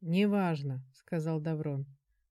«Неважно», — сказал Даврон.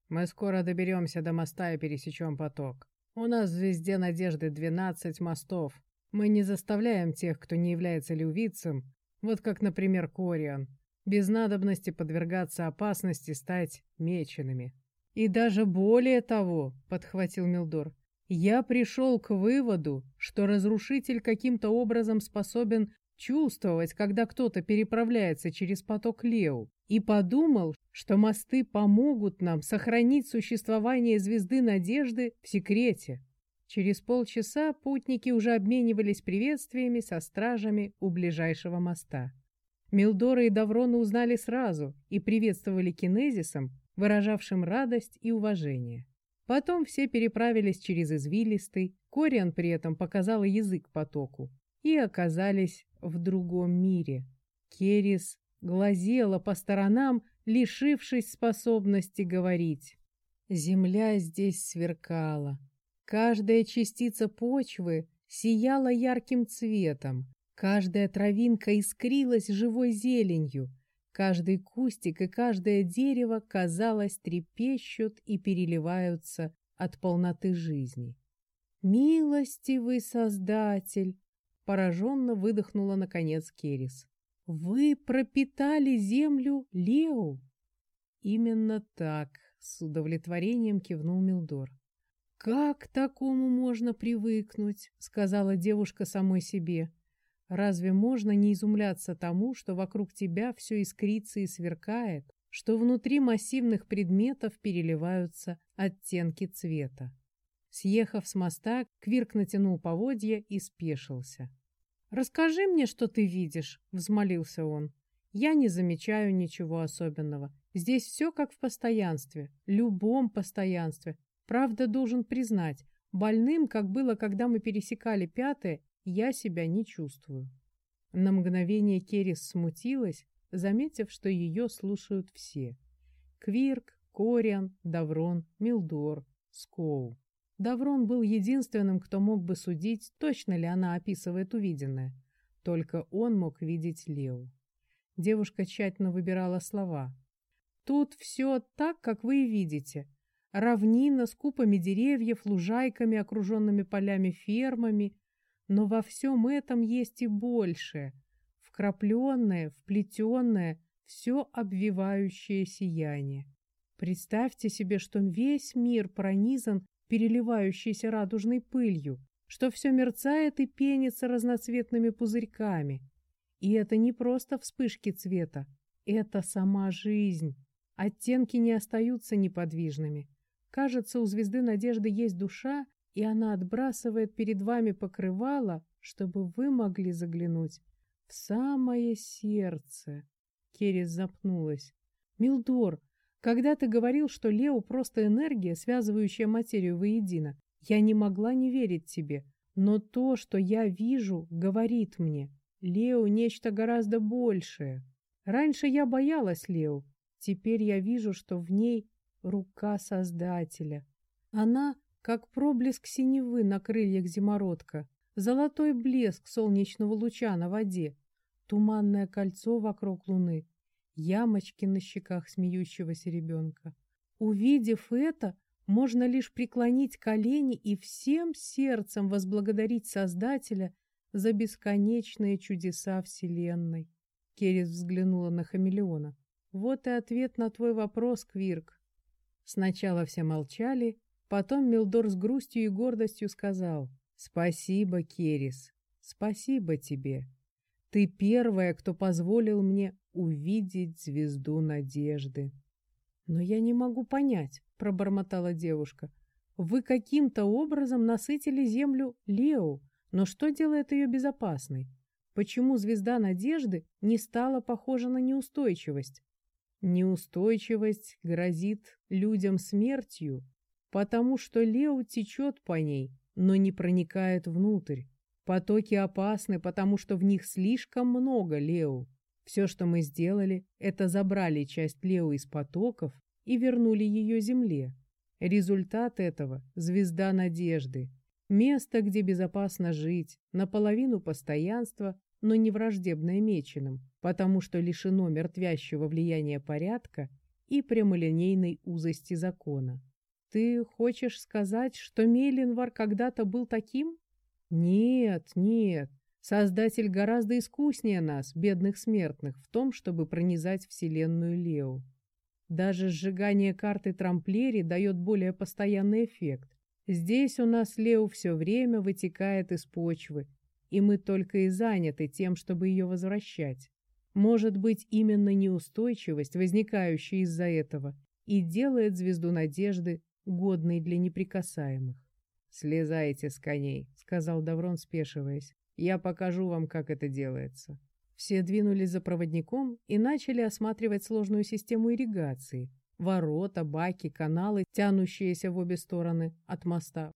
«Мы скоро доберемся до моста и пересечем поток. У нас в «Звезде Надежды» 12 мостов. Мы не заставляем тех, кто не является лювицем, вот как, например, Кориан, без надобности подвергаться опасности стать меченными. И даже более того, — подхватил Милдор, — я пришел к выводу, что разрушитель каким-то образом способен чувствовать, когда кто-то переправляется через поток Лео, и подумал, что мосты помогут нам сохранить существование звезды надежды в секрете. Через полчаса путники уже обменивались приветствиями со стражами у ближайшего моста. Милдора и Даврона узнали сразу и приветствовали кинезисом, выражавшим радость и уважение. Потом все переправились через извилистый, Кориан при этом показала язык потоку, и оказались в другом мире. Керис глазела по сторонам, лишившись способности говорить. Земля здесь сверкала. Каждая частица почвы сияла ярким цветом, каждая травинка искрилась живой зеленью, каждый кустик и каждое дерево, казалось, трепещут и переливаются от полноты жизни. «Милостивый Создатель!» — пораженно выдохнула наконец Керис. «Вы пропитали землю Лео?» «Именно так», — с удовлетворением кивнул Милдор. «Как к такому можно привыкнуть?» — сказала девушка самой себе. «Разве можно не изумляться тому, что вокруг тебя все искрится и сверкает, что внутри массивных предметов переливаются оттенки цвета?» Съехав с моста, Квирк натянул поводья и спешился. «Расскажи мне, что ты видишь», — взмолился он. «Я не замечаю ничего особенного. Здесь все как в постоянстве, любом постоянстве, Правда, должен признать, больным, как было, когда мы пересекали пятое, я себя не чувствую. На мгновение Керрис смутилась, заметив, что ее слушают все. Квирк, Кориан, Даврон, Милдор, Скоу. Даврон был единственным, кто мог бы судить, точно ли она описывает увиденное. Только он мог видеть Лео. Девушка тщательно выбирала слова. «Тут все так, как вы и видите. Равнина с купами деревьев, лужайками, окруженными полями, фермами. Но во всем этом есть и большее. Вкрапленное, вплетенное, все обвивающее сияние. Представьте себе, что весь мир пронизан переливающейся радужной пылью, что все мерцает и пенится разноцветными пузырьками. И это не просто вспышки цвета, это сама жизнь. Оттенки не остаются неподвижными. Кажется, у звезды надежды есть душа, и она отбрасывает перед вами покрывало, чтобы вы могли заглянуть в самое сердце. Керис запнулась. Милдор, когда ты говорил, что Лео просто энергия, связывающая материю воедино, я не могла не верить тебе. Но то, что я вижу, говорит мне, Лео нечто гораздо большее. Раньше я боялась Лео, теперь я вижу, что в ней рука Создателя. Она, как проблеск синевы на крыльях зимородка, золотой блеск солнечного луча на воде, туманное кольцо вокруг луны, ямочки на щеках смеющегося ребенка. Увидев это, можно лишь преклонить колени и всем сердцем возблагодарить Создателя за бесконечные чудеса Вселенной. Керес взглянула на хамелеона. Вот и ответ на твой вопрос, Квирк. Сначала все молчали, потом Милдор с грустью и гордостью сказал «Спасибо, Керис, спасибо тебе. Ты первая, кто позволил мне увидеть звезду надежды». «Но я не могу понять», — пробормотала девушка. «Вы каким-то образом насытили землю Лео, но что делает ее безопасной? Почему звезда надежды не стала похожа на неустойчивость? Неустойчивость грозит людям смертью, потому что Лео течет по ней, но не проникает внутрь. Потоки опасны, потому что в них слишком много Лео. Все, что мы сделали, это забрали часть Лео из потоков и вернули ее Земле. Результат этого — звезда надежды. Место, где безопасно жить, наполовину постоянства, но не враждебное меченым, потому что лишено мертвящего влияния порядка и прямолинейной узости закона. Ты хочешь сказать, что Мейлинвар когда-то был таким? Нет, нет. Создатель гораздо искуснее нас, бедных смертных, в том, чтобы пронизать Вселенную Лео. Даже сжигание карты Трамплери дает более постоянный эффект. Здесь у нас Лео все время вытекает из почвы, и мы только и заняты тем, чтобы ее возвращать. Может быть, именно неустойчивость, возникающая из-за этого, и делает звезду надежды годной для неприкасаемых. «Слезайте с коней», — сказал Даврон, спешиваясь. «Я покажу вам, как это делается». Все двинулись за проводником и начали осматривать сложную систему ирригации. Ворота, баки, каналы, тянущиеся в обе стороны от моста.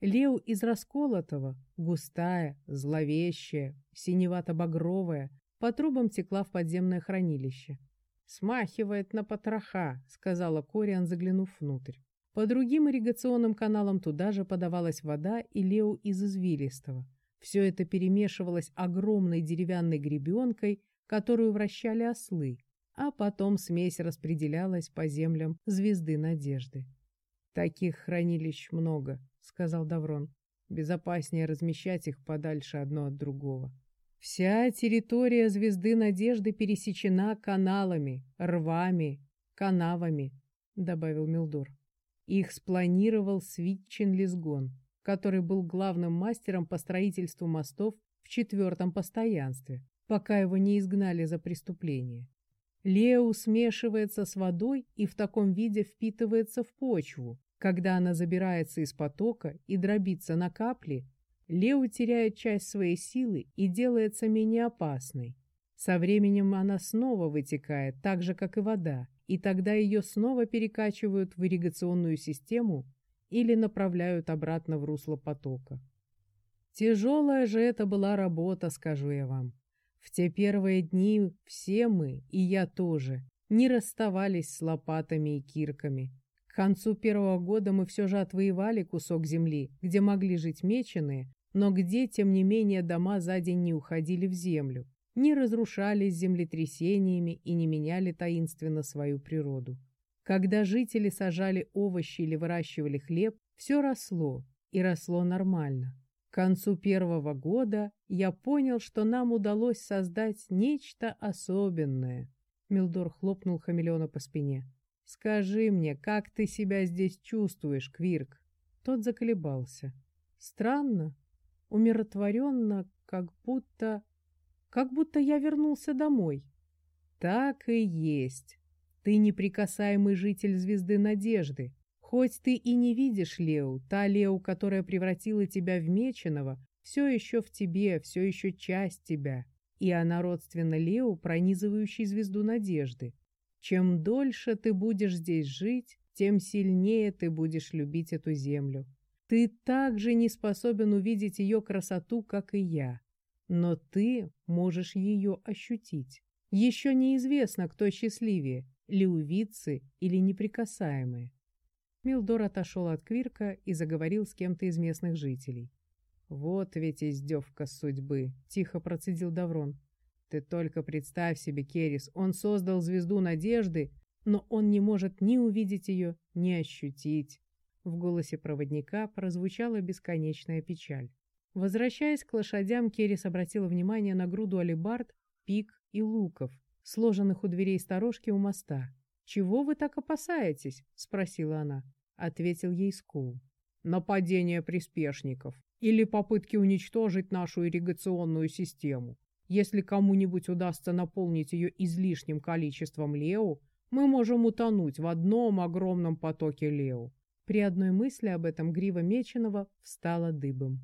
Леу из расколотого, густая, зловещая, синевато-багровая, по трубам текла в подземное хранилище. «Смахивает на потроха», — сказала Кориан, заглянув внутрь. По другим ирригационным каналам туда же подавалась вода и Леу из извилистого. Все это перемешивалось огромной деревянной гребенкой, которую вращали ослы, а потом смесь распределялась по землям звезды надежды. «Таких хранилищ много», — сказал Даврон. «Безопаснее размещать их подальше одно от другого». Вся территория звезды надежды пересечена каналами, рвами, канавами, добавил Милдор. Их спланировал Свитчин Лизгон, который был главным мастером по строительству мостов в четвертом постоянстве, пока его не изгнали за преступление. Лео смешивается с водой и в таком виде впитывается в почву. Когда она забирается из потока и дробится на капли, Лео теряет часть своей силы и делается менее опасной. Со временем она снова вытекает, так же, как и вода, и тогда ее снова перекачивают в ирригационную систему или направляют обратно в русло потока. Тяжелая же это была работа, скажу я вам. В те первые дни все мы, и я тоже, не расставались с лопатами и кирками. К концу первого года мы все же отвоевали кусок земли, где могли жить меченые, но где, тем не менее, дома за день не уходили в землю не разрушались землетрясениями и не меняли таинственно свою природу. Когда жители сажали овощи или выращивали хлеб, все росло, и росло нормально. К концу первого года я понял, что нам удалось создать нечто особенное. Милдор хлопнул хамелеона по спине. «Скажи мне, как ты себя здесь чувствуешь, Квирк?» Тот заколебался. «Странно, умиротворенно, как будто как будто я вернулся домой. Так и есть. Ты неприкасаемый житель звезды надежды. Хоть ты и не видишь Лео, та Лео, которая превратила тебя в меченого, все еще в тебе, все еще часть тебя. И она родственна Лео, пронизывающей звезду надежды. Чем дольше ты будешь здесь жить, тем сильнее ты будешь любить эту землю. Ты также не способен увидеть ее красоту, как и я. Но ты можешь ее ощутить. Еще неизвестно, кто счастливее, леувицы или неприкасаемые. Милдор отошел от Квирка и заговорил с кем-то из местных жителей. «Вот ведь издевка судьбы», — тихо процедил Даврон. «Ты только представь себе, Керис, он создал звезду надежды, но он не может ни увидеть ее, ни ощутить». В голосе проводника прозвучала бесконечная печаль. Возвращаясь к лошадям, Керис обратила внимание на груду алебард, пик и луков, сложенных у дверей сторожки у моста. «Чего вы так опасаетесь?» — спросила она. Ответил ей Скоу. «Нападение приспешников или попытки уничтожить нашу ирригационную систему. Если кому-нибудь удастся наполнить ее излишним количеством лео, мы можем утонуть в одном огромном потоке лео». При одной мысли об этом грива Меченого встала дыбом.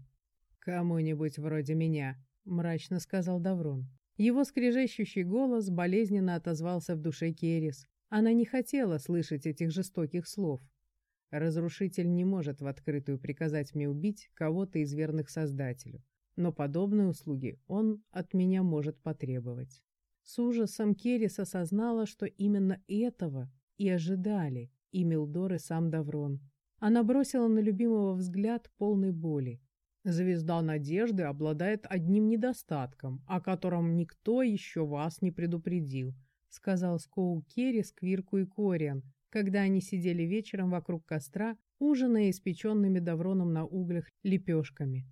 «Кому-нибудь вроде меня», — мрачно сказал Даврон. Его скрежещущий голос болезненно отозвался в душе Керис. Она не хотела слышать этих жестоких слов. Разрушитель не может в открытую приказать мне убить кого-то из верных Создателю, но подобные услуги он от меня может потребовать. С ужасом Керис осознала, что именно этого и ожидали и Милдор, и сам Даврон. Она бросила на любимого взгляд полной боли. Звезда надежды обладает одним недостатком, о котором никто еще вас не предупредил, сказал Скоу Керри, Сквирку и Кориан, когда они сидели вечером вокруг костра, ужиная испеченными давроном на углях лепешками.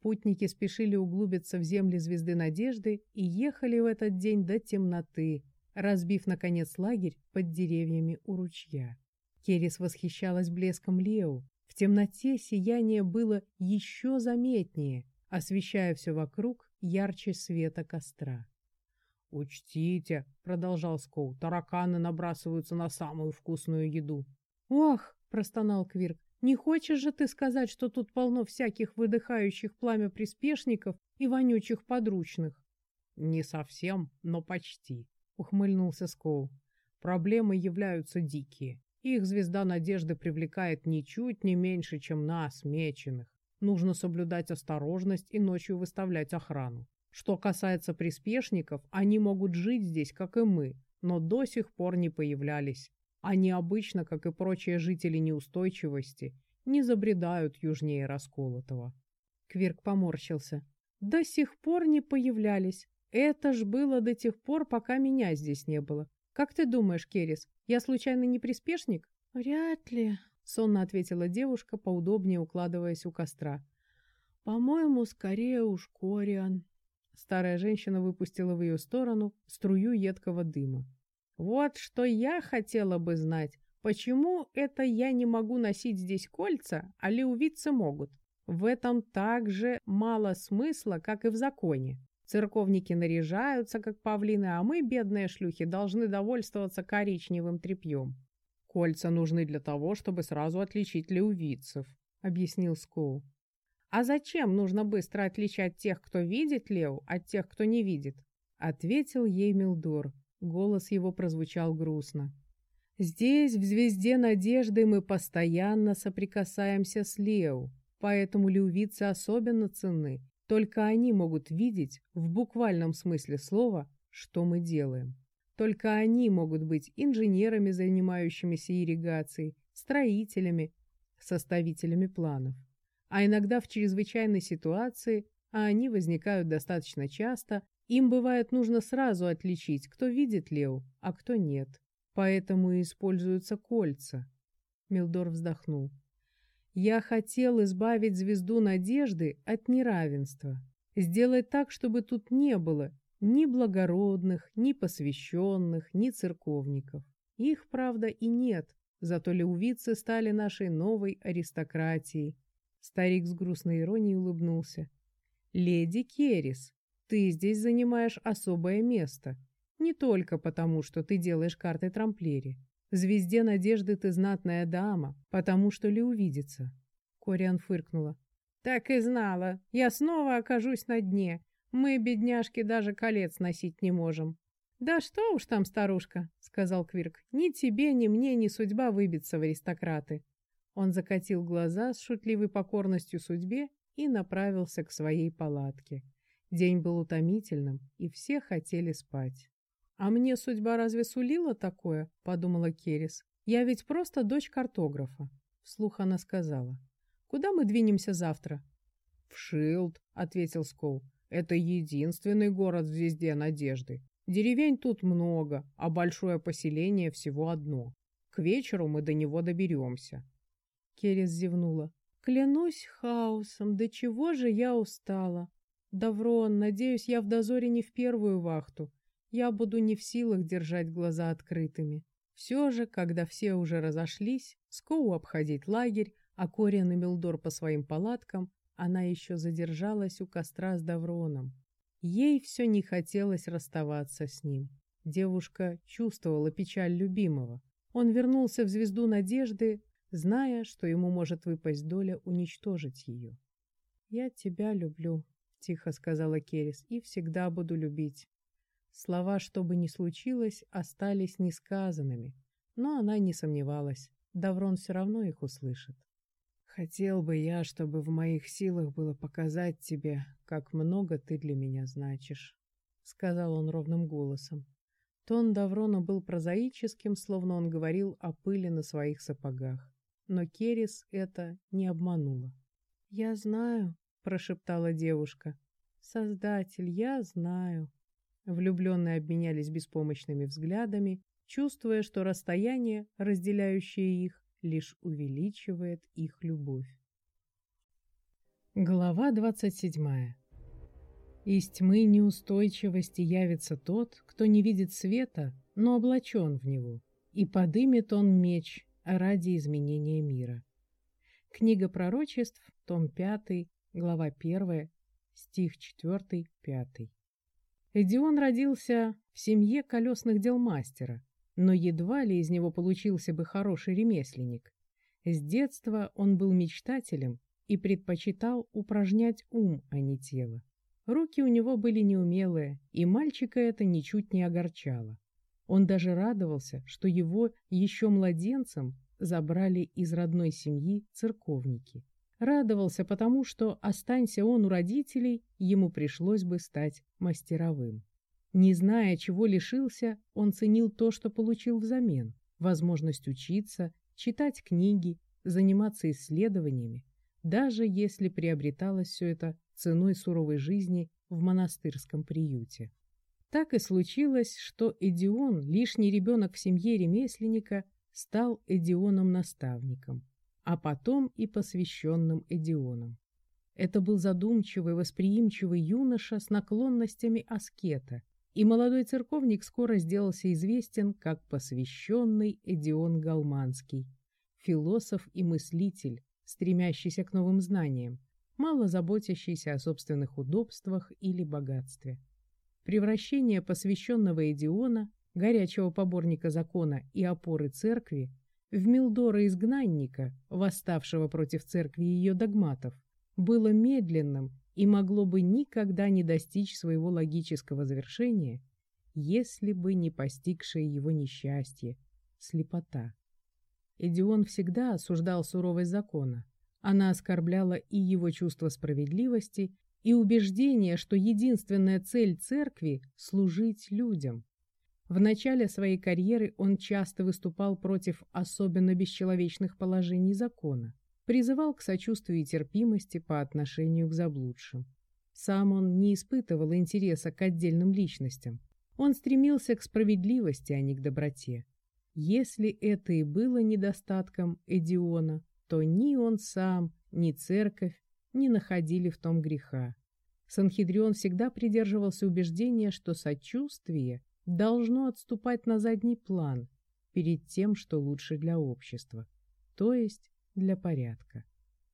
Путники спешили углубиться в земли звезды Надежды и ехали в этот день до темноты, разбив, наконец, лагерь под деревьями у ручья. Керис восхищалась блеском Лео. В темноте сияние было еще заметнее, освещая все вокруг ярче света костра. «Учтите», — продолжал Скоу, — «тараканы набрасываются на самую вкусную еду». «Ох!» — простонал Квирк. «Не хочешь же ты сказать, что тут полно всяких выдыхающих пламя приспешников и вонючих подручных?» «Не совсем, но почти», — ухмыльнулся Скоу. «Проблемы являются дикие. Их звезда надежды привлекает ничуть не меньше, чем нас, меченых. Нужно соблюдать осторожность и ночью выставлять охрану. Что касается приспешников, они могут жить здесь, как и мы, но до сих пор не появлялись. Они обычно, как и прочие жители неустойчивости, не забредают южнее Расколотого. Квирк поморщился. До сих пор не появлялись. Это ж было до тех пор, пока меня здесь не было. Как ты думаешь, Керис, я случайно не приспешник? Вряд ли, сонно ответила девушка, поудобнее укладываясь у костра. По-моему, скорее уж Кориан. Старая женщина выпустила в ее сторону струю едкого дыма. «Вот что я хотела бы знать. Почему это я не могу носить здесь кольца, а леувицы могут? В этом так же мало смысла, как и в законе. Церковники наряжаются, как павлины, а мы, бедные шлюхи, должны довольствоваться коричневым тряпьем. Кольца нужны для того, чтобы сразу отличить леувицев», — объяснил Скоу. «А зачем нужно быстро отличать тех, кто видит Лео, от тех, кто не видит?» Ответил ей Милдор. Голос его прозвучал грустно. «Здесь, в звезде надежды, мы постоянно соприкасаемся с Лео, поэтому леувицы особенно ценны. Только они могут видеть, в буквальном смысле слова, что мы делаем. Только они могут быть инженерами, занимающимися ирригацией, строителями, составителями планов а иногда в чрезвычайной ситуации, а они возникают достаточно часто, им бывает нужно сразу отличить, кто видит Лео, а кто нет. Поэтому и используются кольца. Милдор вздохнул. Я хотел избавить звезду надежды от неравенства. Сделать так, чтобы тут не было ни благородных, ни посвященных, ни церковников. Их, правда, и нет, зато леувицы стали нашей новой аристократией, Старик с грустной иронией улыбнулся. «Леди Керрис, ты здесь занимаешь особое место. Не только потому, что ты делаешь карты трамплери. Звезде надежды ты знатная дама, потому что ли увидится». Кориан фыркнула. «Так и знала. Я снова окажусь на дне. Мы, бедняжки, даже колец носить не можем». «Да что уж там, старушка», — сказал Квирк. «Ни тебе, ни мне, ни судьба выбиться в аристократы. Он закатил глаза с шутливой покорностью судьбе и направился к своей палатке. День был утомительным, и все хотели спать. «А мне судьба разве сулила такое?» — подумала Керис. «Я ведь просто дочь картографа», — вслух она сказала. «Куда мы двинемся завтра?» «В Шилд», — ответил Скоу. «Это единственный город в звезде надежды. Деревень тут много, а большое поселение всего одно. К вечеру мы до него доберемся. Керес зевнула. «Клянусь хаосом, до чего же я устала! Даврон, надеюсь, я в дозоре не в первую вахту. Я буду не в силах держать глаза открытыми. Все же, когда все уже разошлись, Скоу обходить лагерь, а Кориан и Милдор по своим палаткам, она еще задержалась у костра с Давроном. Ей все не хотелось расставаться с ним. Девушка чувствовала печаль любимого. Он вернулся в звезду надежды, зная, что ему может выпасть доля уничтожить ее. «Я тебя люблю», — тихо сказала Керис, — «и всегда буду любить». Слова, что бы ни случилось, остались несказанными, но она не сомневалась, Даврон все равно их услышит. «Хотел бы я, чтобы в моих силах было показать тебе, как много ты для меня значишь», — сказал он ровным голосом. Тон Даврона был прозаическим, словно он говорил о пыли на своих сапогах но Керис это не обманула. «Я знаю», — прошептала девушка. «Создатель, я знаю». Влюбленные обменялись беспомощными взглядами, чувствуя, что расстояние, разделяющее их, лишь увеличивает их любовь. Глава двадцать седьмая. Из тьмы неустойчивости явится тот, кто не видит света, но облачен в него, и подымет он меч ради изменения мира. Книга пророчеств, том 5, глава 1, стих 4-5. Эдион родился в семье колесных дел мастера, но едва ли из него получился бы хороший ремесленник. С детства он был мечтателем и предпочитал упражнять ум, а не тело. Руки у него были неумелые, и мальчика это ничуть не огорчало. Он даже радовался, что его еще младенцем забрали из родной семьи церковники. Радовался потому, что, останься он у родителей, ему пришлось бы стать мастеровым. Не зная, чего лишился, он ценил то, что получил взамен. Возможность учиться, читать книги, заниматься исследованиями, даже если приобреталось все это ценой суровой жизни в монастырском приюте. Так и случилось, что Эдион, лишний ребенок в семье ремесленника, стал Эдионом-наставником, а потом и посвященным Эдионом. Это был задумчивый, восприимчивый юноша с наклонностями аскета, и молодой церковник скоро сделался известен как посвященный Эдион Галманский, философ и мыслитель, стремящийся к новым знаниям, мало заботящийся о собственных удобствах или богатстве. Превращение посвященного Эдиона, горячего поборника закона и опоры церкви, в Милдора-изгнанника, восставшего против церкви и ее догматов, было медленным и могло бы никогда не достичь своего логического завершения, если бы не постигшее его несчастье — слепота. Эдион всегда осуждал суровость закона, она оскорбляла и его чувство справедливости, и убеждение, что единственная цель церкви – служить людям. В начале своей карьеры он часто выступал против особенно бесчеловечных положений закона, призывал к сочувствию и терпимости по отношению к заблудшим. Сам он не испытывал интереса к отдельным личностям. Он стремился к справедливости, а не к доброте. Если это и было недостатком Эдиона, то ни он сам, ни церковь не находили в том греха. Санхедрион всегда придерживался убеждения, что сочувствие должно отступать на задний план перед тем, что лучше для общества, то есть для порядка.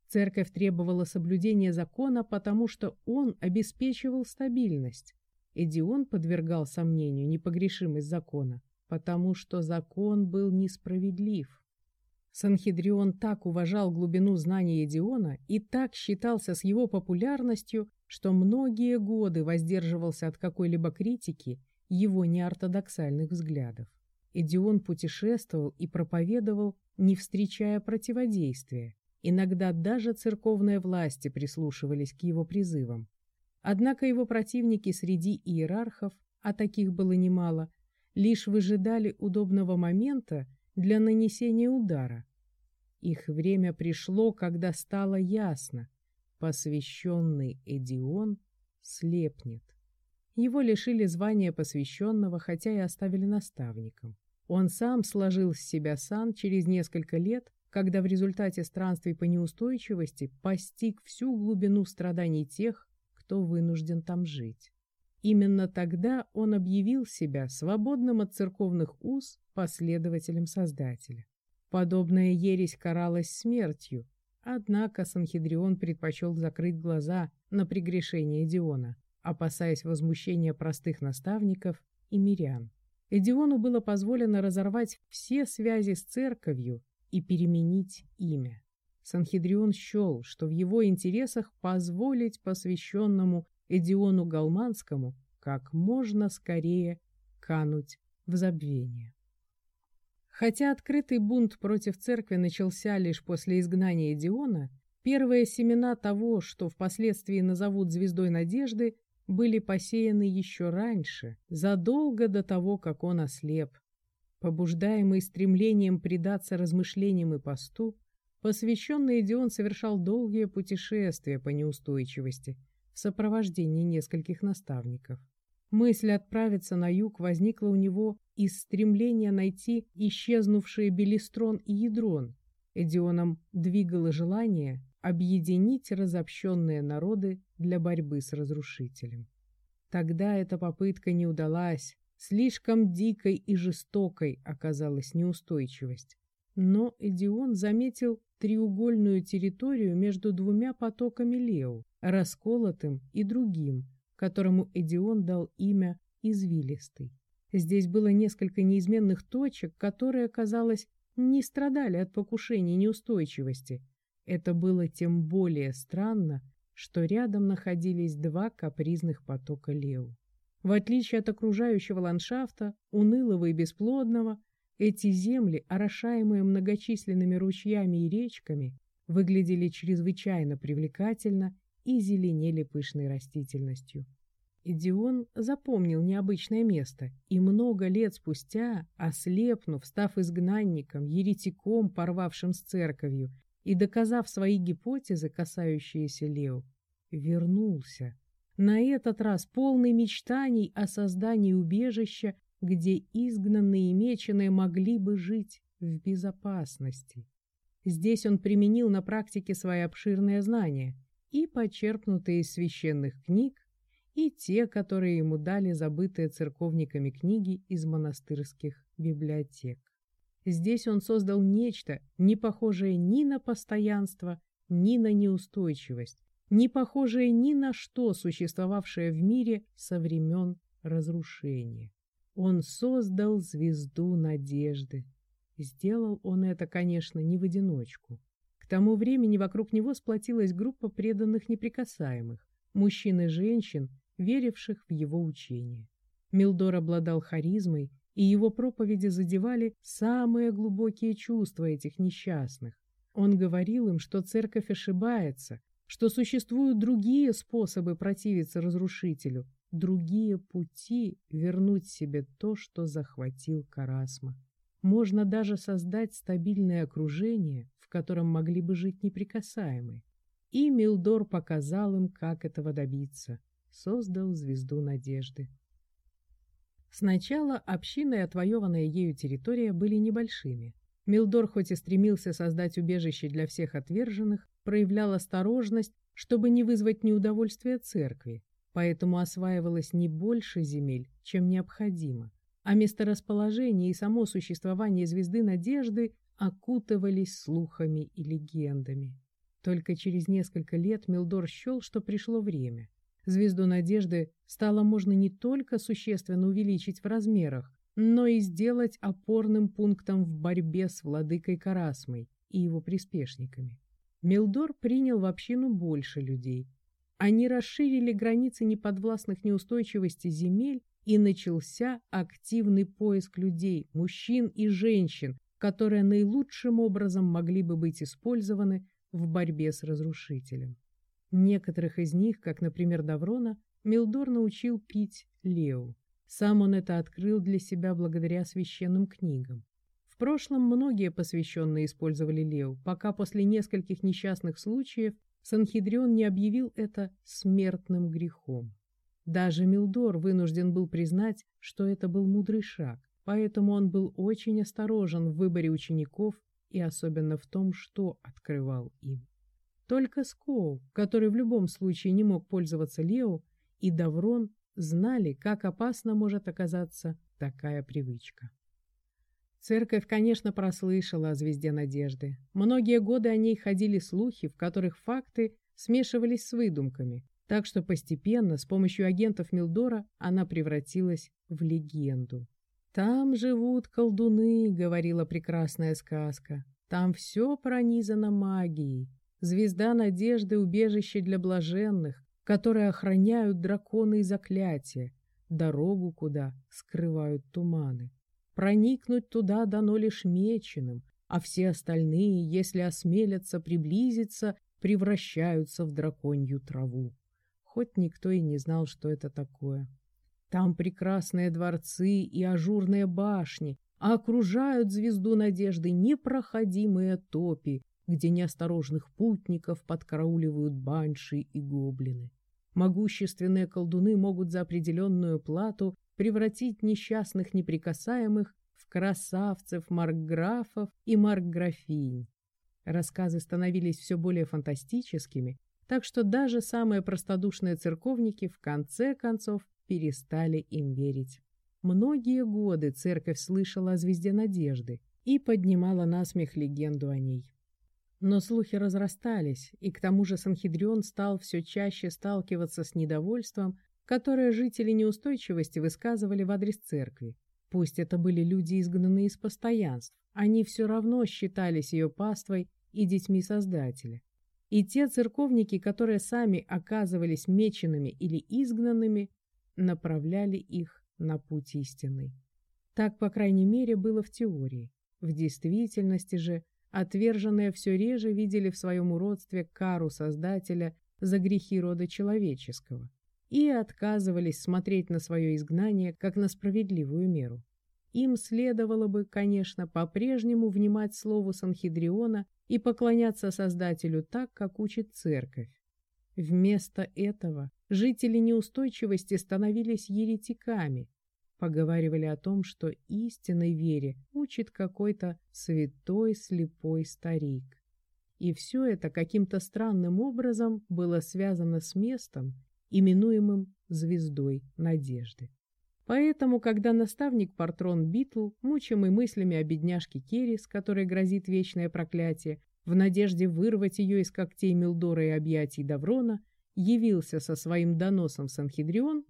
Церковь требовала соблюдения закона, потому что он обеспечивал стабильность. Эдион подвергал сомнению непогрешимость закона, потому что закон был несправедлив. Санхедрион так уважал глубину знаний Эдиона и так считался с его популярностью, что многие годы воздерживался от какой-либо критики его неортодоксальных взглядов. Эдион путешествовал и проповедовал, не встречая противодействия. Иногда даже церковные власти прислушивались к его призывам. Однако его противники среди иерархов, а таких было немало, лишь выжидали удобного момента для нанесения удара. Их время пришло, когда стало ясно, посвященный Эдион слепнет. Его лишили звания посвященного, хотя и оставили наставником. Он сам сложил с себя сан через несколько лет, когда в результате странствий по неустойчивости постиг всю глубину страданий тех, кто вынужден там жить. Именно тогда он объявил себя свободным от церковных уз последователем Создателя. Подобная ересь каралась смертью, однако Санхедрион предпочел закрыть глаза на прегрешение Диона, опасаясь возмущения простых наставников и мирян. Эдиону было позволено разорвать все связи с церковью и переменить имя. Санхедрион счел, что в его интересах позволить посвященному Эдиону Галманскому как можно скорее кануть в забвение. Хотя открытый бунт против церкви начался лишь после изгнания Диона, первые семена того, что впоследствии назовут звездой надежды, были посеяны еще раньше, задолго до того, как он ослеп. Побуждаемый стремлением предаться размышлениям и посту, посвященный Дион совершал долгие путешествия по неустойчивости в сопровождении нескольких наставников. Мысль отправиться на юг возникла у него из стремления найти исчезнувшие Белистрон и Ядрон. Эдионом двигало желание объединить разобщенные народы для борьбы с разрушителем. Тогда эта попытка не удалась, слишком дикой и жестокой оказалась неустойчивость. Но Эдион заметил треугольную территорию между двумя потоками Лео, расколотым и другим, которому Эдион дал имя «Извилистый». Здесь было несколько неизменных точек, которые, казалось, не страдали от покушений неустойчивости. Это было тем более странно, что рядом находились два капризных потока Лео. В отличие от окружающего ландшафта, унылого и бесплодного, эти земли, орошаемые многочисленными ручьями и речками, выглядели чрезвычайно привлекательно и зеленели пышной растительностью. Идион запомнил необычное место, и много лет спустя, ослепнув, став изгнанником, еретиком, порвавшим с церковью, и, доказав свои гипотезы, касающиеся Лео, вернулся. На этот раз полный мечтаний о создании убежища, где изгнанные и меченые могли бы жить в безопасности. Здесь он применил на практике свои обширные знания и почерпнутые из священных книг, и те, которые ему дали забытые церковниками книги из монастырских библиотек. Здесь он создал нечто, не похожее ни на постоянство, ни на неустойчивость, не похожее ни на что, существовавшее в мире со времен разрушения. Он создал звезду надежды. Сделал он это, конечно, не в одиночку. К тому времени вокруг него сплотилась группа преданных неприкасаемых, мужчин и женщин, веривших в его учение. Милдор обладал харизмой, и его проповеди задевали самые глубокие чувства этих несчастных. Он говорил им, что церковь ошибается, что существуют другие способы противиться разрушителю, другие пути вернуть себе то, что захватил Карасма. Можно даже создать стабильное окружение, в котором могли бы жить неприкасаемые. И Милдор показал им, как этого добиться создал звезду надежды. Сначала община и отвоеванная ею территория были небольшими. Милдор хоть и стремился создать убежище для всех отверженных, проявлял осторожность, чтобы не вызвать неудовольствия церкви, поэтому осваивалось не больше земель, чем необходимо, а месторасположение и само существование звезды надежды окутывались слухами и легендами. Только через несколько лет Милдор счел, что пришло время. Звезду надежды стало можно не только существенно увеличить в размерах, но и сделать опорным пунктом в борьбе с владыкой Карасмой и его приспешниками. Милдор принял в общину больше людей. Они расширили границы неподвластных неустойчивости земель, и начался активный поиск людей, мужчин и женщин, которые наилучшим образом могли бы быть использованы в борьбе с разрушителем. Некоторых из них, как, например, Даврона, Милдор научил пить Лео. Сам он это открыл для себя благодаря священным книгам. В прошлом многие посвященные использовали Лео, пока после нескольких несчастных случаев Санхедрион не объявил это смертным грехом. Даже Милдор вынужден был признать, что это был мудрый шаг, поэтому он был очень осторожен в выборе учеников и особенно в том, что открывал им. Только Скоу, который в любом случае не мог пользоваться Лео, и Даврон знали, как опасно может оказаться такая привычка. Церковь, конечно, прослышала о звезде надежды. Многие годы о ней ходили слухи, в которых факты смешивались с выдумками, так что постепенно, с помощью агентов Милдора, она превратилась в легенду. «Там живут колдуны», — говорила прекрасная сказка. «Там все пронизано магией. Звезда надежды — убежище для блаженных, которые охраняют драконы и заклятия, дорогу куда скрывают туманы. Проникнуть туда дано лишь меченым, а все остальные, если осмелятся приблизиться, превращаются в драконью траву. Хоть никто и не знал, что это такое. Там прекрасные дворцы и ажурные башни, а окружают звезду надежды непроходимые топи, где неосторожных путников подкарауливают банши и гоблины. Могущественные колдуны могут за определенную плату превратить несчастных неприкасаемых в красавцев, маркграфов и маркграфинь. Рассказы становились все более фантастическими, так что даже самые простодушные церковники в конце концов перестали им верить. Многие годы церковь слышала о звезде надежды и поднимала на смех легенду о ней. Но слухи разрастались, и к тому же Санхедрион стал все чаще сталкиваться с недовольством, которое жители неустойчивости высказывали в адрес церкви. Пусть это были люди, изгнанные из постоянств, они все равно считались ее паствой и детьми Создателя. И те церковники, которые сами оказывались меченными или изгнанными, направляли их на путь истинный. Так, по крайней мере, было в теории. В действительности же отверженные все реже видели в своем уродстве кару Создателя за грехи рода человеческого и отказывались смотреть на свое изгнание как на справедливую меру. Им следовало бы, конечно, по-прежнему внимать слову Санхедриона и поклоняться Создателю так, как учит Церковь. Вместо этого жители неустойчивости становились еретиками, поговаривали о том, что истинной вере учит какой-то святой слепой старик. И все это каким-то странным образом было связано с местом, именуемым звездой надежды. Поэтому, когда наставник Партрон Битл, мучимый мыслями о бедняжке Керрис, которой грозит вечное проклятие, в надежде вырвать ее из когтей Милдора и объятий Даврона, явился со своим доносом в Санхедрион,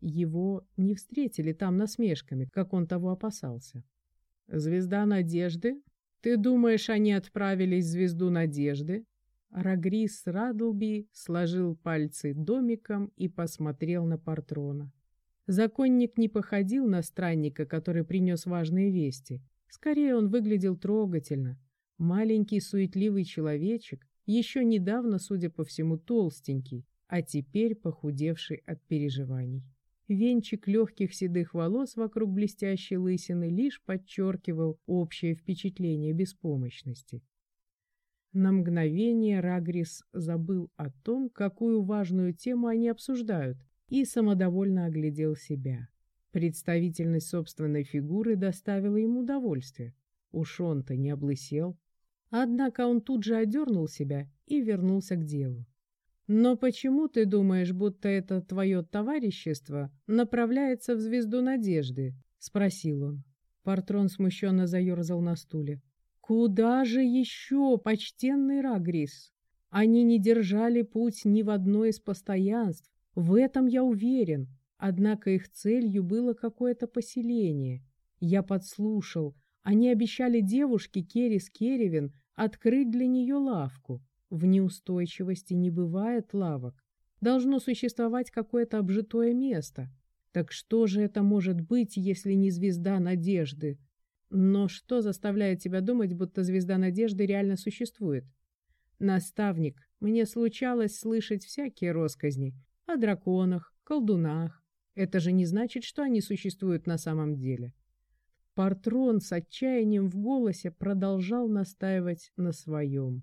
его не встретили там насмешками, как он того опасался. «Звезда надежды? Ты думаешь, они отправились в звезду надежды?» Рагрис Радлби сложил пальцы домиком и посмотрел на Партрона. Законник не походил на странника, который принес важные вести. Скорее, он выглядел трогательно. Маленький суетливый человечек, еще недавно, судя по всему, толстенький, а теперь похудевший от переживаний. Венчик легких седых волос вокруг блестящей лысины лишь подчеркивал общее впечатление беспомощности. На мгновение Рагрис забыл о том, какую важную тему они обсуждают, и самодовольно оглядел себя. Представительность собственной фигуры доставила ему удовольствие. Уж он-то не облысел. Однако он тут же одернул себя и вернулся к делу. «Но почему ты думаешь, будто это твое товарищество направляется в звезду надежды?» — спросил он. Партрон смущенно заерзал на стуле. «Куда же еще, почтенный Рагрис? Они не держали путь ни в одно из постоянств, в этом я уверен. Однако их целью было какое-то поселение. Я подслушал. Они обещали девушке Керрис Керевин открыть для нее лавку. В неустойчивости не бывает лавок. Должно существовать какое-то обжитое место. Так что же это может быть, если не звезда надежды? Но что заставляет тебя думать, будто звезда надежды реально существует? Наставник, мне случалось слышать всякие росказни, о драконах, колдунах. Это же не значит, что они существуют на самом деле. Партрон с отчаянием в голосе продолжал настаивать на своем.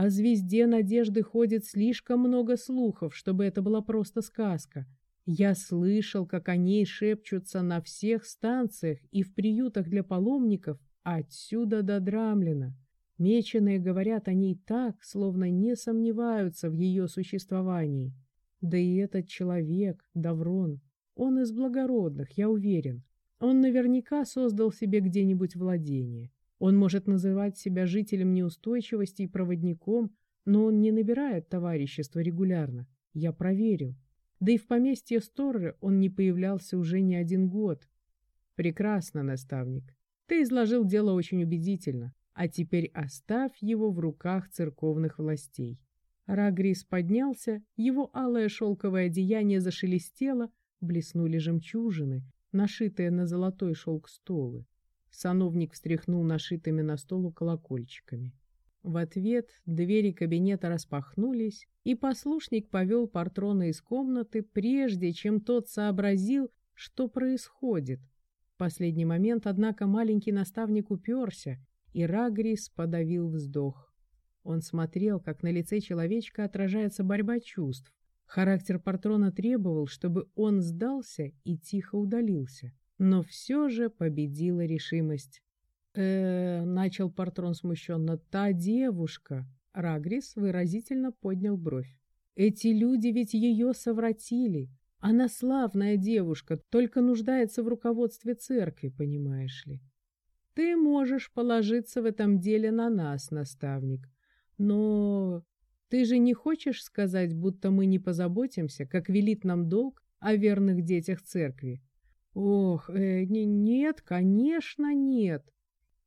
О звезде надежды ходит слишком много слухов, чтобы это была просто сказка. Я слышал, как о ней шепчутся на всех станциях и в приютах для паломников отсюда до Драмлина. Меченые говорят о ней так, словно не сомневаются в ее существовании. Да и этот человек, Даврон, он из благородных, я уверен. Он наверняка создал себе где-нибудь владение. Он может называть себя жителем неустойчивости и проводником, но он не набирает товарищества регулярно. Я проверил. Да и в поместье Сторры он не появлялся уже не один год. Прекрасно, наставник. Ты изложил дело очень убедительно, а теперь оставь его в руках церковных властей. Рагрис поднялся, его алое шелковое одеяние зашелестело, блеснули жемчужины, нашитые на золотой шелк столы. Сановник встряхнул нашитыми на столу колокольчиками. В ответ двери кабинета распахнулись, и послушник повел Партрона из комнаты, прежде чем тот сообразил, что происходит. В последний момент, однако, маленький наставник уперся, и Рагрис подавил вздох. Он смотрел, как на лице человечка отражается борьба чувств, Характер Партрона требовал, чтобы он сдался и тихо удалился. Но все же победила решимость. э начал Партрон смущенно, — «та девушка». Рагрис выразительно поднял бровь. «Эти люди ведь ее совратили. Она славная девушка, только нуждается в руководстве церкви, понимаешь ли. Ты можешь положиться в этом деле на нас, наставник. Но ты же не хочешь сказать, будто мы не позаботимся, как велит нам долг, о верных детях церкви? Ох, э, не, нет, конечно, нет.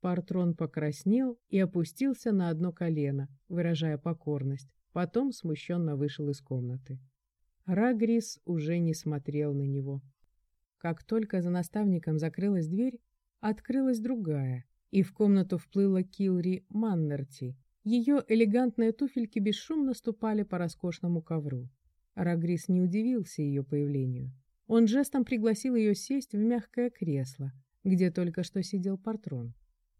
Партрон покраснел и опустился на одно колено, выражая покорность. Потом смущенно вышел из комнаты. Рагрис уже не смотрел на него. Как только за наставником закрылась дверь, открылась другая, и в комнату вплыла Килри Маннерти. Ее элегантные туфельки бесшумно ступали по роскошному ковру. Рагрис не удивился ее появлению. Он жестом пригласил ее сесть в мягкое кресло, где только что сидел Партрон.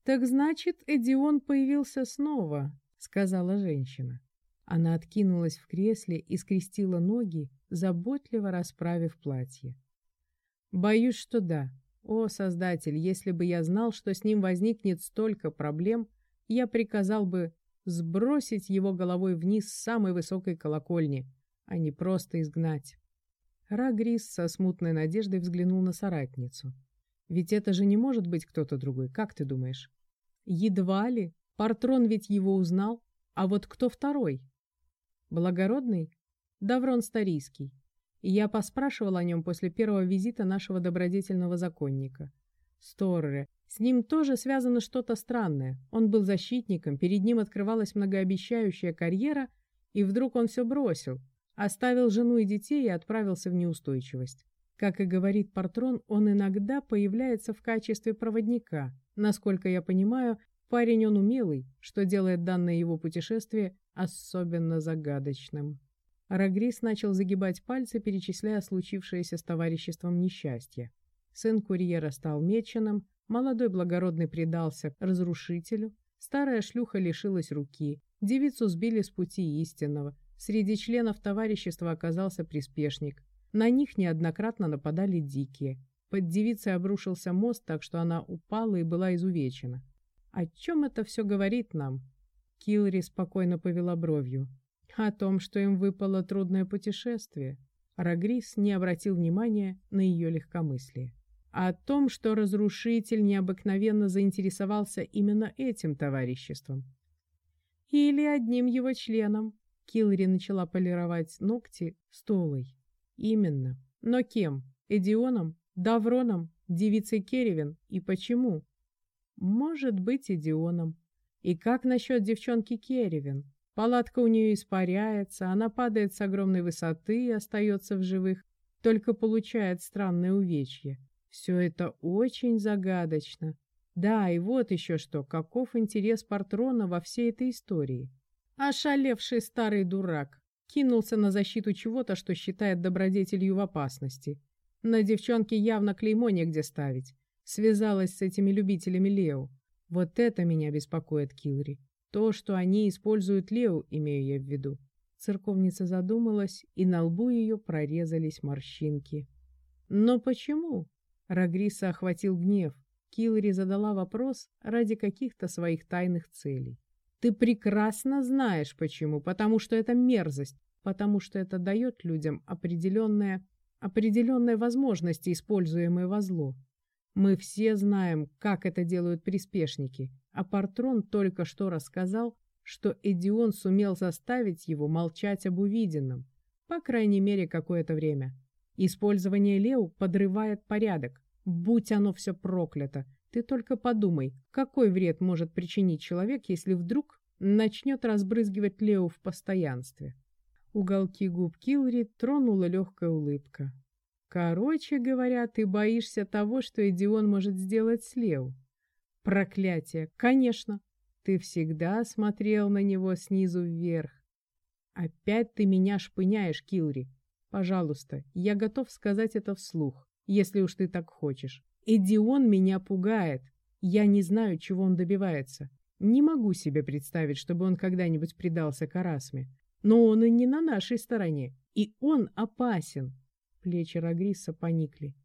«Так значит, Эдион появился снова», — сказала женщина. Она откинулась в кресле и скрестила ноги, заботливо расправив платье. «Боюсь, что да. О, Создатель, если бы я знал, что с ним возникнет столько проблем, я приказал бы сбросить его головой вниз с самой высокой колокольни, а не просто изгнать». Рагрис со смутной надеждой взглянул на соратницу. «Ведь это же не может быть кто-то другой, как ты думаешь?» «Едва ли. Партрон ведь его узнал. А вот кто второй?» Благородный? Даврон Старийский. Я поспрашивал о нем после первого визита нашего добродетельного законника. Сторре. С ним тоже связано что-то странное. Он был защитником, перед ним открывалась многообещающая карьера, и вдруг он все бросил, оставил жену и детей и отправился в неустойчивость. Как и говорит Партрон, он иногда появляется в качестве проводника. Насколько я понимаю, парень он умелый, что делает данное его путешествие особенно загадочным. Рагрис начал загибать пальцы, перечисляя случившееся с товариществом несчастье. Сын курьера стал меченым, молодой благородный предался разрушителю, старая шлюха лишилась руки, девицу сбили с пути истинного, среди членов товарищества оказался приспешник. На них неоднократно нападали дикие. Под девицей обрушился мост, так что она упала и была изувечена. О чем это все говорит нам? Килри спокойно повела бровью. О том, что им выпало трудное путешествие. Рагрис не обратил внимания на ее легкомыслие. О том, что разрушитель необыкновенно заинтересовался именно этим товариществом. Или одним его членом. Килри начала полировать ногти столой. Именно. Но кем? Эдионом? Давроном? Девицей Керевин? И почему? Может быть, Эдионом. И как насчет девчонки Керевин? Палатка у нее испаряется, она падает с огромной высоты и остается в живых, только получает странное увечье. Все это очень загадочно. Да, и вот еще что, каков интерес Партрона во всей этой истории. Ошалевший старый дурак кинулся на защиту чего-то, что считает добродетелью в опасности. На девчонке явно клеймо негде ставить. Связалась с этими любителями Лео. Вот это меня беспокоит, Килри. То, что они используют Лео, имею я в виду. Церковница задумалась, и на лбу ее прорезались морщинки. Но почему? Рагриса охватил гнев. Килри задала вопрос ради каких-то своих тайных целей. Ты прекрасно знаешь почему, потому что это мерзость, потому что это дает людям определенные, определенные возможности, используемые во зло. Мы все знаем, как это делают приспешники, а Партрон только что рассказал, что Эдион сумел заставить его молчать об увиденном, по крайней мере, какое-то время. Использование Лео подрывает порядок. Будь оно все проклято. Ты только подумай, какой вред может причинить человек, если вдруг начнет разбрызгивать Лео в постоянстве. Уголки губ Килри тронула легкая улыбка. Короче говоря, ты боишься того, что Эдион может сделать с Лео. Проклятие! Конечно! Ты всегда смотрел на него снизу вверх. Опять ты меня шпыняешь, Килри. Пожалуйста, я готов сказать это вслух, если уж ты так хочешь. Эдион меня пугает. Я не знаю, чего он добивается. Не могу себе представить, чтобы он когда-нибудь предался Карасме. Но он и не на нашей стороне, и он опасен. Плечи Рагриса поникли.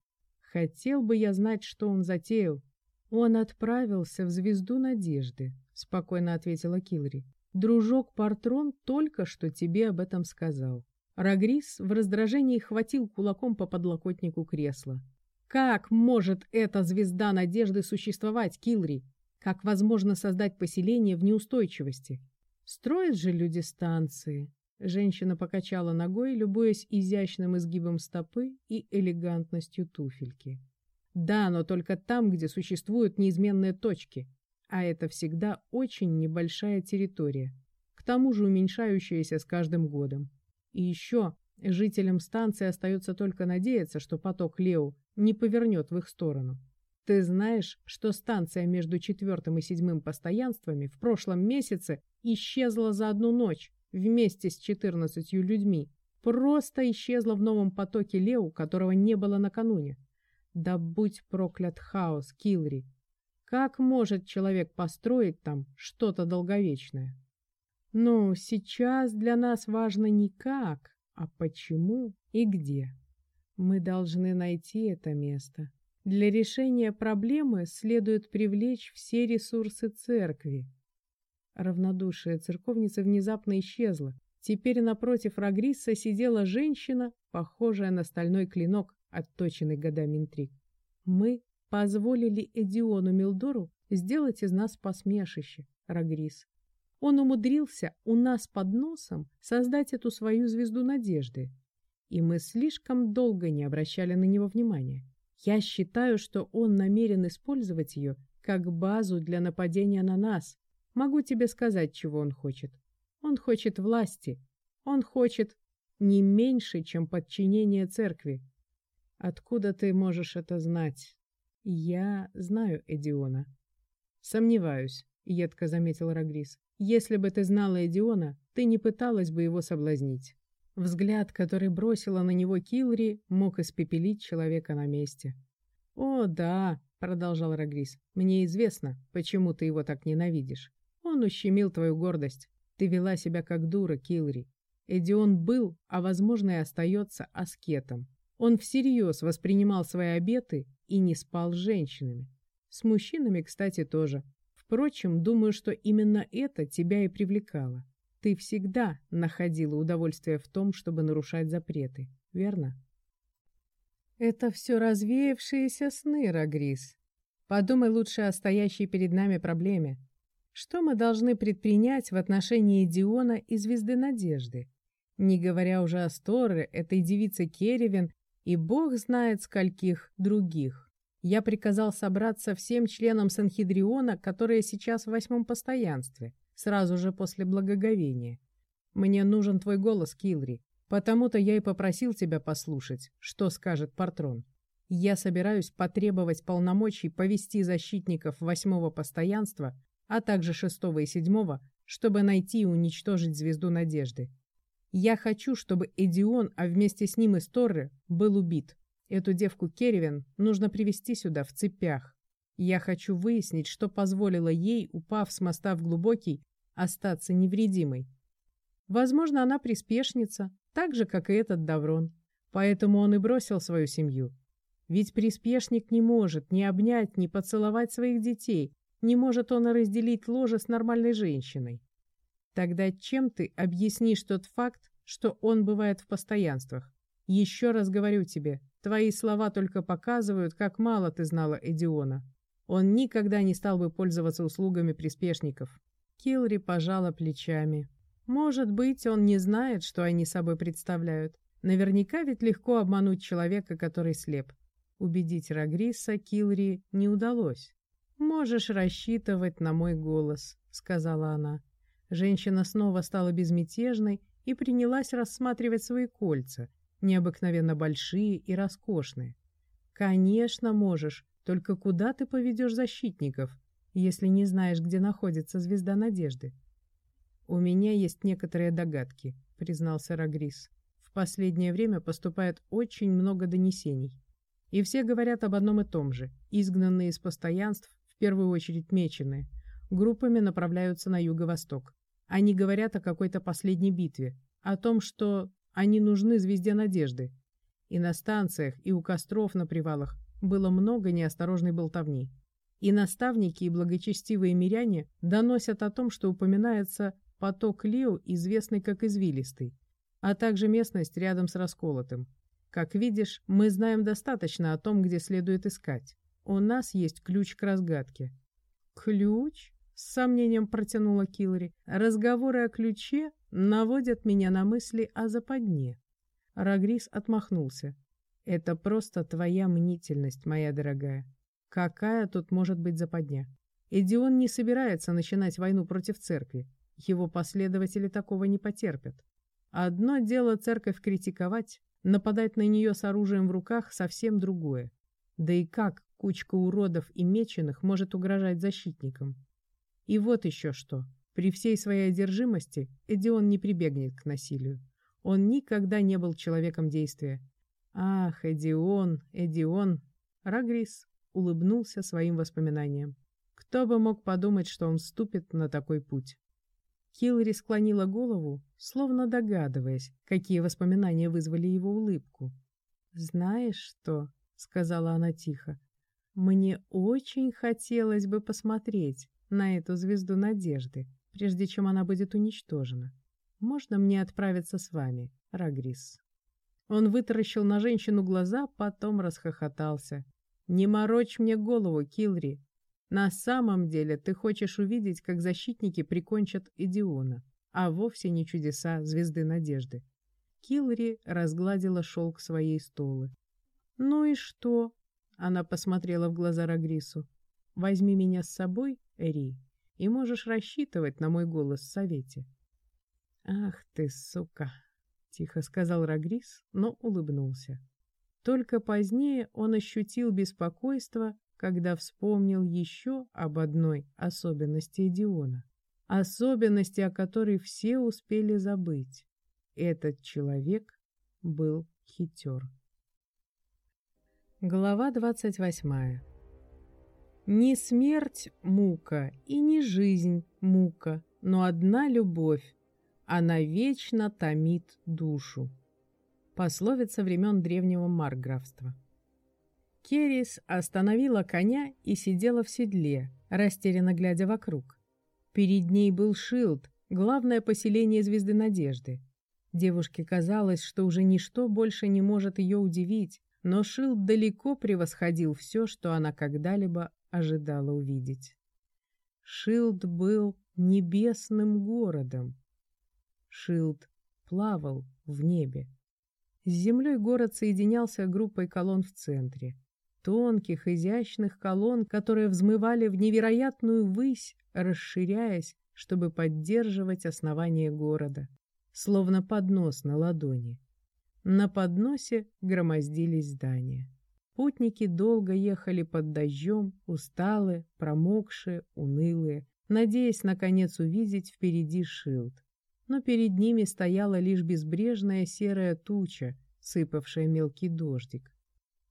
Хотел бы я знать, что он затеял. Он отправился в звезду надежды, спокойно ответила Килри. Дружок Партрон только что тебе об этом сказал. Рагрис в раздражении хватил кулаком по подлокотнику кресла. Как может эта звезда надежды существовать, Килри? Как возможно создать поселение в неустойчивости? Строят же люди станции. Женщина покачала ногой, любуясь изящным изгибом стопы и элегантностью туфельки. Да, но только там, где существуют неизменные точки, а это всегда очень небольшая территория, к тому же уменьшающаяся с каждым годом. И еще жителям станции остается только надеяться, что поток Лео не повернет в их сторону. Ты знаешь, что станция между четвертым и седьмым постоянствами в прошлом месяце исчезла за одну ночь вместе с четырнадцатью людьми. Просто исчезла в новом потоке Лео, которого не было накануне. Да будь проклят хаос, Килри! Как может человек построить там что-то долговечное? Ну, сейчас для нас важно не как, а почему и где. Мы должны найти это место. Для решения проблемы следует привлечь все ресурсы церкви. Равнодушие церковницы внезапно исчезло. Теперь напротив Рагрисса сидела женщина, похожая на стальной клинок, отточенный годами интриг. Мы позволили Эдиону Милдору сделать из нас посмешище, Рагрис. Он умудрился у нас под носом создать эту свою звезду надежды, и мы слишком долго не обращали на него внимания. Я считаю, что он намерен использовать ее как базу для нападения на нас. Могу тебе сказать, чего он хочет. Он хочет власти. Он хочет не меньше, чем подчинение церкви. Откуда ты можешь это знать? Я знаю Эдиона. Сомневаюсь, едко заметил Рагрис. Если бы ты знала Эдиона, ты не пыталась бы его соблазнить. Взгляд, который бросила на него Килри, мог испепелить человека на месте. «О, да», — продолжал Рагрис, — «мне известно, почему ты его так ненавидишь. Он ущемил твою гордость. Ты вела себя как дура, Килри. Эдион был, а, возможно, и остается аскетом. Он всерьез воспринимал свои обеты и не спал с женщинами. С мужчинами, кстати, тоже. Впрочем, думаю, что именно это тебя и привлекало. Ты всегда находила удовольствие в том, чтобы нарушать запреты, верно? Это все развеявшиеся сны, Рагрис. Подумай лучше о стоящей перед нами проблеме. Что мы должны предпринять в отношении Диона и Звезды Надежды? Не говоря уже о Сторе, этой девице Керевин и бог знает скольких других. Я приказал собраться всем членам Санхедриона, которые сейчас в восьмом постоянстве — сразу же после благоговения. «Мне нужен твой голос, Килри, потому-то я и попросил тебя послушать, что скажет Партрон. Я собираюсь потребовать полномочий повести защитников восьмого постоянства, а также шестого и седьмого, чтобы найти и уничтожить звезду надежды. Я хочу, чтобы Эдион, а вместе с ним и Сторре, был убит. Эту девку Керевин нужно привести сюда в цепях. Я хочу выяснить, что позволило ей, упав с моста в глубокий, остаться невредимой. Возможно, она приспешница, так же, как и этот Даврон. Поэтому он и бросил свою семью. Ведь приспешник не может ни обнять, ни поцеловать своих детей, не может он разделить ложе с нормальной женщиной. Тогда чем ты объяснишь тот факт, что он бывает в постоянствах? Еще раз говорю тебе, твои слова только показывают, как мало ты знала Эдиона. Он никогда не стал бы пользоваться услугами приспешников. Килри пожала плечами. Может быть, он не знает, что они собой представляют. Наверняка ведь легко обмануть человека, который слеп. Убедить Рагриса Килри не удалось. «Можешь рассчитывать на мой голос», — сказала она. Женщина снова стала безмятежной и принялась рассматривать свои кольца, необыкновенно большие и роскошные. «Конечно можешь, только куда ты поведешь защитников, если не знаешь, где находится звезда надежды? У меня есть некоторые догадки, признался Рагрис. В последнее время поступает очень много донесений. И все говорят об одном и том же. Изгнанные из постоянств, в первую очередь меченые, группами направляются на юго-восток. Они говорят о какой-то последней битве, о том, что они нужны звезде надежды. И на станциях, и у костров на привалах было много неосторожной болтовни. И наставники, и благочестивые миряне доносят о том, что упоминается поток Лео, известный как Извилистый, а также местность рядом с Расколотым. Как видишь, мы знаем достаточно о том, где следует искать. У нас есть ключ к разгадке. Ключ? С сомнением протянула Киллари. Разговоры о ключе наводят меня на мысли о западне. Рагрис отмахнулся. Это просто твоя мнительность, моя дорогая. Какая тут может быть западня? Эдион не собирается начинать войну против церкви. Его последователи такого не потерпят. Одно дело церковь критиковать, нападать на нее с оружием в руках совсем другое. Да и как кучка уродов и меченых может угрожать защитникам? И вот еще что. При всей своей одержимости Эдион не прибегнет к насилию. Он никогда не был человеком действия. Ах, Эдион, Эдион. Рагрис улыбнулся своим воспоминаниям. Кто бы мог подумать, что он вступит на такой путь? Хиллари склонила голову, словно догадываясь, какие воспоминания вызвали его улыбку. «Знаешь что?» — сказала она тихо. «Мне очень хотелось бы посмотреть, на эту звезду надежды, прежде чем она будет уничтожена. Можно мне отправиться с вами, Рагрис?» Он вытаращил на женщину глаза, потом расхохотался. «Не морочь мне голову, Килри. На самом деле ты хочешь увидеть, как защитники прикончат Идиона, а вовсе не чудеса звезды надежды». Килри разгладила шелк своей столы. «Ну и что?» — она посмотрела в глаза Рагрису. «Возьми меня с собой Ри, и можешь рассчитывать на мой голос в совете. «Ах ты, сука!» — тихо сказал Рагрис, но улыбнулся. Только позднее он ощутил беспокойство, когда вспомнил еще об одной особенности Диона. Особенности, о которой все успели забыть. Этот человек был хитер. Глава двадцать восьмая не смерть — мука, и не жизнь — мука, но одна любовь. Она вечно томит душу. Пословица времен древнего марграфства. Керис остановила коня и сидела в седле, растерянно глядя вокруг. Перед ней был Шилд, главное поселение Звезды Надежды. Девушке казалось, что уже ничто больше не может ее удивить, но Шилд далеко превосходил все, что она когда-либо ожидала увидеть. Шилд был небесным городом. Шилд плавал в небе. С землей город соединялся группой колонн в центре. Тонких, изящных колонн, которые взмывали в невероятную высь, расширяясь, чтобы поддерживать основание города, словно поднос на ладони. На подносе громоздились здания. Путники долго ехали под дождем, усталые, промокшие, унылые, надеясь, наконец, увидеть впереди шилд. Но перед ними стояла лишь безбрежная серая туча, сыпавшая мелкий дождик.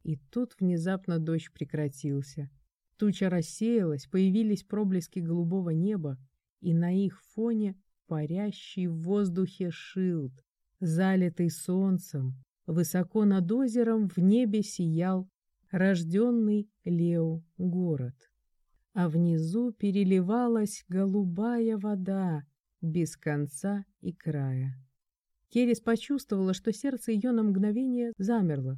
И тут внезапно дождь прекратился. Туча рассеялась, появились проблески голубого неба, и на их фоне парящий в воздухе шилд, залитый солнцем. Высоко над озером в небе сиял рожденный Лео город. А внизу переливалась голубая вода без конца и края. Керис почувствовала, что сердце ее на мгновение замерло.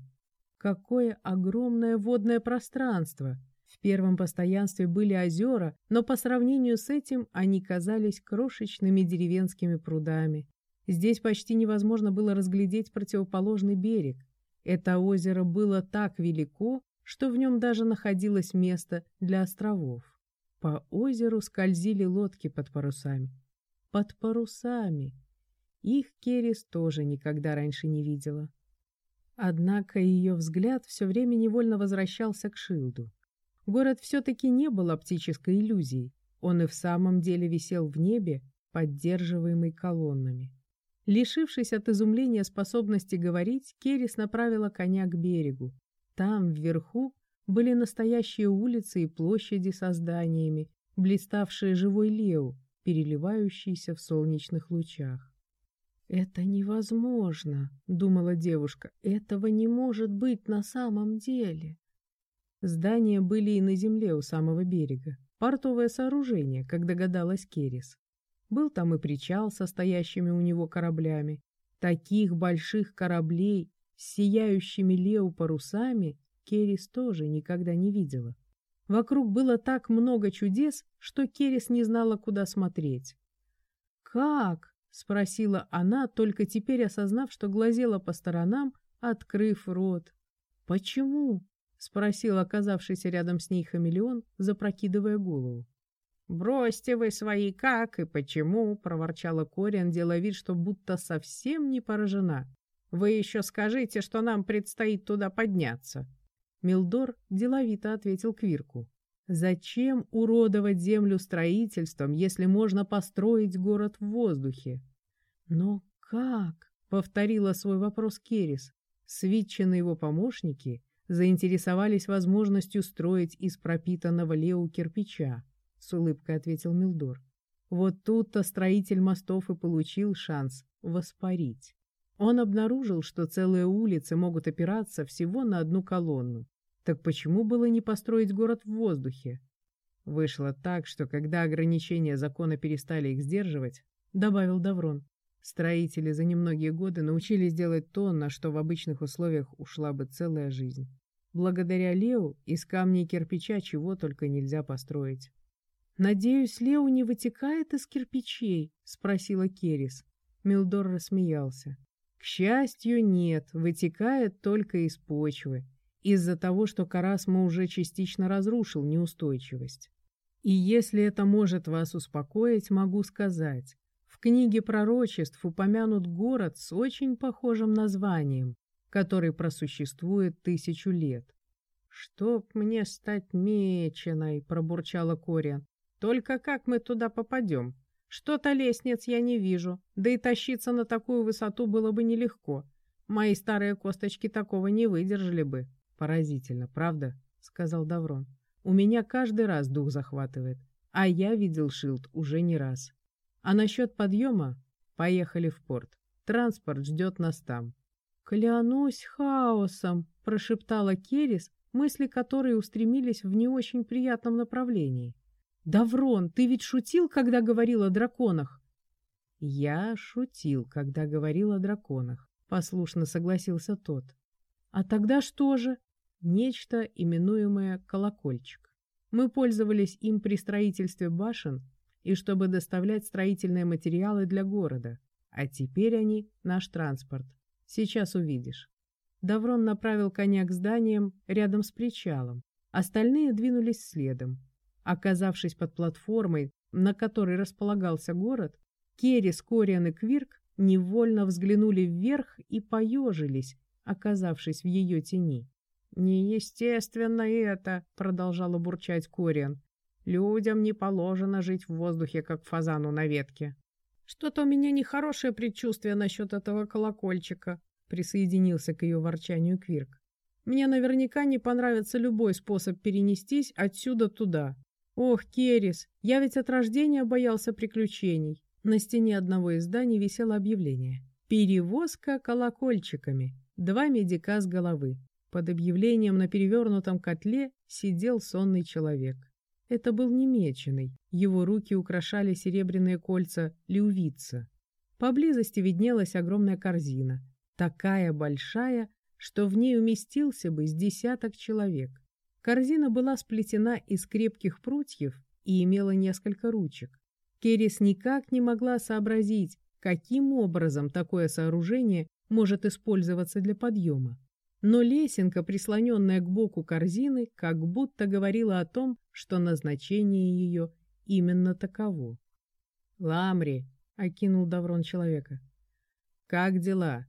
Какое огромное водное пространство! В первом постоянстве были озера, но по сравнению с этим они казались крошечными деревенскими прудами. Здесь почти невозможно было разглядеть противоположный берег. Это озеро было так велико, что в нем даже находилось место для островов. По озеру скользили лодки под парусами. Под парусами! Их Керис тоже никогда раньше не видела. Однако ее взгляд все время невольно возвращался к Шилду. Город все-таки не был оптической иллюзией. Он и в самом деле висел в небе, поддерживаемый колоннами. Лишившись от изумления способности говорить, Керис направила коня к берегу, там, вверху, были настоящие улицы и площади со зданиями, блиставшие живой лео, переливающийся в солнечных лучах. «Это невозможно», — думала девушка. «Этого не может быть на самом деле». Здания были и на земле у самого берега. Портовое сооружение, как догадалась Керис. Был там и причал со стоящими у него кораблями. Таких больших кораблей с сияющими леу парусами Керис тоже никогда не видела. Вокруг было так много чудес, что Керис не знала, куда смотреть. «Как?» — спросила она, только теперь осознав, что глазела по сторонам, открыв рот. «Почему?» — спросил оказавшийся рядом с ней хамелеон, запрокидывая голову. «Бросьте вы свои как и почему!» — проворчала Кориан, делая вид, что будто совсем не поражена. «Вы еще скажите, что нам предстоит туда подняться!» Милдор деловито ответил Квирку. Зачем уродовать землю строительством, если можно построить город в воздухе? Но как? Повторила свой вопрос Керис. Свитчены его помощники заинтересовались возможностью строить из пропитанного леу кирпича, с улыбкой ответил Милдор. Вот тут-то строитель мостов и получил шанс воспарить. Он обнаружил, что целые улицы могут опираться всего на одну колонну, так почему было не построить город в воздухе? Вышло так, что когда ограничения закона перестали их сдерживать, добавил Даврон, строители за немногие годы научились делать то, на что в обычных условиях ушла бы целая жизнь. Благодаря Лео из камней и кирпича чего только нельзя построить. «Надеюсь, Лео не вытекает из кирпичей?» — спросила Керис. Милдор рассмеялся. «К счастью, нет, вытекает только из почвы из-за того, что Карасма уже частично разрушил неустойчивость. И если это может вас успокоить, могу сказать, в книге пророчеств упомянут город с очень похожим названием, который просуществует тысячу лет. «Чтоб мне стать меченой!» — пробурчала Кориан. «Только как мы туда попадем? Что-то лестниц я не вижу, да и тащиться на такую высоту было бы нелегко. Мои старые косточки такого не выдержали бы». «Поразительно, правда?» — сказал Даврон. «У меня каждый раз дух захватывает, а я видел Шилд уже не раз. А насчет подъема? Поехали в порт. Транспорт ждет нас там». «Клянусь хаосом!» — прошептала Керис, мысли которой устремились в не очень приятном направлении. «Даврон, ты ведь шутил, когда говорил о драконах?» «Я шутил, когда говорил о драконах», — послушно согласился тот. «А тогда что же?» нечто, именуемое колокольчик. Мы пользовались им при строительстве башен и чтобы доставлять строительные материалы для города. А теперь они наш транспорт. Сейчас увидишь. Даврон направил коня к зданиям рядом с причалом. Остальные двинулись следом. Оказавшись под платформой, на которой располагался город, Керрис, Кориан и Квирк невольно взглянули вверх и поежились, оказавшись в ее тени. «Неестественно это», — продолжала бурчать Кориан. «Людям не положено жить в воздухе, как фазану на ветке». «Что-то у меня нехорошее предчувствие насчет этого колокольчика», — присоединился к ее ворчанию Квирк. «Мне наверняка не понравится любой способ перенестись отсюда туда. Ох, Керис, я ведь от рождения боялся приключений». На стене одного из зданий висело объявление. «Перевозка колокольчиками. Два медика с головы. Под объявлением на перевернутом котле сидел сонный человек. Это был немеченый, его руки украшали серебряные кольца лювица. Поблизости виднелась огромная корзина, такая большая, что в ней уместился бы с десяток человек. Корзина была сплетена из крепких прутьев и имела несколько ручек. Керрис никак не могла сообразить, каким образом такое сооружение может использоваться для подъема но лесенка, прислоненная к боку корзины, как будто говорила о том, что назначение ее именно таково. «Ламри!» — окинул Даврон человека. «Как дела?»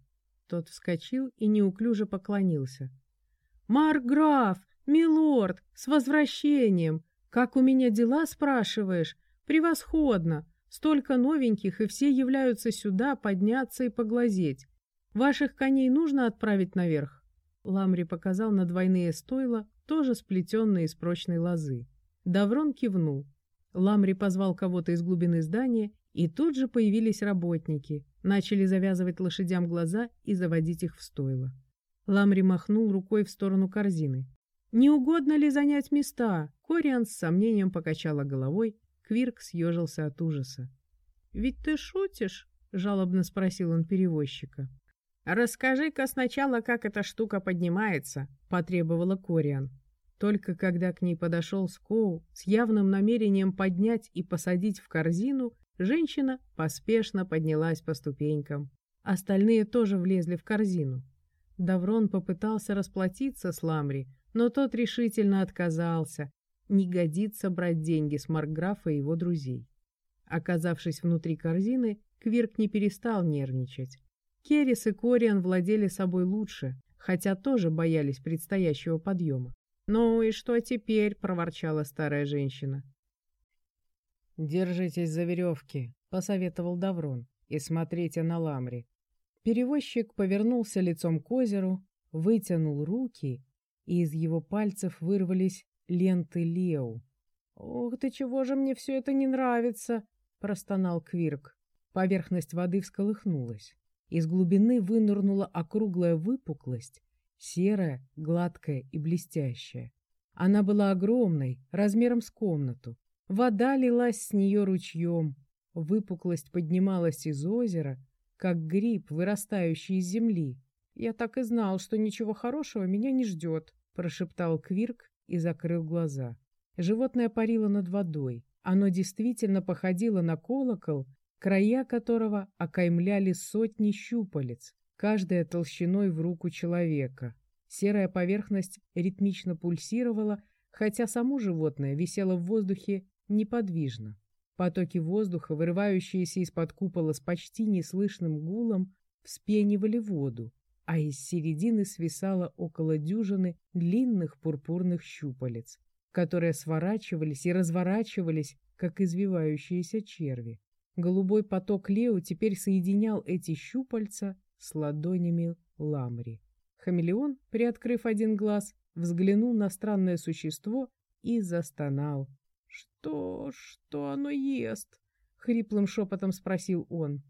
Тот вскочил и неуклюже поклонился. «Марграф! Милорд! С возвращением! Как у меня дела, спрашиваешь? Превосходно! Столько новеньких, и все являются сюда подняться и поглазеть. Ваших коней нужно отправить наверх?» Ламри показал на двойные стойла, тоже сплетенные из прочной лозы. Даврон кивнул. Ламри позвал кого-то из глубины здания, и тут же появились работники, начали завязывать лошадям глаза и заводить их в стойло. Ламри махнул рукой в сторону корзины. «Не угодно ли занять места?» Кориан с сомнением покачала головой, Квирк съежился от ужаса. «Ведь ты шутишь?» — жалобно спросил он перевозчика. «Расскажи-ка сначала, как эта штука поднимается», — потребовала Кориан. Только когда к ней подошел Скоу с явным намерением поднять и посадить в корзину, женщина поспешно поднялась по ступенькам. Остальные тоже влезли в корзину. Даврон попытался расплатиться с Ламри, но тот решительно отказался. Не годится брать деньги с Маркграфа и его друзей. Оказавшись внутри корзины, Квирк не перестал нервничать. Керрис и Кориан владели собой лучше, хотя тоже боялись предстоящего подъема. «Ну и что теперь?» — проворчала старая женщина. «Держитесь за веревки», — посоветовал Даврон, — «и смотрите на ламри». Перевозчик повернулся лицом к озеру, вытянул руки, и из его пальцев вырвались ленты Лео. «Ох, ты чего же мне все это не нравится?» — простонал Квирк. Поверхность воды всколыхнулась. Из глубины вынырнула округлая выпуклость, серая, гладкая и блестящая. Она была огромной, размером с комнату. Вода лилась с нее ручьем. Выпуклость поднималась из озера, как гриб, вырастающий из земли. «Я так и знал, что ничего хорошего меня не ждет», — прошептал Квирк и закрыл глаза. Животное парило над водой. Оно действительно походило на колокол, края которого окаймляли сотни щупалец, каждая толщиной в руку человека. Серая поверхность ритмично пульсировала, хотя само животное висело в воздухе неподвижно. Потоки воздуха, вырывающиеся из-под купола с почти неслышным гулом, вспенивали воду, а из середины свисало около дюжины длинных пурпурных щупалец, которые сворачивались и разворачивались, как извивающиеся черви. Голубой поток Лео теперь соединял эти щупальца с ладонями Ламри. Хамелеон, приоткрыв один глаз, взглянул на странное существо и застонал. «Что, что оно ест?» — хриплым шепотом спросил он.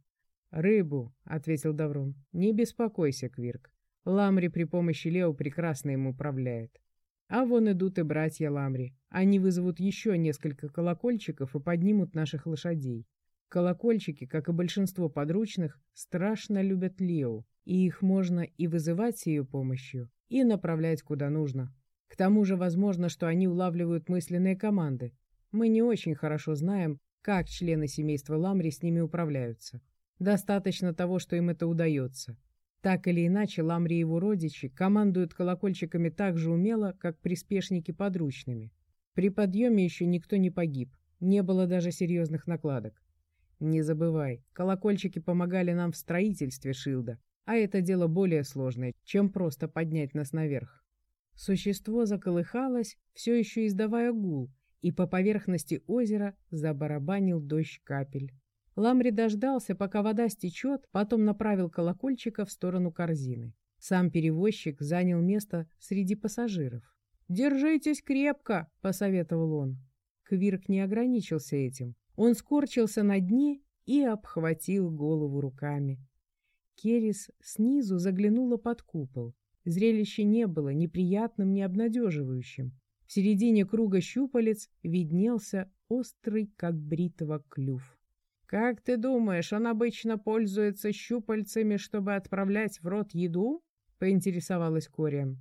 «Рыбу», — ответил Даврон. «Не беспокойся, Квирк. Ламри при помощи Лео прекрасно им управляет. А вон идут и братья Ламри. Они вызовут еще несколько колокольчиков и поднимут наших лошадей. Колокольчики, как и большинство подручных, страшно любят Лео, и их можно и вызывать с ее помощью, и направлять куда нужно. К тому же возможно, что они улавливают мысленные команды. Мы не очень хорошо знаем, как члены семейства Ламри с ними управляются. Достаточно того, что им это удается. Так или иначе, Ламри и его родичи командуют колокольчиками так же умело, как приспешники подручными. При подъеме еще никто не погиб, не было даже серьезных накладок. Не забывай, колокольчики помогали нам в строительстве Шилда, а это дело более сложное, чем просто поднять нас наверх. Существо заколыхалось, все еще издавая гул, и по поверхности озера забарабанил дождь капель. Ламри дождался, пока вода стечет, потом направил колокольчика в сторону корзины. Сам перевозчик занял место среди пассажиров. «Держитесь крепко!» — посоветовал он. Квирк не ограничился этим. Он скорчился на дне и обхватил голову руками. Керис снизу заглянула под купол. Зрелище не было неприятным, ни обнадеживающим. В середине круга щупалец виднелся острый, как бритва, клюв. «Как ты думаешь, он обычно пользуется щупальцами, чтобы отправлять в рот еду?» — поинтересовалась Кориан.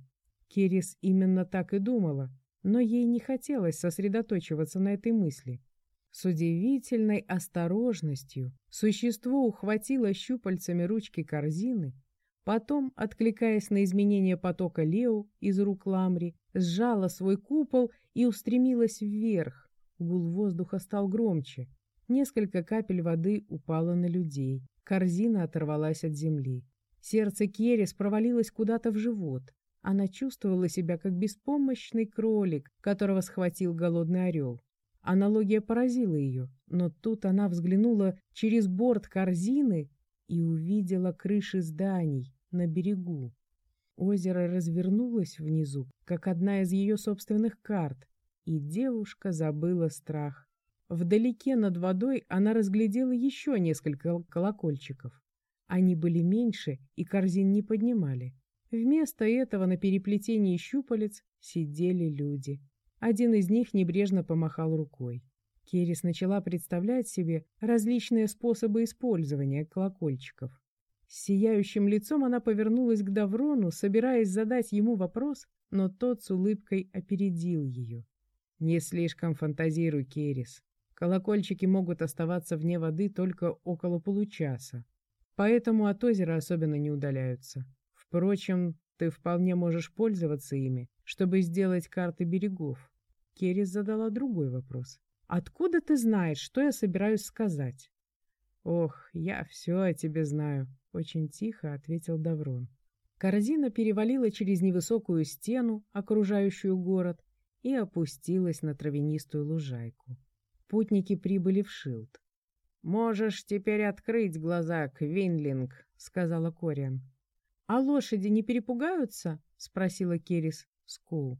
Керис именно так и думала, но ей не хотелось сосредоточиваться на этой мысли. С удивительной осторожностью существо ухватило щупальцами ручки корзины, потом, откликаясь на изменение потока Лео из рук Ламри, сжало свой купол и устремилось вверх. Гул воздуха стал громче. Несколько капель воды упало на людей. Корзина оторвалась от земли. Сердце Керес провалилось куда-то в живот. Она чувствовала себя как беспомощный кролик, которого схватил голодный орел. Аналогия поразила ее, но тут она взглянула через борт корзины и увидела крыши зданий на берегу. Озеро развернулось внизу, как одна из ее собственных карт, и девушка забыла страх. Вдалеке над водой она разглядела еще несколько колокольчиков. Они были меньше и корзин не поднимали. Вместо этого на переплетении щупалец сидели люди. Один из них небрежно помахал рукой. Керис начала представлять себе различные способы использования колокольчиков. С сияющим лицом она повернулась к Даврону, собираясь задать ему вопрос, но тот с улыбкой опередил ее. «Не слишком фантазируй, Керис. Колокольчики могут оставаться вне воды только около получаса, поэтому от озера особенно не удаляются. Впрочем, ты вполне можешь пользоваться ими, чтобы сделать карты берегов. Керис задала другой вопрос. «Откуда ты знаешь, что я собираюсь сказать?» «Ох, я все о тебе знаю», — очень тихо ответил Даврон. Корзина перевалила через невысокую стену, окружающую город, и опустилась на травянистую лужайку. Путники прибыли в Шилд. «Можешь теперь открыть глаза, Квинлинг», — сказала Кориан. «А лошади не перепугаются?» — спросила Керис Скоу.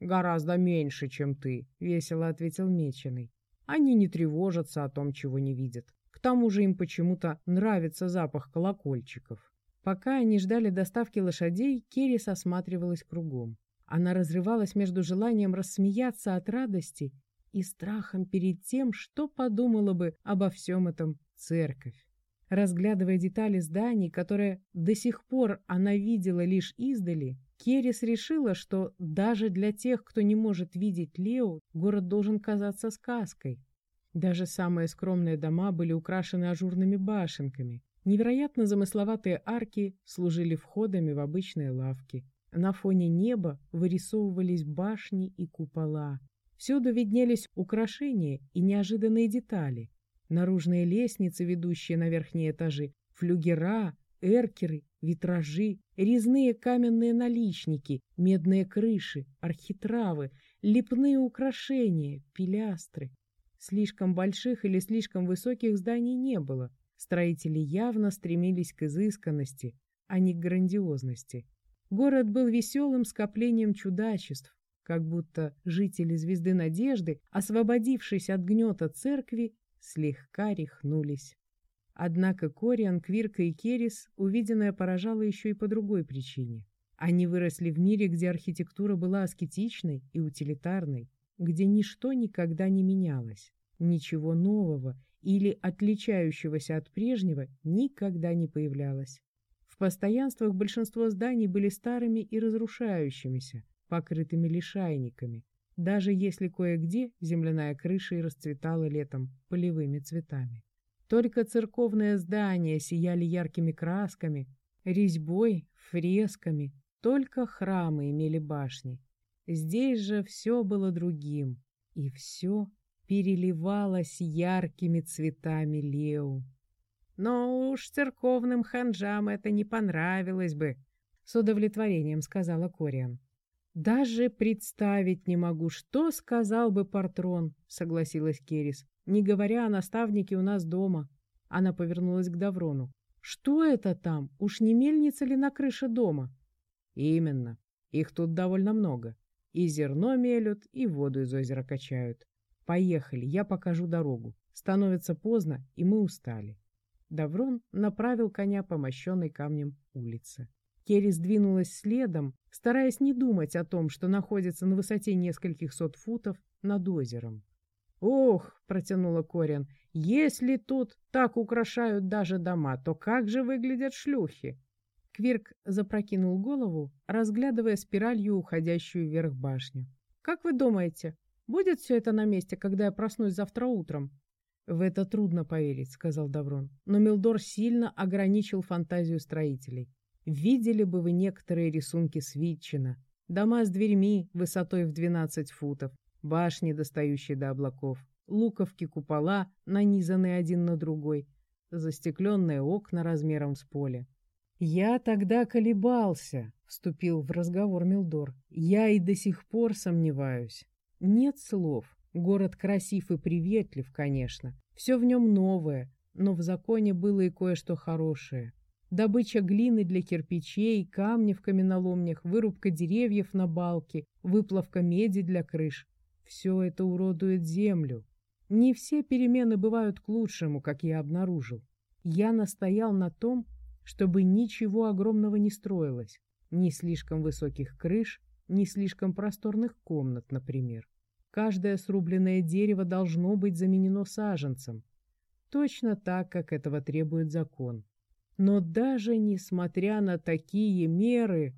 «Гораздо меньше, чем ты», — весело ответил Меченый. «Они не тревожатся о том, чего не видят. К тому же им почему-то нравится запах колокольчиков». Пока они ждали доставки лошадей, Керис осматривалась кругом. Она разрывалась между желанием рассмеяться от радости и страхом перед тем, что подумала бы обо всем этом церковь. Разглядывая детали зданий, которые до сих пор она видела лишь издали, Керрис решила, что даже для тех, кто не может видеть Лео, город должен казаться сказкой. Даже самые скромные дома были украшены ажурными башенками. Невероятно замысловатые арки служили входами в обычные лавки. На фоне неба вырисовывались башни и купола. Всюду виднелись украшения и неожиданные детали. Наружные лестницы, ведущие на верхние этажи, флюгера, эркеры, витражи, резные каменные наличники, медные крыши, архитравы, лепные украшения, пилястры. Слишком больших или слишком высоких зданий не было. Строители явно стремились к изысканности, а не к грандиозности. Город был веселым скоплением чудачеств, как будто жители Звезды Надежды, освободившись от гнета церкви, слегка рехнулись. Однако Кориан, Квирка и Керис увиденное поражало еще и по другой причине. Они выросли в мире, где архитектура была аскетичной и утилитарной, где ничто никогда не менялось, ничего нового или отличающегося от прежнего никогда не появлялось. В постоянствах большинство зданий были старыми и разрушающимися, покрытыми лишайниками, даже если кое-где земляная крыша и расцветала летом полевыми цветами. Только церковные здания сияли яркими красками, резьбой, фресками, только храмы имели башни. Здесь же все было другим, и все переливалось яркими цветами леу. Но уж церковным ханжам это не понравилось бы, с удовлетворением сказала Кориан. «Даже представить не могу, что сказал бы Портрон», — согласилась Керис, «не говоря о наставнике у нас дома». Она повернулась к Даврону. «Что это там? Уж не мельница ли на крыше дома?» «Именно. Их тут довольно много. И зерно мелют, и воду из озера качают. Поехали, я покажу дорогу. Становится поздно, и мы устали». Даврон направил коня по мощенной камнем улице. Керри сдвинулась следом, стараясь не думать о том, что находится на высоте нескольких сот футов над озером. «Ох!» — протянула Кориан. «Если тут так украшают даже дома, то как же выглядят шлюхи?» Квирк запрокинул голову, разглядывая спиралью уходящую вверх башню. «Как вы думаете, будет все это на месте, когда я проснусь завтра утром?» «В это трудно поверить», — сказал Даврон. Но Милдор сильно ограничил фантазию строителей. Видели бы вы некоторые рисунки Свитчина. Дома с дверьми высотой в 12 футов, башни, достающие до облаков, луковки купола, нанизанные один на другой, застекленные окна размером с поле. «Я тогда колебался», — вступил в разговор Милдор. «Я и до сих пор сомневаюсь. Нет слов. Город красив и приветлив, конечно. Все в нем новое, но в законе было и кое-что хорошее. Добыча глины для кирпичей, камни в каменоломнях, вырубка деревьев на балке, выплавка меди для крыш. Все это уродует землю. Не все перемены бывают к лучшему, как я обнаружил. Я настоял на том, чтобы ничего огромного не строилось, ни слишком высоких крыш, ни слишком просторных комнат, например. Каждое срубленное дерево должно быть заменено саженцем, точно так, как этого требует закон. Но даже несмотря на такие меры,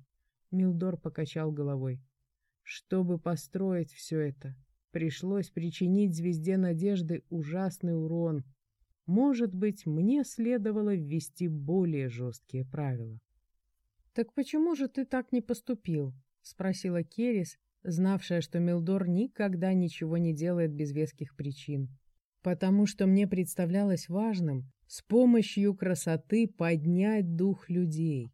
Милдор покачал головой, чтобы построить все это, пришлось причинить звезде надежды ужасный урон. Может быть, мне следовало ввести более жесткие правила. «Так почему же ты так не поступил?» — спросила Керис, знавшая, что Милдор никогда ничего не делает без веских причин. «Потому что мне представлялось важным с помощью красоты поднять дух людей.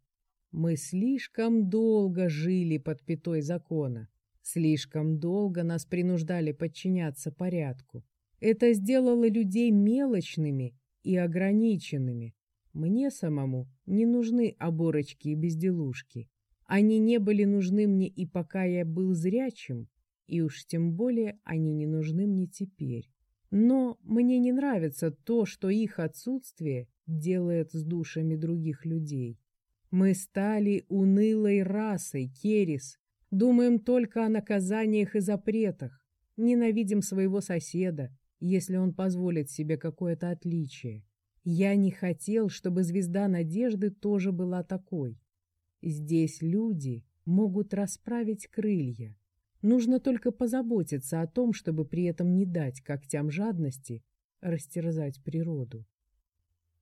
Мы слишком долго жили под пятой закона, слишком долго нас принуждали подчиняться порядку. Это сделало людей мелочными и ограниченными. Мне самому не нужны оборочки и безделушки. Они не были нужны мне и пока я был зрячим, и уж тем более они не нужны мне теперь. Но мне не нравится то, что их отсутствие делает с душами других людей. Мы стали унылой расой, Керис, думаем только о наказаниях и запретах, ненавидим своего соседа, если он позволит себе какое-то отличие. Я не хотел, чтобы звезда надежды тоже была такой. Здесь люди могут расправить крылья. Нужно только позаботиться о том, чтобы при этом не дать когтям жадности растерзать природу.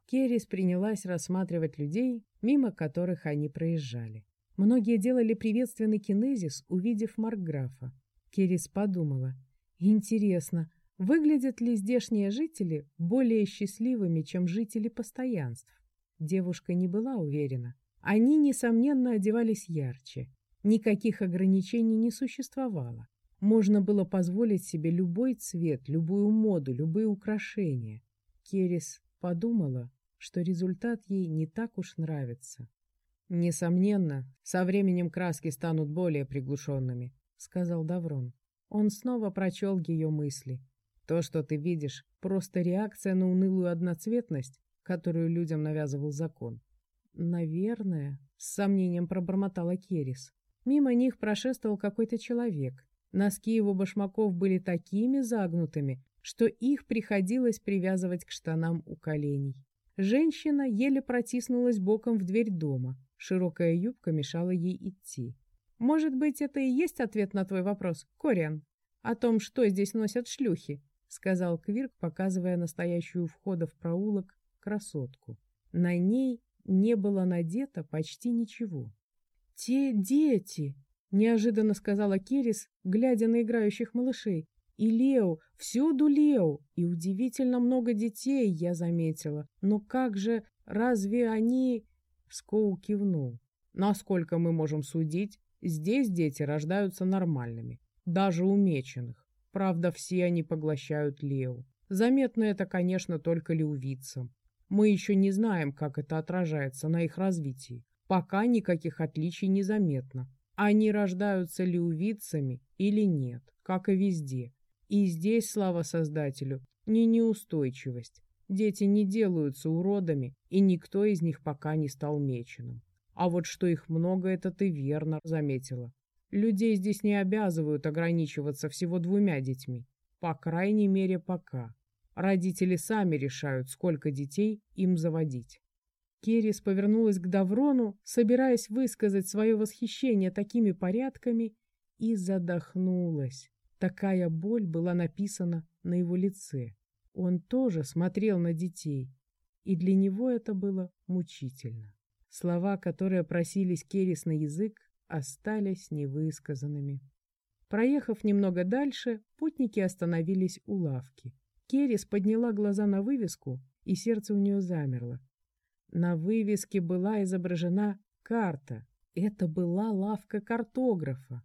Керрис принялась рассматривать людей, мимо которых они проезжали. Многие делали приветственный кинезис, увидев Маркграфа. Керрис подумала, интересно, Выглядят ли здешние жители более счастливыми, чем жители постоянств? Девушка не была уверена. Они, несомненно, одевались ярче. Никаких ограничений не существовало. Можно было позволить себе любой цвет, любую моду, любые украшения. Керис подумала, что результат ей не так уж нравится. «Несомненно, со временем краски станут более приглушенными», — сказал Даврон. Он снова прочел ее мысли. То, что ты видишь, просто реакция на унылую одноцветность, которую людям навязывал закон. Наверное, с сомнением пробормотала Керис. Мимо них прошествовал какой-то человек. Носки его башмаков были такими загнутыми, что их приходилось привязывать к штанам у коленей. Женщина еле протиснулась боком в дверь дома. Широкая юбка мешала ей идти. «Может быть, это и есть ответ на твой вопрос, Кориан? О том, что здесь носят шлюхи?» — сказал Квирк, показывая настоящую входа в проулок красотку. На ней не было надето почти ничего. «Те дети!» — неожиданно сказала Керис, глядя на играющих малышей. «И Лео, всюду Лео! И удивительно много детей, я заметила. Но как же, разве они...» Скоу кивнул. «Насколько мы можем судить, здесь дети рождаются нормальными, даже умеченных. Правда, все они поглощают Лео. Заметно это, конечно, только леувицам. Мы еще не знаем, как это отражается на их развитии. Пока никаких отличий не заметно. Они рождаются леувицами или нет, как и везде. И здесь, слава Создателю, не неустойчивость. Дети не делаются уродами, и никто из них пока не стал меченым. А вот что их много, это ты верно заметила. Людей здесь не обязывают ограничиваться всего двумя детьми. По крайней мере, пока. Родители сами решают, сколько детей им заводить. Керрис повернулась к Даврону, собираясь высказать свое восхищение такими порядками, и задохнулась. Такая боль была написана на его лице. Он тоже смотрел на детей, и для него это было мучительно. Слова, которые просились Керрис на язык, остались невысказанными. Проехав немного дальше, путники остановились у лавки. Керрис подняла глаза на вывеску, и сердце у нее замерло. На вывеске была изображена карта. Это была лавка картографа.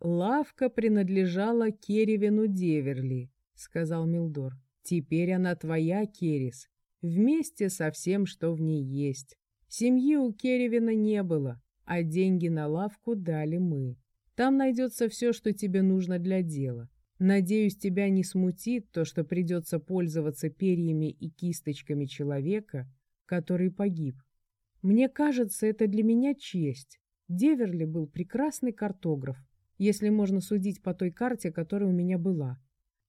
«Лавка принадлежала Керевину Деверли», — сказал Милдор. «Теперь она твоя, Керис, вместе со всем, что в ней есть. Семьи у Керевина не было, а деньги на лавку дали мы. Там найдется все, что тебе нужно для дела. Надеюсь, тебя не смутит то, что придется пользоваться перьями и кисточками человека, который погиб. Мне кажется, это для меня честь. Деверли был прекрасный картограф, если можно судить по той карте, которая у меня была.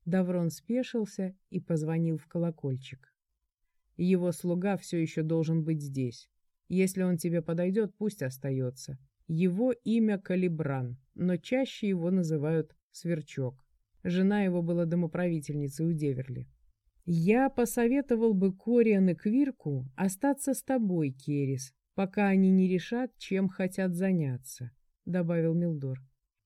Даврон спешился и позвонил в колокольчик. Его слуга все еще должен быть здесь. Если он тебе подойдет, пусть остается. Его имя Калибран, но чаще его называют Сверчок. Жена его была домоправительницей у Деверли. «Я посоветовал бы Кориан и Квирку остаться с тобой, Керис, пока они не решат, чем хотят заняться», — добавил Милдор.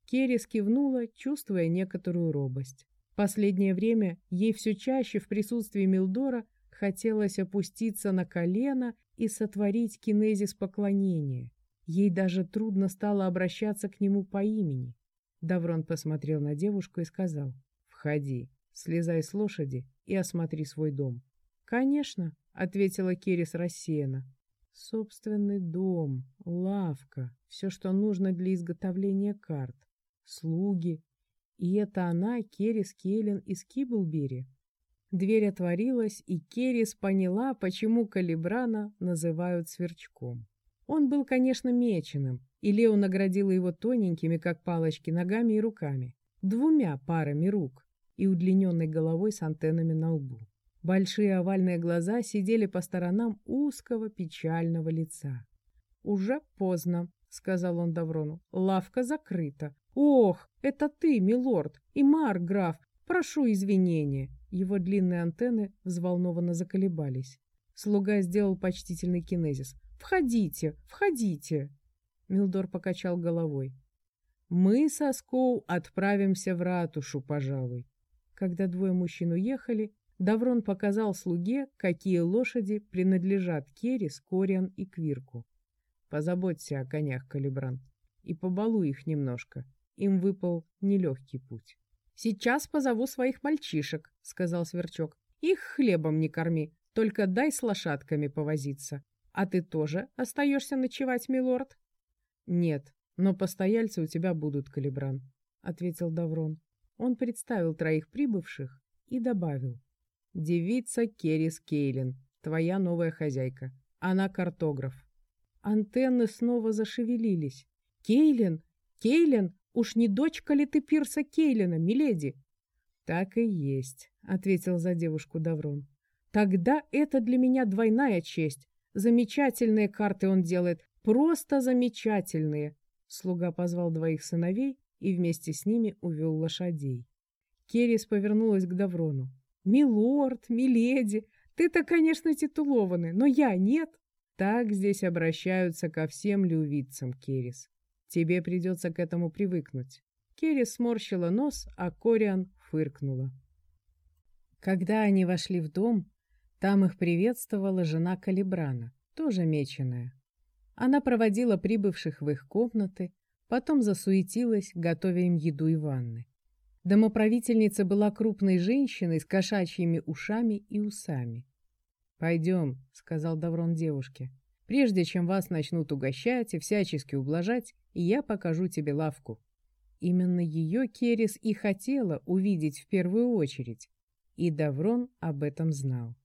Керис кивнула, чувствуя некоторую робость. Последнее время ей все чаще в присутствии Милдора хотелось опуститься на колено и сотворить кинезис поклонения. Ей даже трудно стало обращаться к нему по имени. Даврон посмотрел на девушку и сказал, «Входи, слезай с лошади и осмотри свой дом». «Конечно», — ответила Керис рассеянно. «Собственный дом, лавка, все, что нужно для изготовления карт, слуги. И это она, Керис Келлен из Киблбери». Дверь отворилась, и Керис поняла, почему Калибрана называют сверчком. Он был, конечно, меченым, и Лео наградила его тоненькими, как палочки, ногами и руками, двумя парами рук и удлиненной головой с антеннами на лбу. Большие овальные глаза сидели по сторонам узкого печального лица. «Уже поздно», — сказал он Даврону. «Лавка закрыта». «Ох, это ты, милорд, и Марк, граф, прошу извинения». Его длинные антенны взволнованно заколебались. Слуга сделал почтительный кинезис. «Входите, входите!» Милдор покачал головой. «Мы со Скоу отправимся в ратушу, пожалуй». Когда двое мужчин уехали, Даврон показал слуге, какие лошади принадлежат Керис, Кориан и Квирку. «Позаботься о конях, Калибран, и побалуй их немножко. Им выпал нелегкий путь». «Сейчас позову своих мальчишек», — сказал Сверчок. «Их хлебом не корми, только дай с лошадками повозиться. А ты тоже остаешься ночевать, милорд?» «Нет, но постояльцы у тебя будут, Калибран», — ответил Даврон. Он представил троих прибывших и добавил. «Девица Керис Кейлин, твоя новая хозяйка. Она картограф». Антенны снова зашевелились. «Кейлин! Кейлин! Уж не дочка ли ты Пирса Кейлина, миледи?» «Так и есть», — ответил за девушку Даврон. «Тогда это для меня двойная честь. Замечательные карты он делает, Просто замечательные!» Слуга позвал двоих сыновей и вместе с ними увел лошадей. Керрис повернулась к Даврону. «Милорд, миледи, ты-то, конечно, титулованный, но я нет!» Так здесь обращаются ко всем лювицам, Керрис. Тебе придется к этому привыкнуть. Керрис сморщила нос, а Кориан фыркнула. Когда они вошли в дом, там их приветствовала жена Калибрана, тоже меченая. Она проводила прибывших в их комнаты, потом засуетилась, готовя им еду и ванны. Домоправительница была крупной женщиной с кошачьими ушами и усами. «Пойдем», — сказал Даврон девушке, — «прежде чем вас начнут угощать и всячески ублажать, я покажу тебе лавку». Именно ее Керис и хотела увидеть в первую очередь, и Даврон об этом знал.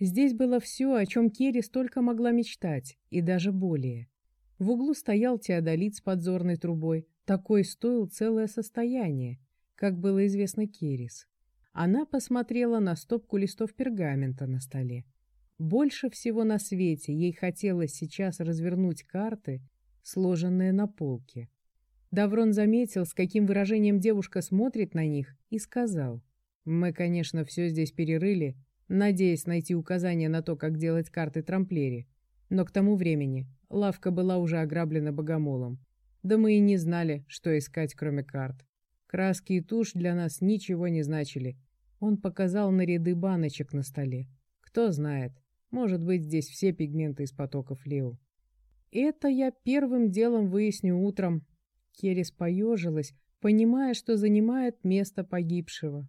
Здесь было все, о чем Керри столько могла мечтать, и даже более. В углу стоял теодолит с подзорной трубой. Такой стоил целое состояние, как было известно Керрис. Она посмотрела на стопку листов пергамента на столе. Больше всего на свете ей хотелось сейчас развернуть карты, сложенные на полке. Даврон заметил, с каким выражением девушка смотрит на них, и сказал, «Мы, конечно, все здесь перерыли, надеясь найти указания на то, как делать карты трамплери. Но к тому времени лавка была уже ограблена богомолом. Да мы и не знали, что искать, кроме карт. Краски и тушь для нас ничего не значили. Он показал на ряды баночек на столе. Кто знает, может быть, здесь все пигменты из потоков Лео. Это я первым делом выясню утром. Керес поежилась, понимая, что занимает место погибшего.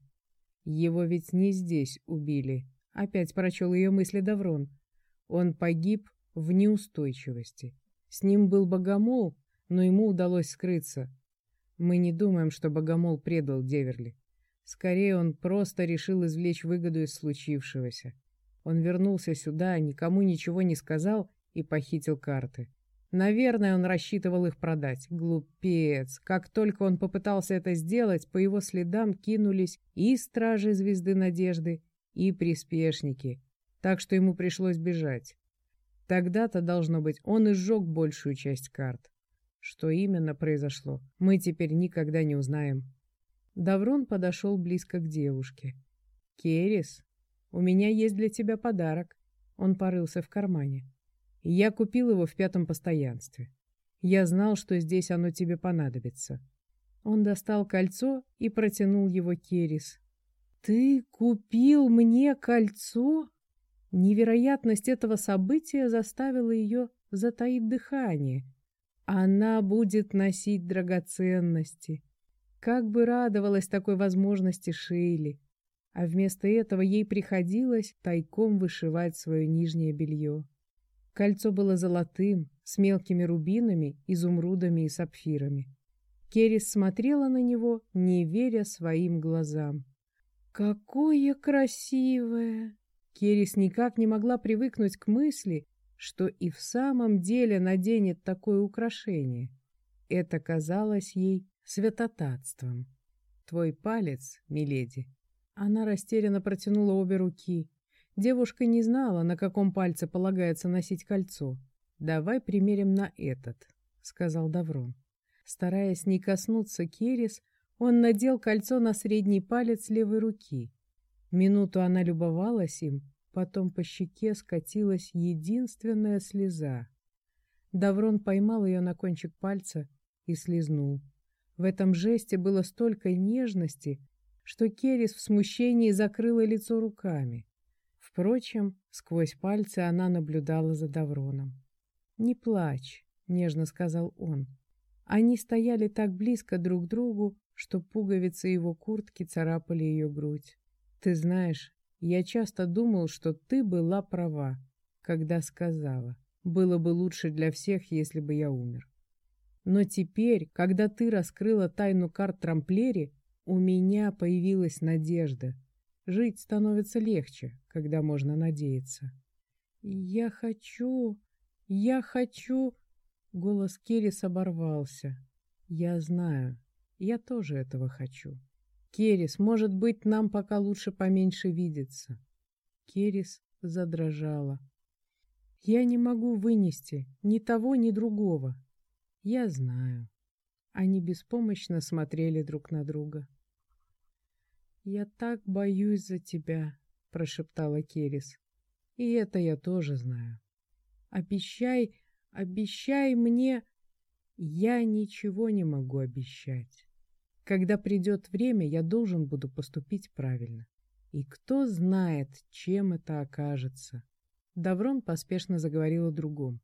Его ведь не здесь убили. Опять прочел ее мысли Даврон. Он погиб в неустойчивости. С ним был богомол, но ему удалось скрыться. Мы не думаем, что богомол предал Деверли. Скорее, он просто решил извлечь выгоду из случившегося. Он вернулся сюда, никому ничего не сказал и похитил карты. Наверное, он рассчитывал их продать. Глупец. Как только он попытался это сделать, по его следам кинулись и стражи Звезды Надежды, и приспешники. Так что ему пришлось бежать. Тогда-то, должно быть, он и сжег большую часть карт. Что именно произошло, мы теперь никогда не узнаем. Даврон подошел близко к девушке. «Керис, у меня есть для тебя подарок». Он порылся в кармане. «Я купил его в пятом постоянстве. Я знал, что здесь оно тебе понадобится». Он достал кольцо и протянул его Керис. «Ты купил мне кольцо?» Невероятность этого события заставила ее затаить дыхание. Она будет носить драгоценности. Как бы радовалась такой возможности Шейли, а вместо этого ей приходилось тайком вышивать свое нижнее белье. Кольцо было золотым, с мелкими рубинами, изумрудами и сапфирами. Керис смотрела на него, не веря своим глазам. «Какое красивое!» Керис никак не могла привыкнуть к мысли, что и в самом деле наденет такое украшение. Это казалось ей святотатством. Твой палец, миледи. Она растерянно протянула обе руки. Девушка не знала, на каком пальце полагается носить кольцо. «Давай примерим на этот», — сказал Даврон. Стараясь не коснуться Керис, он надел кольцо на средний палец левой руки. Минуту она любовалась им, потом по щеке скатилась единственная слеза. Даврон поймал ее на кончик пальца и слезнул. В этом жесте было столько нежности, что Керис в смущении закрыла лицо руками. Впрочем, сквозь пальцы она наблюдала за Давроном. «Не плачь», — нежно сказал он. Они стояли так близко друг к другу, что пуговицы его куртки царапали ее грудь. «Ты знаешь, я часто думал, что ты была права, когда сказала, было бы лучше для всех, если бы я умер. Но теперь, когда ты раскрыла тайну карт Трамплери, у меня появилась надежда. Жить становится легче, когда можно надеяться. «Я хочу... Я хочу...» Голос Керрис оборвался. «Я знаю. Я тоже этого хочу. Керрис, может быть, нам пока лучше поменьше видеться». Керрис задрожала. «Я не могу вынести ни того, ни другого. Я знаю. Они беспомощно смотрели друг на друга. «Я так боюсь за тебя», — прошептала Керис. «И это я тоже знаю. Обещай, обещай мне...» «Я ничего не могу обещать. Когда придет время, я должен буду поступить правильно. И кто знает, чем это окажется». Даврон поспешно заговорил о другом.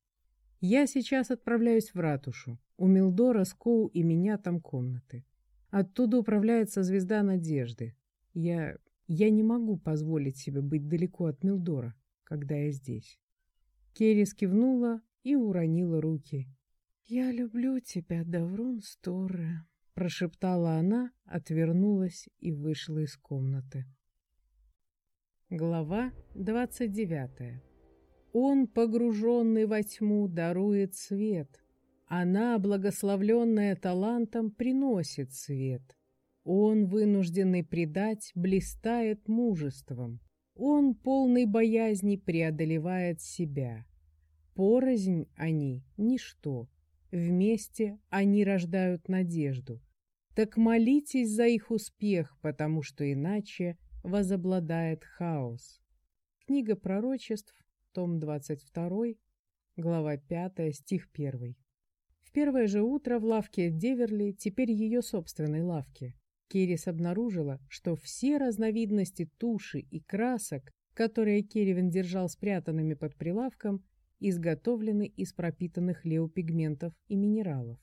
Я сейчас отправляюсь в ратушу. У Милдора, Скоу и меня там комнаты. Оттуда управляется звезда надежды. Я... я не могу позволить себе быть далеко от Милдора, когда я здесь. Керрис кивнула и уронила руки. «Я люблю тебя, Даврон Сторре», — прошептала она, отвернулась и вышла из комнаты. Глава двадцать девятая он, погруженный во тьму, дарует свет. Она, благословленная талантом, приносит свет. Он, вынужденный предать, блистает мужеством. Он, полный боязни, преодолевает себя. Порознь они — ничто. Вместе они рождают надежду. Так молитесь за их успех, потому что иначе возобладает хаос. Книга пророчеств, том 22, глава 5, стих 1. В первое же утро в лавке Деверли, теперь ее собственной лавке, Керрис обнаружила, что все разновидности туши и красок, которые Керевин держал спрятанными под прилавком, изготовлены из пропитанных леопигментов и минералов.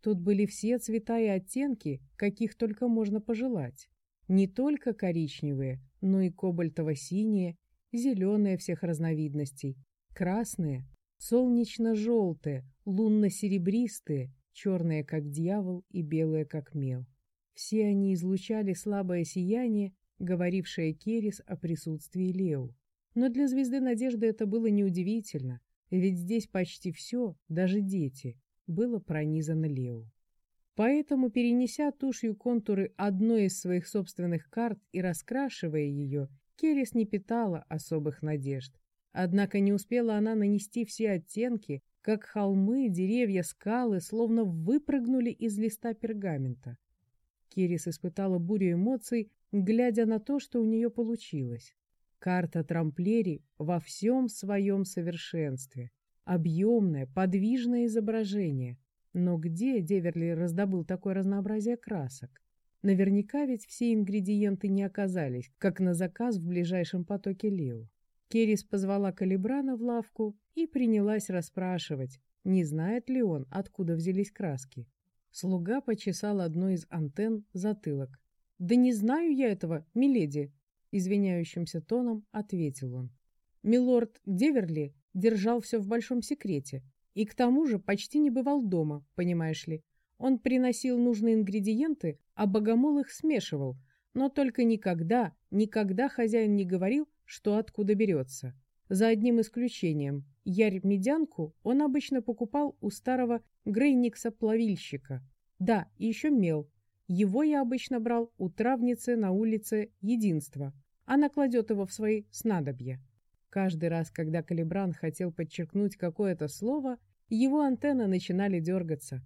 Тут были все цвета и оттенки, каких только можно пожелать. Не только коричневые, но и кобальтово-синие зеленые всех разновидностей, красные, солнечно-желтые, лунно-серебристые, черные, как дьявол, и белые, как мел. Все они излучали слабое сияние, говорившее Керис о присутствии Лео. Но для звезды надежды это было неудивительно, ведь здесь почти все, даже дети, было пронизано Лео. Поэтому, перенеся тушью контуры одной из своих собственных карт и раскрашивая ее, Керис не питала особых надежд. Однако не успела она нанести все оттенки, как холмы, деревья, скалы словно выпрыгнули из листа пергамента. Керис испытала бурю эмоций, глядя на то, что у нее получилось. Карта Трамплери во всем своем совершенстве. Объемное, подвижное изображение. Но где Деверли раздобыл такое разнообразие красок? Наверняка ведь все ингредиенты не оказались, как на заказ в ближайшем потоке Лео. Керис позвала Калибрана в лавку и принялась расспрашивать, не знает ли он, откуда взялись краски. Слуга почесал одну из антенн затылок. «Да не знаю я этого, миледи!» Извиняющимся тоном ответил он. «Милорд Деверли держал все в большом секрете и к тому же почти не бывал дома, понимаешь ли. Он приносил нужные ингредиенты, а богомол их смешивал, но только никогда, никогда хозяин не говорил, что откуда берется. За одним исключением. Ярь-медянку он обычно покупал у старого Грейникса-плавильщика. Да, и еще мел. Его я обычно брал у травницы на улице Единства. Она кладет его в свои снадобья. Каждый раз, когда Калибран хотел подчеркнуть какое-то слово, его антенны начинали дергаться.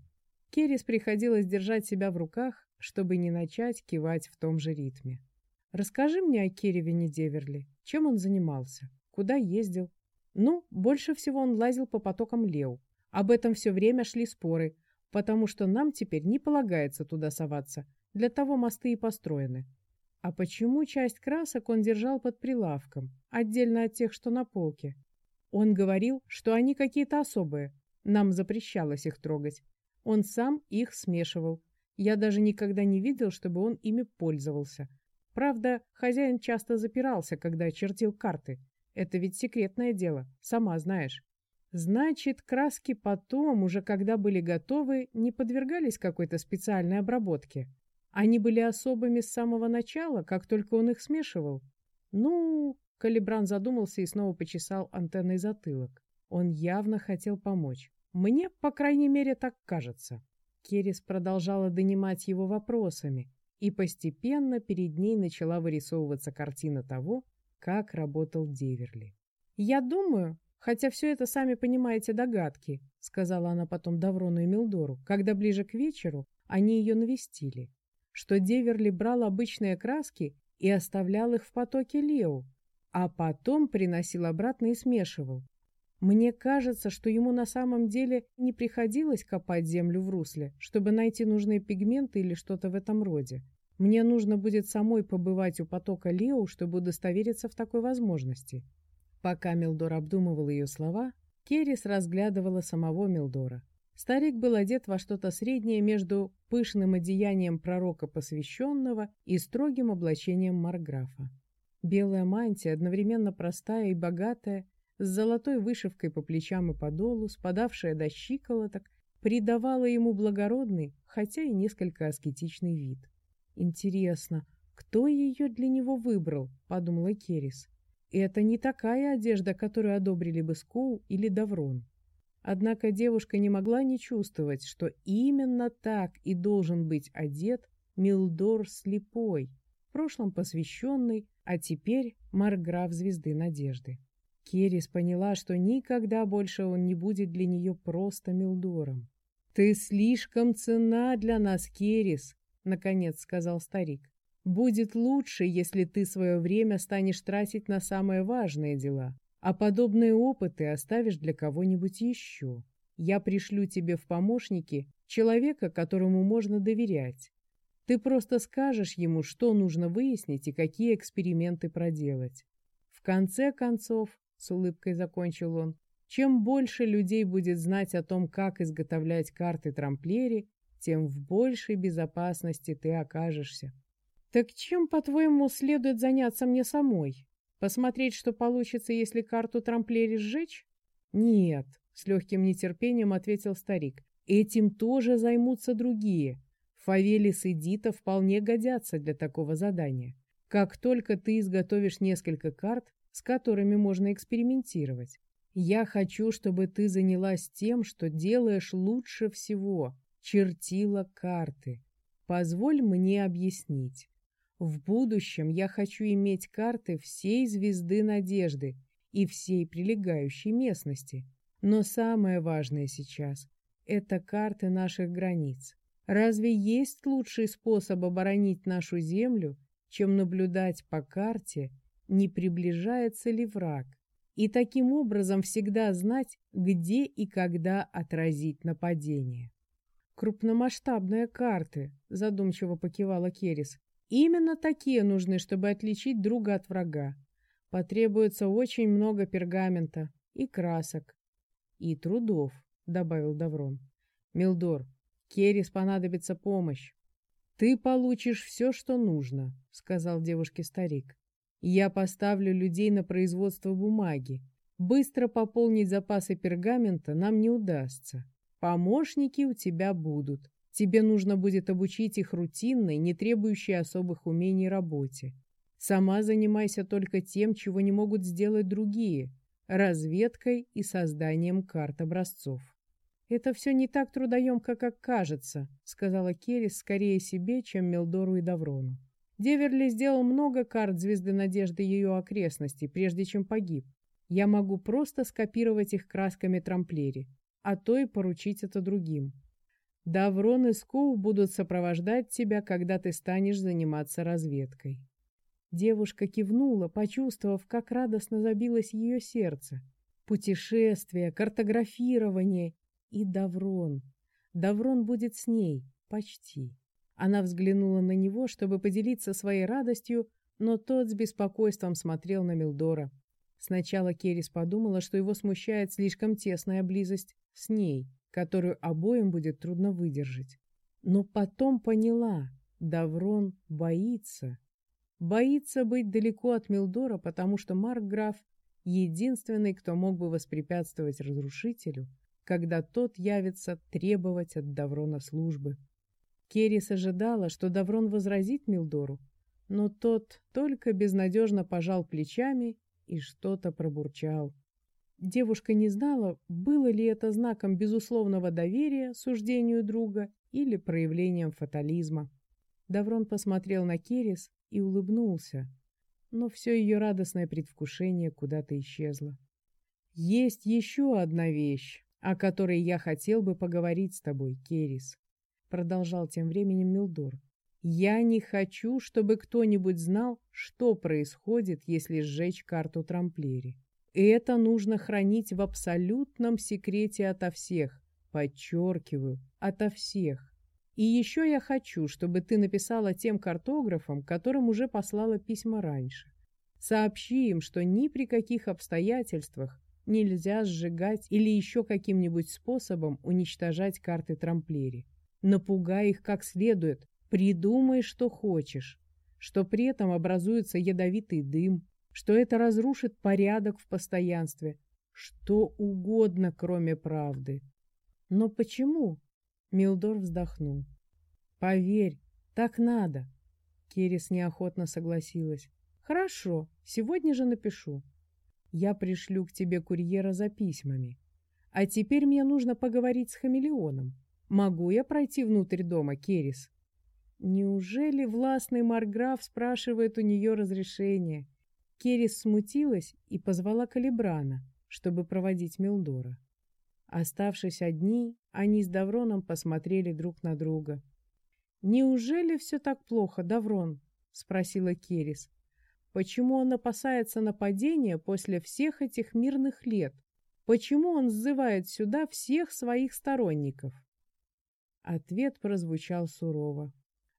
Керрис приходилось держать себя в руках, чтобы не начать кивать в том же ритме. «Расскажи мне о Керевине Деверли. Чем он занимался? Куда ездил? Ну, больше всего он лазил по потокам Лео. Об этом все время шли споры, потому что нам теперь не полагается туда соваться. Для того мосты и построены. А почему часть красок он держал под прилавком, отдельно от тех, что на полке? Он говорил, что они какие-то особые. Нам запрещалось их трогать. Он сам их смешивал. Я даже никогда не видел, чтобы он ими пользовался. Правда, хозяин часто запирался, когда чертил карты. Это ведь секретное дело, сама знаешь. Значит, краски потом, уже когда были готовы, не подвергались какой-то специальной обработке. Они были особыми с самого начала, как только он их смешивал. Ну, Калибран задумался и снова почесал антенной затылок. Он явно хотел помочь. Мне, по крайней мере, так кажется. Керис продолжала донимать его вопросами, и постепенно перед ней начала вырисовываться картина того, как работал Деверли. «Я думаю, хотя все это, сами понимаете, догадки», сказала она потом Даврону и Милдору, когда ближе к вечеру они ее навестили, что Деверли брал обычные краски и оставлял их в потоке Лео, а потом приносил обратно и смешивал. Мне кажется, что ему на самом деле не приходилось копать землю в русле, чтобы найти нужные пигменты или что-то в этом роде. Мне нужно будет самой побывать у потока Лео, чтобы удостовериться в такой возможности. Пока Милдор обдумывал ее слова, Керрис разглядывала самого Милдора. Старик был одет во что-то среднее между пышным одеянием пророка посвященного и строгим облачением марграфа. Белая мантия, одновременно простая и богатая, с золотой вышивкой по плечам и по долу, спадавшая до щиколоток, придавала ему благородный, хотя и несколько аскетичный вид. «Интересно, кто ее для него выбрал?» — подумала Керис. «Это не такая одежда, которую одобрили бы Скоу или Даврон». Однако девушка не могла не чувствовать, что именно так и должен быть одет Милдор Слепой, в прошлом посвященный, а теперь Марграф Звезды Надежды. Керис поняла, что никогда больше он не будет для нее просто Милдором. «Ты слишком цена для нас, Керис», — наконец сказал старик. «Будет лучше, если ты свое время станешь тратить на самые важные дела, а подобные опыты оставишь для кого-нибудь еще. Я пришлю тебе в помощники человека, которому можно доверять. Ты просто скажешь ему, что нужно выяснить и какие эксперименты проделать. В конце концов, — с улыбкой закончил он. «Чем больше людей будет знать о том, как изготовлять карты трамплери, тем в большей безопасности ты окажешься». «Так чем, по-твоему, следует заняться мне самой? Посмотреть, что получится, если карту трамплери сжечь?» «Нет», — с легким нетерпением ответил старик. «Этим тоже займутся другие. Фавелис и Дита вполне годятся для такого задания. Как только ты изготовишь несколько карт, с которыми можно экспериментировать, я хочу, чтобы ты занялась тем, что делаешь лучше всего, чертила карты. Позволь мне объяснить. В будущем я хочу иметь карты всей звезды Надежды и всей прилегающей местности. Но самое важное сейчас – это карты наших границ. Разве есть лучший способ оборонить нашу землю, чем наблюдать по карте, не приближается ли враг, и таким образом всегда знать, где и когда отразить нападение? «Крупномасштабные карты», – задумчиво покивала Керис. «Именно такие нужны, чтобы отличить друга от врага. Потребуется очень много пергамента и красок. И трудов», – добавил Даврон. «Милдор, Керис понадобится помощь. «Ты получишь все, что нужно», — сказал девушке старик. «Я поставлю людей на производство бумаги. Быстро пополнить запасы пергамента нам не удастся. Помощники у тебя будут. Тебе нужно будет обучить их рутинной, не требующей особых умений работе. Сама занимайся только тем, чего не могут сделать другие – разведкой и созданием карт образцов. «Это все не так трудоемко, как кажется», — сказала Керрис скорее себе, чем Мелдору и Даврону. Деверли сделал много карт Звезды Надежды ее окрестностей, прежде чем погиб. Я могу просто скопировать их красками трамплери, а то и поручить это другим. Даврон и Скоу будут сопровождать тебя, когда ты станешь заниматься разведкой. Девушка кивнула, почувствовав, как радостно забилось ее сердце. Путешествие, картографирование и Даврон. Даврон будет с ней, почти. Она взглянула на него, чтобы поделиться своей радостью, но тот с беспокойством смотрел на Милдора. Сначала Керис подумала, что его смущает слишком тесная близость с ней, которую обоим будет трудно выдержать. Но потом поняла, Даврон боится. Боится быть далеко от Милдора, потому что Маркграф — единственный, кто мог бы воспрепятствовать разрушителю — когда тот явится требовать от Даврона службы. Керрис ожидала, что Даврон возразит Милдору, но тот только безнадежно пожал плечами и что-то пробурчал. Девушка не знала, было ли это знаком безусловного доверия суждению друга или проявлением фатализма. Даврон посмотрел на Керис и улыбнулся, но все ее радостное предвкушение куда-то исчезло. «Есть еще одна вещь», о которой я хотел бы поговорить с тобой, Керис», — продолжал тем временем Милдор. «Я не хочу, чтобы кто-нибудь знал, что происходит, если сжечь карту Трамплери. Это нужно хранить в абсолютном секрете ото всех, подчеркиваю, ото всех. И еще я хочу, чтобы ты написала тем картографам, которым уже послала письма раньше. Сообщи им, что ни при каких обстоятельствах Нельзя сжигать или еще каким-нибудь способом уничтожать карты трамплери. Напугай их как следует, придумай, что хочешь, что при этом образуется ядовитый дым, что это разрушит порядок в постоянстве, что угодно, кроме правды. Но почему? Милдор вздохнул. Поверь, так надо. Керис неохотно согласилась. Хорошо, сегодня же напишу. Я пришлю к тебе курьера за письмами. А теперь мне нужно поговорить с хамелеоном. Могу я пройти внутрь дома, Керис? Неужели властный Марграф спрашивает у нее разрешение? Керис смутилась и позвала Калибрана, чтобы проводить Милдора. Оставшись одни, они с Давроном посмотрели друг на друга. «Неужели все так плохо, Даврон?» — спросила Керис. Почему он опасается нападения после всех этих мирных лет? Почему он сзывает сюда всех своих сторонников? Ответ прозвучал сурово.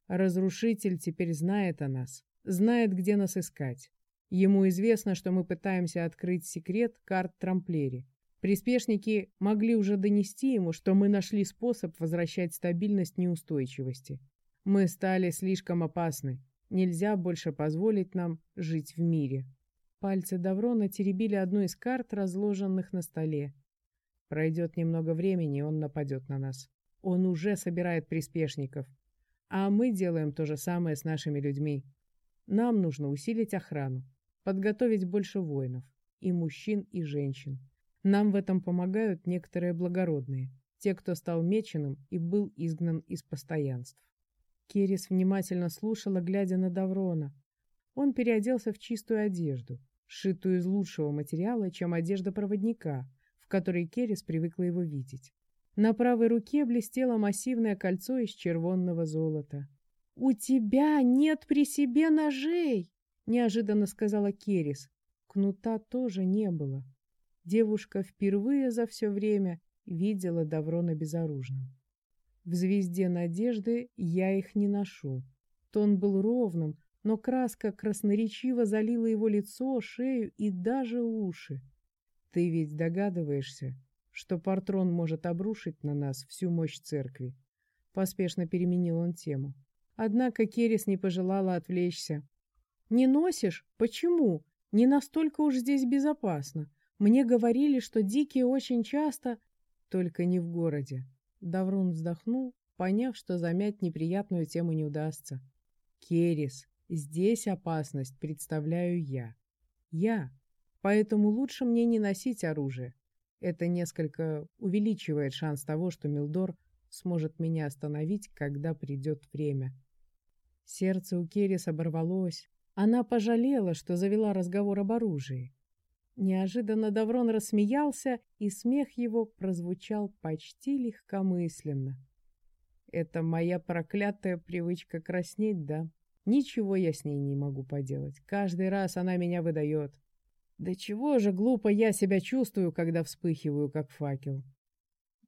Разрушитель теперь знает о нас, знает, где нас искать. Ему известно, что мы пытаемся открыть секрет карт Трамплери. Приспешники могли уже донести ему, что мы нашли способ возвращать стабильность неустойчивости. Мы стали слишком опасны. Нельзя больше позволить нам жить в мире. Пальцы Даврона теребили одну из карт, разложенных на столе. Пройдет немного времени, он нападет на нас. Он уже собирает приспешников. А мы делаем то же самое с нашими людьми. Нам нужно усилить охрану, подготовить больше воинов, и мужчин, и женщин. Нам в этом помогают некоторые благородные, те, кто стал меченым и был изгнан из постоянств. Керис внимательно слушала, глядя на Даврона. Он переоделся в чистую одежду, сшитую из лучшего материала, чем одежда проводника, в которой Керис привыкла его видеть. На правой руке блестело массивное кольцо из червонного золота. «У тебя нет при себе ножей!» — неожиданно сказала Керис. Кнута тоже не было. Девушка впервые за все время видела Даврона безоружным. В «Звезде надежды» я их не ношу. Тон был ровным, но краска красноречиво залила его лицо, шею и даже уши. Ты ведь догадываешься, что Партрон может обрушить на нас всю мощь церкви. Поспешно переменил он тему. Однако Керес не пожелала отвлечься. «Не носишь? Почему? Не настолько уж здесь безопасно. Мне говорили, что дикие очень часто...» «Только не в городе». Даврун вздохнул, поняв, что замять неприятную тему не удастся. «Керес, здесь опасность представляю я. Я. Поэтому лучше мне не носить оружие. Это несколько увеличивает шанс того, что Милдор сможет меня остановить, когда придет время. Сердце у Керис оборвалось. Она пожалела, что завела разговор об оружии. Неожиданно Даврон рассмеялся, и смех его прозвучал почти легкомысленно. «Это моя проклятая привычка краснеть, да? Ничего я с ней не могу поделать. Каждый раз она меня выдает. Да чего же глупо я себя чувствую, когда вспыхиваю, как факел.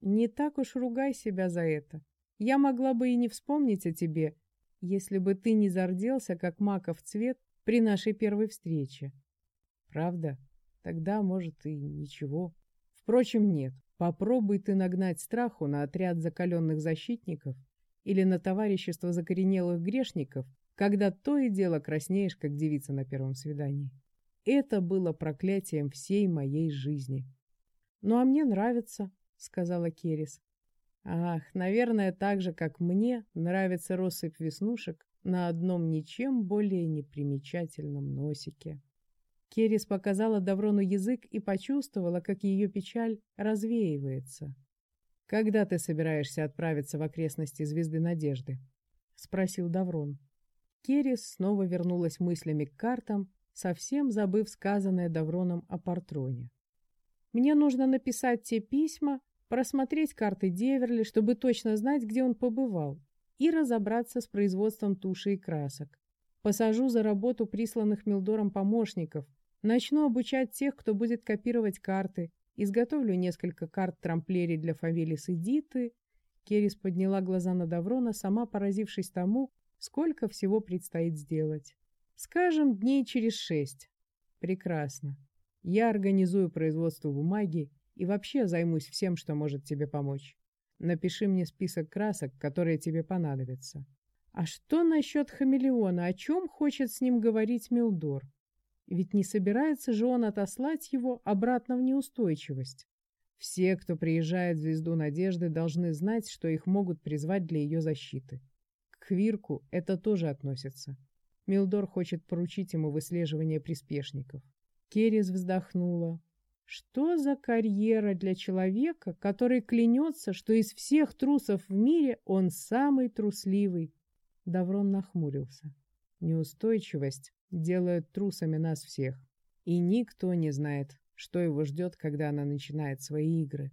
Не так уж ругай себя за это. Я могла бы и не вспомнить о тебе, если бы ты не зарделся, как маков цвет при нашей первой встрече. Правда? Тогда, может, и ничего. Впрочем, нет. Попробуй ты нагнать страху на отряд закаленных защитников или на товарищество закоренелых грешников, когда то и дело краснеешь, как девица на первом свидании. Это было проклятием всей моей жизни. «Ну, а мне нравится», — сказала Керис. «Ах, наверное, так же, как мне нравится россыпь веснушек на одном ничем более непримечательном носике». Керис показала Даврону язык и почувствовала, как ее печаль развеивается. «Когда ты собираешься отправиться в окрестности Звезды Надежды?» — спросил Даврон. Керис снова вернулась мыслями к картам совсем забыв сказанное Давроном о Партроне. «Мне нужно написать те письма, просмотреть карты Деверли, чтобы точно знать, где он побывал, и разобраться с производством туши и красок. Посажу за работу присланных Милдором помощников, начну обучать тех, кто будет копировать карты, изготовлю несколько карт трамплерий для Фавелис и Диты». Керис подняла глаза на Даврона, сама поразившись тому, сколько всего предстоит сделать. Скажем, дней через шесть. Прекрасно. Я организую производство бумаги и вообще займусь всем, что может тебе помочь. Напиши мне список красок, которые тебе понадобятся. А что насчет хамелеона? О чем хочет с ним говорить Милдор? Ведь не собирается же он отослать его обратно в неустойчивость. Все, кто приезжает в Звезду Надежды, должны знать, что их могут призвать для ее защиты. К Хвирку это тоже относится. Милдор хочет поручить ему выслеживание приспешников. Керис вздохнула. Что за карьера для человека, который клянется, что из всех трусов в мире он самый трусливый? Даврон нахмурился. Неустойчивость делает трусами нас всех. И никто не знает, что его ждет, когда она начинает свои игры.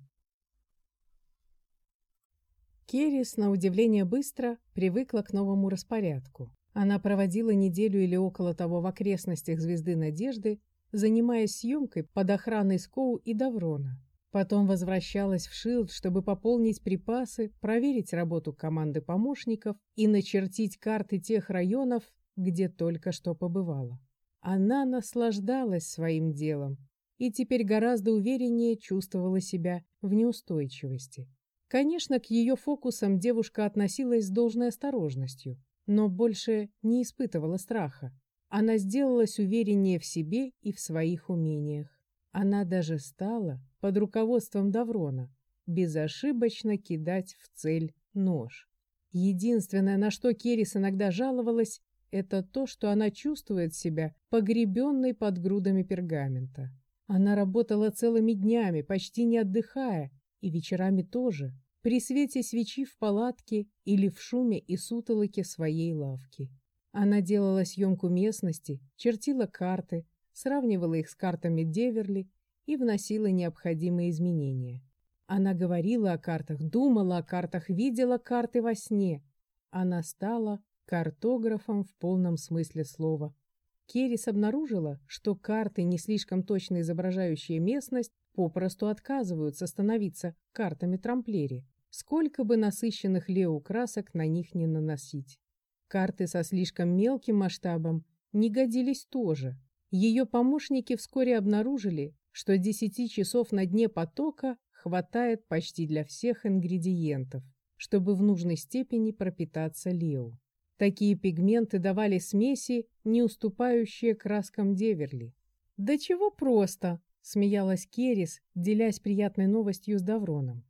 Керис, на удивление быстро, привыкла к новому распорядку. Она проводила неделю или около того в окрестностях Звезды Надежды, занимаясь съемкой под охраной Скоу и Даврона. Потом возвращалась в Шилд, чтобы пополнить припасы, проверить работу команды помощников и начертить карты тех районов, где только что побывала. Она наслаждалась своим делом и теперь гораздо увереннее чувствовала себя в неустойчивости. Конечно, к ее фокусам девушка относилась с должной осторожностью но больше не испытывала страха. Она сделалась увереннее в себе и в своих умениях. Она даже стала, под руководством Даврона, безошибочно кидать в цель нож. Единственное, на что Керис иногда жаловалась, это то, что она чувствует себя погребенной под грудами пергамента. Она работала целыми днями, почти не отдыхая, и вечерами тоже, при свете свечи в палатке или в шуме и сутолоке своей лавки. Она делала съемку местности, чертила карты, сравнивала их с картами Деверли и вносила необходимые изменения. Она говорила о картах, думала о картах, видела карты во сне. Она стала картографом в полном смысле слова. Керрис обнаружила, что карты, не слишком точно изображающие местность, попросту отказываются становиться картами трамплери, сколько бы насыщенных лео красок на них не наносить. Карты со слишком мелким масштабом не годились тоже. Ее помощники вскоре обнаружили, что 10 часов на дне потока хватает почти для всех ингредиентов, чтобы в нужной степени пропитаться лео. Такие пигменты давали смеси, не уступающие краскам Деверли. «Да чего просто!» — смеялась Керис, делясь приятной новостью с Давроном.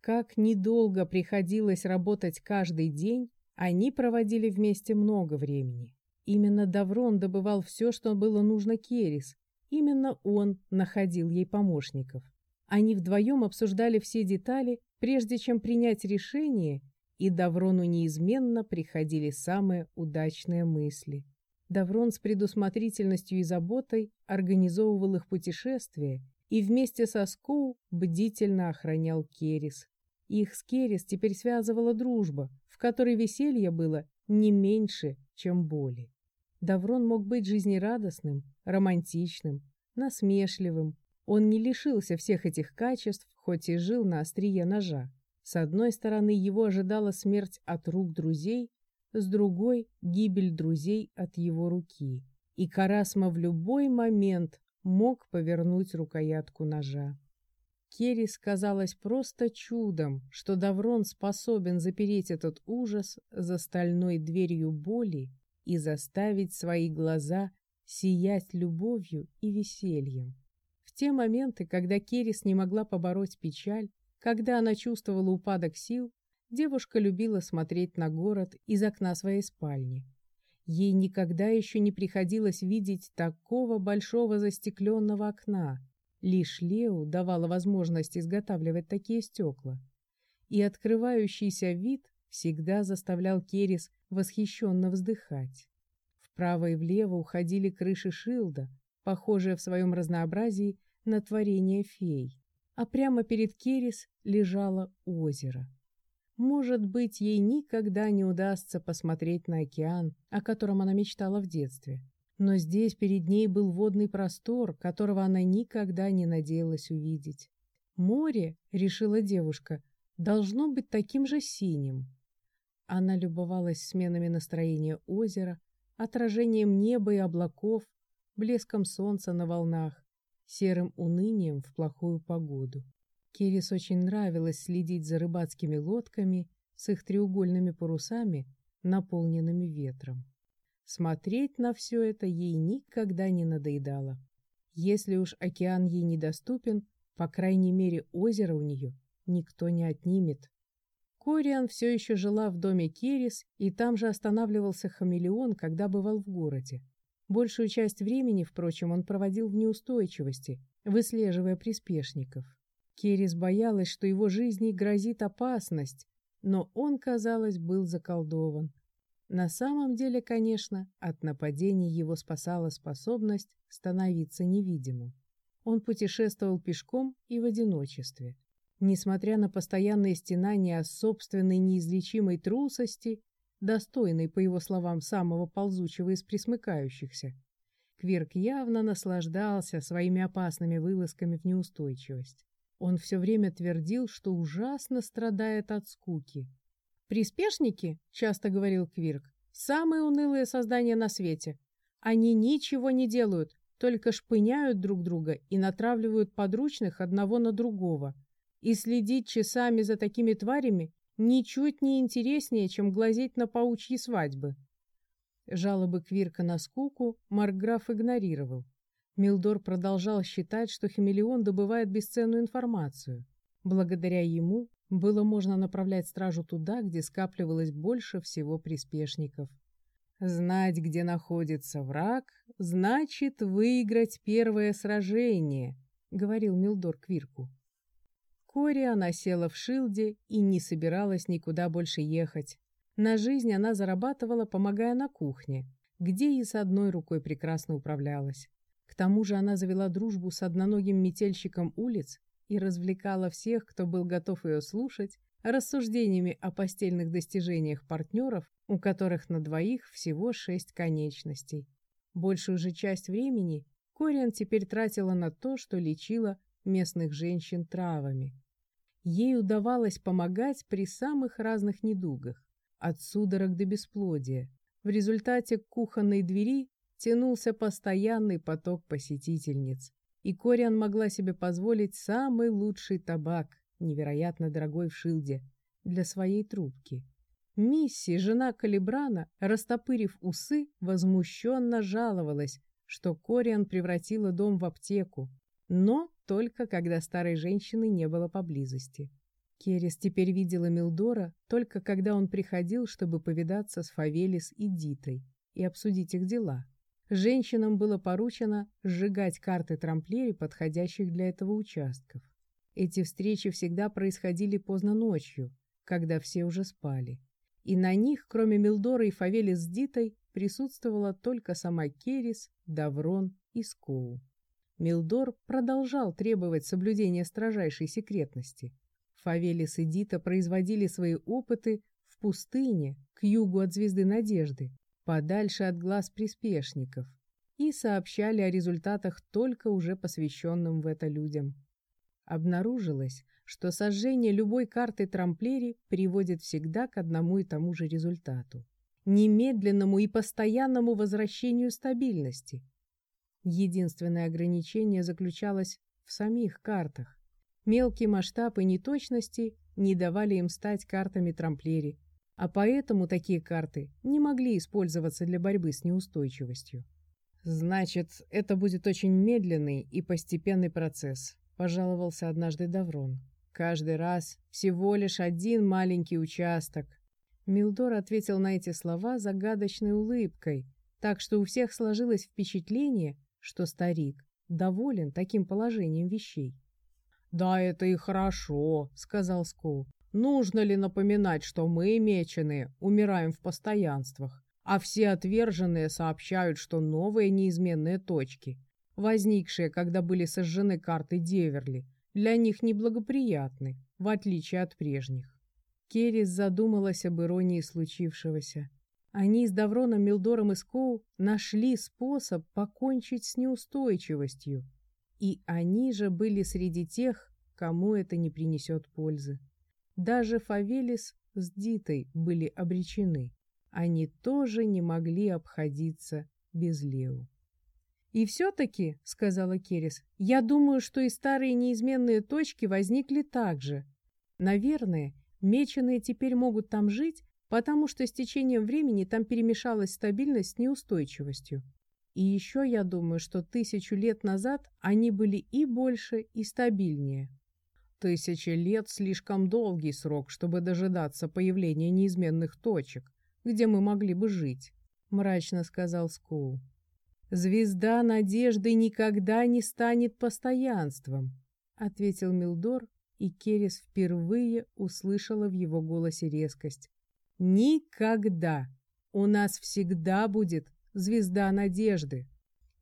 Как недолго приходилось работать каждый день, они проводили вместе много времени. Именно Даврон добывал все, что было нужно Керис. Именно он находил ей помощников. Они вдвоем обсуждали все детали, прежде чем принять решение и Даврону неизменно приходили самые удачные мысли. Даврон с предусмотрительностью и заботой организовывал их путешествия и вместе со Скоу бдительно охранял Керис. Их с Керис теперь связывала дружба, которой веселье было не меньше, чем боли. Даврон мог быть жизнерадостным, романтичным, насмешливым. Он не лишился всех этих качеств, хоть и жил на острие ножа. С одной стороны, его ожидала смерть от рук друзей, с другой — гибель друзей от его руки. И Карасма в любой момент мог повернуть рукоятку ножа. Керрис казалось просто чудом, что Даврон способен запереть этот ужас за стальной дверью боли и заставить свои глаза сиять любовью и весельем. В те моменты, когда Керрис не могла побороть печаль, когда она чувствовала упадок сил, девушка любила смотреть на город из окна своей спальни. Ей никогда еще не приходилось видеть такого большого застекленного окна. Лишь Лео давала возможность изготавливать такие стекла. И открывающийся вид всегда заставлял Керис восхищенно вздыхать. Вправо и влево уходили крыши Шилда, похожие в своем разнообразии на творение фей а прямо перед Керис лежало озеро. Может быть, ей никогда не удастся посмотреть на океан, о котором она мечтала в детстве. Но здесь перед ней был водный простор, которого она никогда не надеялась увидеть. Море, решила девушка, должно быть таким же синим. Она любовалась сменами настроения озера, отражением неба и облаков, блеском солнца на волнах, серым унынием в плохую погоду. Керрис очень нравилось следить за рыбацкими лодками с их треугольными парусами, наполненными ветром. Смотреть на все это ей никогда не надоедало. Если уж океан ей недоступен, по крайней мере озеро у нее никто не отнимет. Кориан все еще жила в доме Керис, и там же останавливался хамелеон, когда бывал в городе. Большую часть времени, впрочем, он проводил в неустойчивости, выслеживая приспешников. Керис боялась, что его жизни грозит опасность, но он, казалось, был заколдован. На самом деле, конечно, от нападений его спасала способность становиться невидимым. Он путешествовал пешком и в одиночестве. Несмотря на постоянные стенания о собственной неизлечимой трусости, достойный, по его словам, самого ползучего из присмыкающихся. Квирк явно наслаждался своими опасными вылазками в неустойчивость. Он все время твердил, что ужасно страдает от скуки. «Приспешники, — часто говорил Квирк, — самые унылые создания на свете. Они ничего не делают, только шпыняют друг друга и натравливают подручных одного на другого. И следить часами за такими тварями ничуть не интереснее, чем глазеть на паучьи свадьбы. Жалобы Квирка на скуку Маркграф игнорировал. Милдор продолжал считать, что хамелеон добывает бесценную информацию. Благодаря ему было можно направлять стражу туда, где скапливалось больше всего приспешников. Знать, где находится враг, значит выиграть первое сражение, говорил Милдор Квирку. Кори она села в Шилде и не собиралась никуда больше ехать. На жизнь она зарабатывала, помогая на кухне, где и с одной рукой прекрасно управлялась. К тому же она завела дружбу с одноногим метельщиком улиц и развлекала всех, кто был готов ее слушать, рассуждениями о постельных достижениях партнеров, у которых на двоих всего шесть конечностей. Большую же часть времени Кориан теперь тратила на то, что лечила местных женщин травами. Ей удавалось помогать при самых разных недугах, от судорог до бесплодия. В результате к кухонной двери тянулся постоянный поток посетительниц, и Кориан могла себе позволить самый лучший табак, невероятно дорогой в Шилде, для своей трубки. Мисси, жена Калибрана, растопырив усы, возмущенно жаловалась, что Кориан превратила дом в аптеку, но только когда старой женщины не было поблизости. Керес теперь видела Милдора только когда он приходил, чтобы повидаться с Фавелис и Дитой и обсудить их дела. Женщинам было поручено сжигать карты трамплери, подходящих для этого участков. Эти встречи всегда происходили поздно ночью, когда все уже спали. И на них, кроме Милдора и Фавели с Дитой, присутствовала только сама Керис, Даврон и Скоу. Милдор продолжал требовать соблюдения строжайшей секретности. Фавелис и Дита производили свои опыты в пустыне, к югу от Звезды Надежды, подальше от глаз приспешников, и сообщали о результатах только уже посвященным в это людям обнаружилось, что сожжение любой карты трамплери приводит всегда к одному и тому же результату – немедленному и постоянному возвращению стабильности. Единственное ограничение заключалось в самих картах. Мелкий масштаб и неточности не давали им стать картами трамплери, а поэтому такие карты не могли использоваться для борьбы с неустойчивостью. Значит, это будет очень медленный и постепенный процесс, пожаловался однажды Даврон. Каждый раз всего лишь один маленький участок. Милдор ответил на эти слова загадочной улыбкой, так что у всех сложилось впечатление, что старик доволен таким положением вещей. «Да, это и хорошо», — сказал Скоу. «Нужно ли напоминать, что мы, меченые, умираем в постоянствах, а все отверженные сообщают, что новые неизменные точки возникшие, когда были сожжены карты Деверли, для них неблагоприятны, в отличие от прежних. Керрис задумалась об иронии случившегося. Они с Давроном, Милдором и Скоу нашли способ покончить с неустойчивостью, и они же были среди тех, кому это не принесет пользы. Даже Фавелис с Дитой были обречены. Они тоже не могли обходиться без Лео. «И все-таки, — сказала Керес, — я думаю, что и старые неизменные точки возникли так же. Наверное, меченые теперь могут там жить, потому что с течением времени там перемешалась стабильность с неустойчивостью. И еще я думаю, что тысячу лет назад они были и больше, и стабильнее. Тысяча лет — слишком долгий срок, чтобы дожидаться появления неизменных точек, где мы могли бы жить, — мрачно сказал Скоу. Звезда надежды никогда не станет постоянством, ответил Милдор, и Керес впервые услышала в его голосе резкость. Никогда. У нас всегда будет звезда надежды.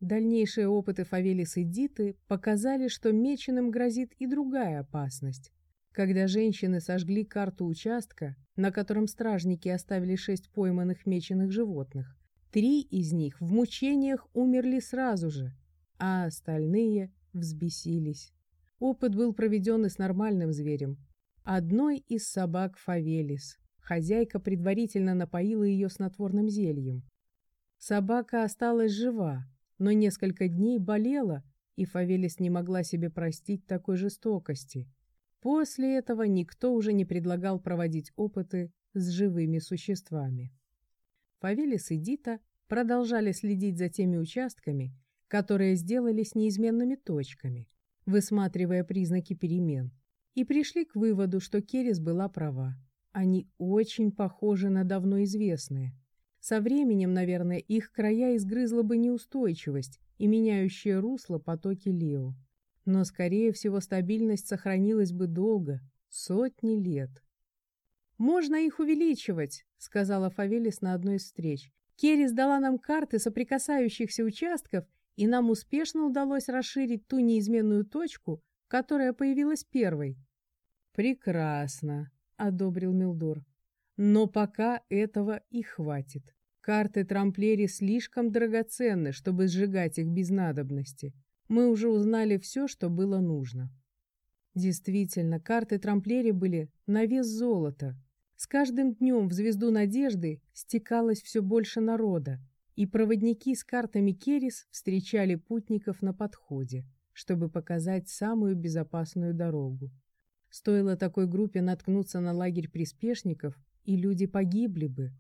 Дальнейшие опыты Фавелис и Диты показали, что меченым грозит и другая опасность. Когда женщины сожгли карту участка, на котором стражники оставили шесть пойманных меченых животных, Три из них в мучениях умерли сразу же, а остальные взбесились. Опыт был проведен и с нормальным зверем. Одной из собак Фавелис. Хозяйка предварительно напоила ее снотворным зельем. Собака осталась жива, но несколько дней болела, и Фавелис не могла себе простить такой жестокости. После этого никто уже не предлагал проводить опыты с живыми существами. Фавелис и Дита продолжали следить за теми участками, которые сделались неизменными точками, высматривая признаки перемен. и пришли к выводу, что Керес была права. Они очень похожи на давно известные. Со временем, наверное, их края изгрызла бы неустойчивость и меняющее русло потоки Лео. Но, скорее всего, стабильность сохранилась бы долго, сотни лет. «Можно их увеличивать», — сказала Фавелис на одной из встреч. «Керри сдала нам карты соприкасающихся участков, и нам успешно удалось расширить ту неизменную точку, которая появилась первой». «Прекрасно», — одобрил Милдор. «Но пока этого и хватит. Карты Трамплери слишком драгоценны, чтобы сжигать их без надобности. Мы уже узнали все, что было нужно». Действительно, карты Трамплери были на вес золота, с каждым днем в «Звезду надежды» стекалось все больше народа, и проводники с картами Керис встречали путников на подходе, чтобы показать самую безопасную дорогу. Стоило такой группе наткнуться на лагерь приспешников, и люди погибли бы.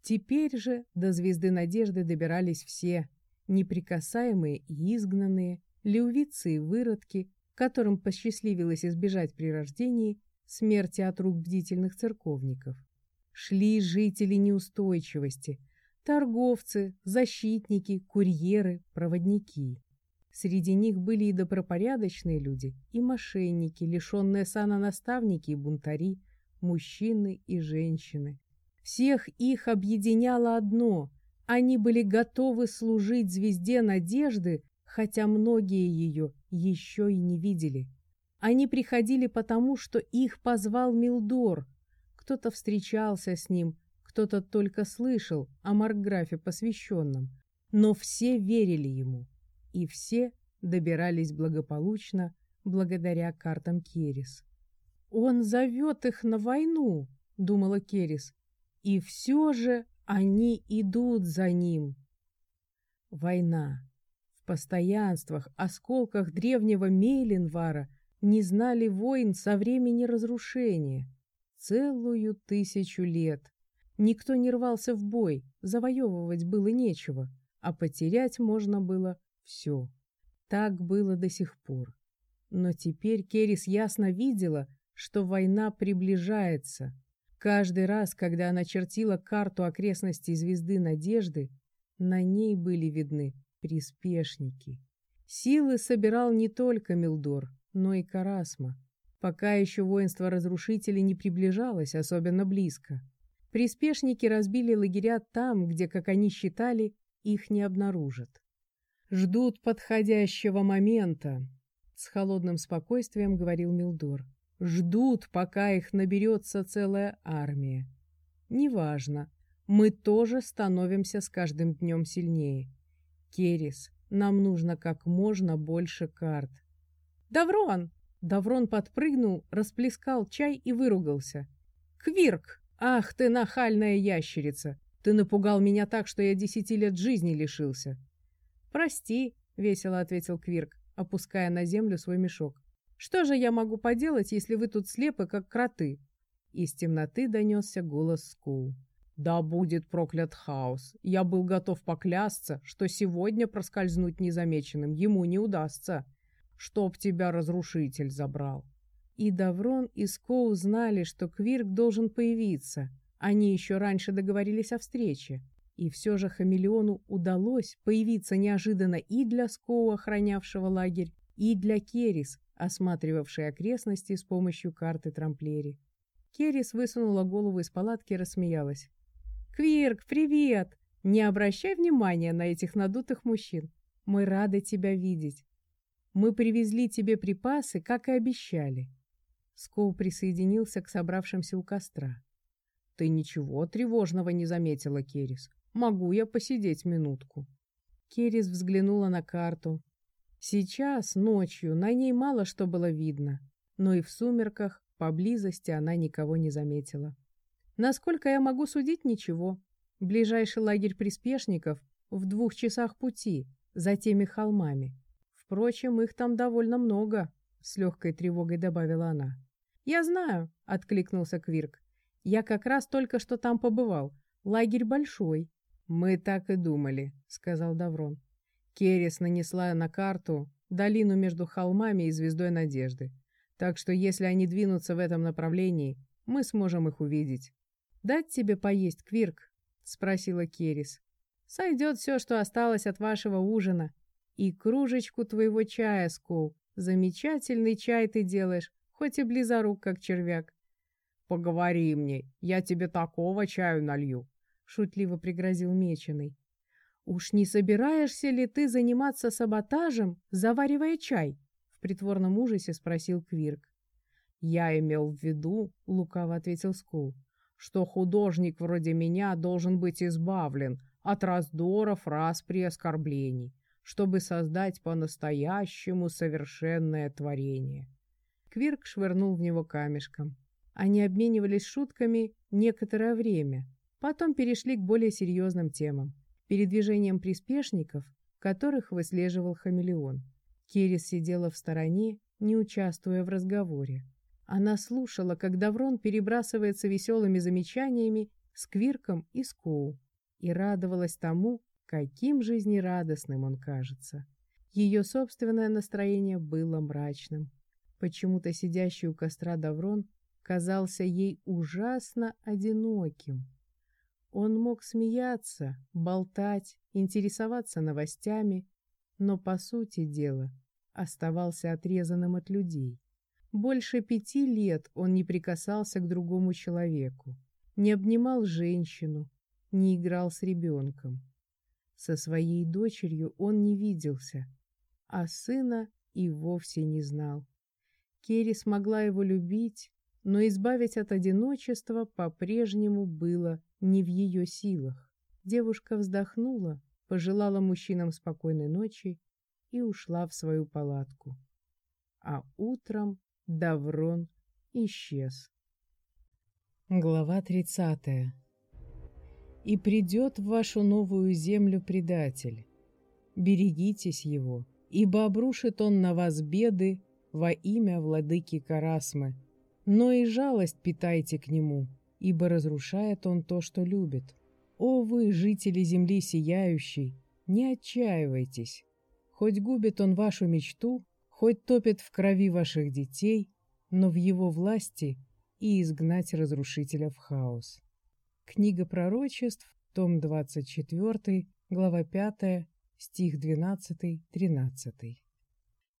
Теперь же до «Звезды надежды» добирались все, неприкасаемые и изгнанные, леувицы и выродки, которым посчастливилось избежать при рождении, смерти от рук бдительных церковников. Шли жители неустойчивости, торговцы, защитники, курьеры, проводники. Среди них были и добропорядочные люди, и мошенники, лишенные сана наставники и бунтари, мужчины и женщины. Всех их объединяло одно – они были готовы служить звезде надежды, хотя многие ее еще и не видели. Они приходили потому, что их позвал Милдор. Кто-то встречался с ним, кто-то только слышал о Маркграфе посвященном. Но все верили ему, и все добирались благополучно благодаря картам Керис. «Он зовет их на войну», — думала Керис, — «и все же они идут за ним». Война. В постоянствах, осколках древнего Мейленвара — не знали войн со времени разрушения. Целую тысячу лет. Никто не рвался в бой, завоевывать было нечего, а потерять можно было все. Так было до сих пор. Но теперь Керис ясно видела, что война приближается. Каждый раз, когда она чертила карту окрестностей звезды Надежды, на ней были видны приспешники. Силы собирал не только Милдор, но и Карасма. Пока еще воинство разрушителей не приближалось особенно близко. Приспешники разбили лагеря там, где, как они считали, их не обнаружат. «Ждут подходящего момента», — с холодным спокойствием говорил Милдор. «Ждут, пока их наберется целая армия. Неважно, мы тоже становимся с каждым днем сильнее. Керис, нам нужно как можно больше карт. «Даврон!» Даврон подпрыгнул, расплескал чай и выругался. «Квирк! Ах ты, нахальная ящерица! Ты напугал меня так, что я десяти лет жизни лишился!» «Прости», — весело ответил Квирк, опуская на землю свой мешок. «Что же я могу поделать, если вы тут слепы, как кроты?» Из темноты донесся голос Скоу. «Да будет проклят хаос! Я был готов поклясться, что сегодня проскользнуть незамеченным ему не удастся!» чтоб тебя разрушитель забрал. И Даврон, и Скоу знали, что Квирк должен появиться. Они еще раньше договорились о встрече. И все же хамелеону удалось появиться неожиданно и для Скоу, охранявшего лагерь, и для Керис, осматривавшей окрестности с помощью карты Трамплери. Керис высунула голову из палатки и рассмеялась. «Квирк, привет! Не обращай внимания на этих надутых мужчин. Мы рады тебя видеть. Мы привезли тебе припасы, как и обещали. Скоу присоединился к собравшимся у костра. Ты ничего тревожного не заметила, Керис. Могу я посидеть минутку? Керис взглянула на карту. Сейчас, ночью, на ней мало что было видно, но и в сумерках поблизости она никого не заметила. Насколько я могу судить, ничего. Ближайший лагерь приспешников в двух часах пути, за теми холмами. Впрочем, их там довольно много, с легкой тревогой добавила она. Я знаю, откликнулся Квирк. Я как раз только что там побывал. Лагерь большой. Мы так и думали, сказал Даврон. Керис нанесла на карту долину между холмами и звездой надежды. Так что если они двинутся в этом направлении, мы сможем их увидеть. «Дать тебе поесть, Квирк?» — спросила Керис. «Сойдет все, что осталось от вашего ужина. И кружечку твоего чая, Скоу. Замечательный чай ты делаешь, хоть и близорук, как червяк. «Поговори мне, я тебе такого чаю налью», — шутливо пригрозил Меченый. «Уж не собираешься ли ты заниматься саботажем, заваривая чай?» — в притворном ужасе спросил Квирк. «Я имел в виду», — лукаво ответил Скоу, «что художник вроде меня должен быть избавлен от раздоров, распри и оскорблений, чтобы создать по-настоящему совершенное творение». Квирк швырнул в него камешком. Они обменивались шутками некоторое время, потом перешли к более серьезным темам, передвижением приспешников, которых выслеживал хамелеон. Керис сидела в стороне, не участвуя в разговоре. Она слушала, как Даврон перебрасывается веселыми замечаниями с Квирком и Скоу, и радовалась тому, каким жизнерадостным он кажется. Ее собственное настроение было мрачным. Почему-то сидящий у костра Даврон казался ей ужасно одиноким. Он мог смеяться, болтать, интересоваться новостями, но, по сути дела, оставался отрезанным от людей. Больше пяти лет он не прикасался к другому человеку, не обнимал женщину, не играл с ребенком. Со своей дочерью он не виделся, а сына и вовсе не знал. Керри смогла его любить, но избавить от одиночества по-прежнему было не в ее силах. Девушка вздохнула, пожелала мужчинам спокойной ночи и ушла в свою палатку. А утром Даврон исчез. Глава тридцатая. «И придет в вашу новую землю предатель. Берегитесь его, ибо обрушит он на вас беды во имя владыки Карасмы, но и жалость питайте к нему, ибо разрушает он то, что любит. О вы, жители земли сияющей, не отчаивайтесь. Хоть губит он вашу мечту, хоть топит в крови ваших детей, но в его власти и изгнать разрушителя в хаос. Книга пророчеств, том 24, глава 5, стих 12-13.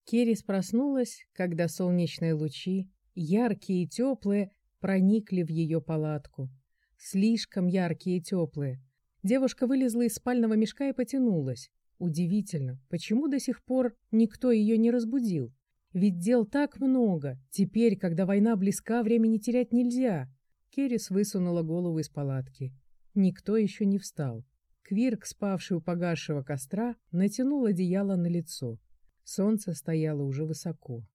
Керис проснулась, когда солнечные лучи яркие и теплые, проникли в ее палатку. Слишком яркие и теплые. Девушка вылезла из спального мешка и потянулась. Удивительно, почему до сих пор никто ее не разбудил? Ведь дел так много. Теперь, когда война близка, времени терять нельзя. Керис высунула голову из палатки. Никто еще не встал. Квирк, спавший у погасшего костра, натянул одеяло на лицо. Солнце стояло уже высоко.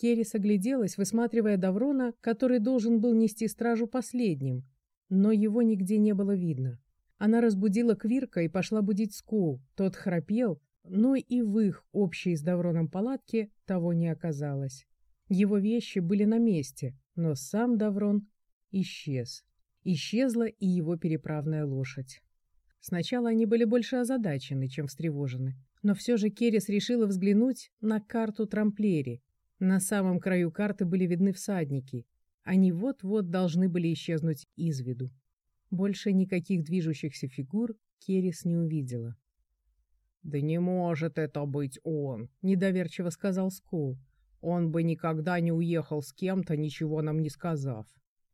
Керис огляделась, высматривая Даврона, который должен был нести стражу последним, но его нигде не было видно. Она разбудила Квирка и пошла будить Скоу. Тот храпел, но и в их общей с Давроном палатке того не оказалось. Его вещи были на месте, но сам Даврон исчез. Исчезла и его переправная лошадь. Сначала они были больше озадачены, чем встревожены. Но все же Керрис решила взглянуть на карту Трамплери, на самом краю карты были видны всадники. Они вот-вот должны были исчезнуть из виду. Больше никаких движущихся фигур Керис не увидела. «Да не может это быть он!» — недоверчиво сказал Скоу. «Он бы никогда не уехал с кем-то, ничего нам не сказав».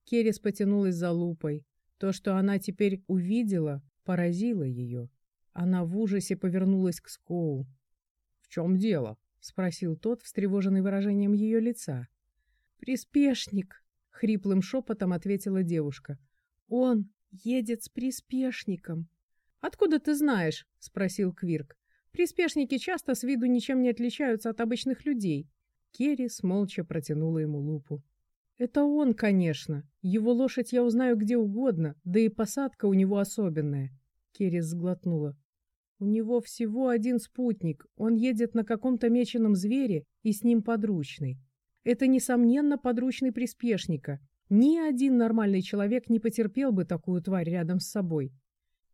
Керис потянулась за лупой. То, что она теперь увидела, поразило ее. Она в ужасе повернулась к Скоу. «В чем дело?» — спросил тот, встревоженный выражением ее лица. «Приспешник», — хриплым шепотом ответила девушка. «Он едет с приспешником». «Откуда ты знаешь?» — спросил Квирк. «Приспешники часто с виду ничем не отличаются от обычных людей». Керрис молча протянула ему лупу. «Это он, конечно. Его лошадь я узнаю где угодно, да и посадка у него особенная». Керрис сглотнула. У него всего один спутник, он едет на каком-то меченом звере и с ним подручный. Это, несомненно, подручный приспешника. Ни один нормальный человек не потерпел бы такую тварь рядом с собой.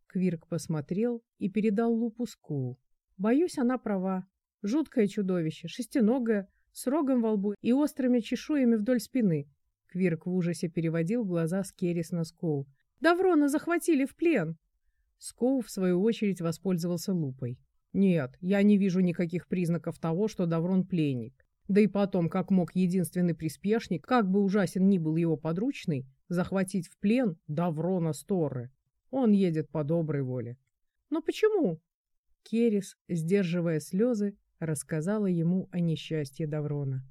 Квирк посмотрел и передал лупу Скоу. Боюсь, она права. Жуткое чудовище, шестиногое, с рогом во лбу и острыми чешуями вдоль спины. Квирк в ужасе переводил глаза с Керис на Скоу. «Даврона захватили в плен!» Скоу, в свою очередь, воспользовался лупой. «Нет, я не вижу никаких признаков того, что Даврон пленник. Да и потом, как мог единственный приспешник, как бы ужасен ни был его подручный, захватить в плен Даврона Сторы? Он едет по доброй воле. Но почему? Керис, сдерживая слезы, рассказала ему о несчастье Даврона.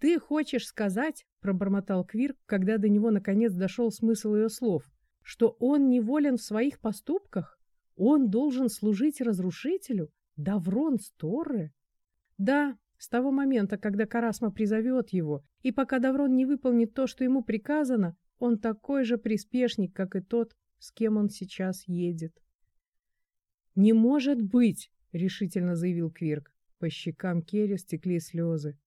«Ты хочешь сказать, — пробормотал Квирк, когда до него наконец дошел смысл ее слов, — что он неволен в своих поступках? Он должен служить разрушителю? Даврон Сторы? Да, с того момента, когда Карасма призовет его, и пока Даврон не выполнит то, что ему приказано, он такой же приспешник, как и тот, с кем он сейчас едет. «Не может быть!» — решительно заявил Квирк. По щекам Керри стекли слезы.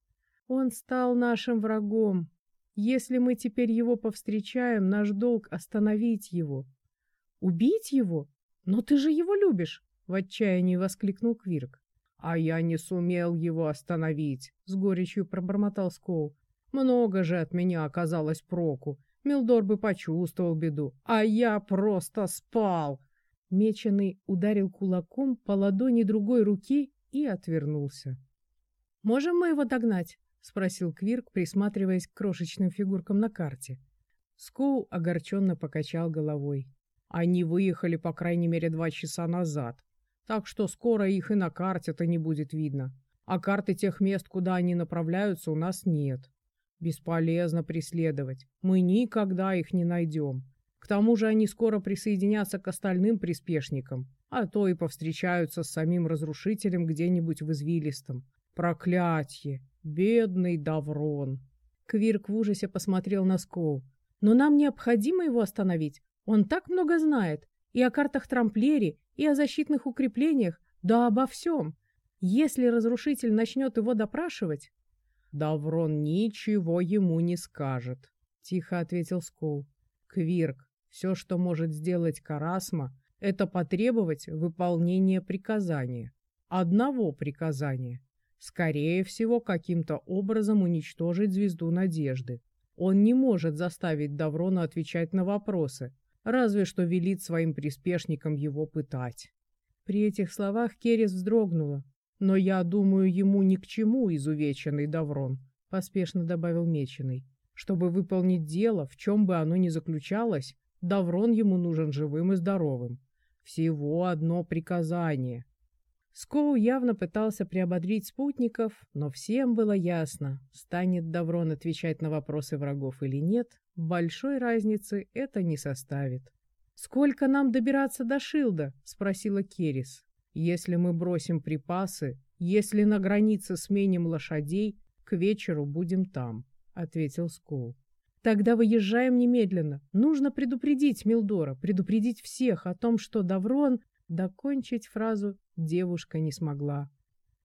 «Он стал нашим врагом. Если мы теперь его повстречаем, наш долг — остановить его». «Убить его? Но ты же его любишь!» — в отчаянии воскликнул Квирк. «А я не сумел его остановить», — с горечью пробормотал Скоу. «Много же от меня оказалось проку. Милдор бы почувствовал беду, а я просто спал». Меченый ударил кулаком по ладони другой руки и отвернулся. «Можем мы его догнать?» — спросил Квирк, присматриваясь к крошечным фигуркам на карте. Скоу огорченно покачал головой. «Они выехали, по крайней мере, два часа назад. Так что скоро их и на карте-то не будет видно. А карты тех мест, куда они направляются, у нас нет. Бесполезно преследовать. Мы никогда их не найдем. К тому же они скоро присоединятся к остальным приспешникам, а то и повстречаются с самим разрушителем где-нибудь в извилистом. Проклятье! Бедный Даврон! Квирк в ужасе посмотрел на Скоу. Но нам необходимо его остановить. Он так много знает. И о картах Трамплери, и о защитных укреплениях, да обо всем. Если разрушитель начнет его допрашивать... Даврон ничего ему не скажет, тихо ответил Скоу. Квирк, все, что может сделать Карасма, это потребовать выполнения приказания. Одного приказания. Скорее всего, каким-то образом уничтожить звезду надежды. Он не может заставить Даврона отвечать на вопросы, разве что велит своим приспешникам его пытать. При этих словах Керес вздрогнула. «Но я думаю, ему ни к чему изувеченный Даврон», — поспешно добавил Меченый. «Чтобы выполнить дело, в чем бы оно ни заключалось, Даврон ему нужен живым и здоровым. Всего одно приказание». Скоу явно пытался приободрить спутников, но всем было ясно, станет Даврон отвечать на вопросы врагов или нет, Большой разницы это не составит. «Сколько нам добираться до Шилда?» — спросила Керис. «Если мы бросим припасы, если на границе сменим лошадей, к вечеру будем там», — ответил Скоу. «Тогда выезжаем немедленно. Нужно предупредить Милдора, предупредить всех о том, что Даврон...» Докончить фразу девушка не смогла.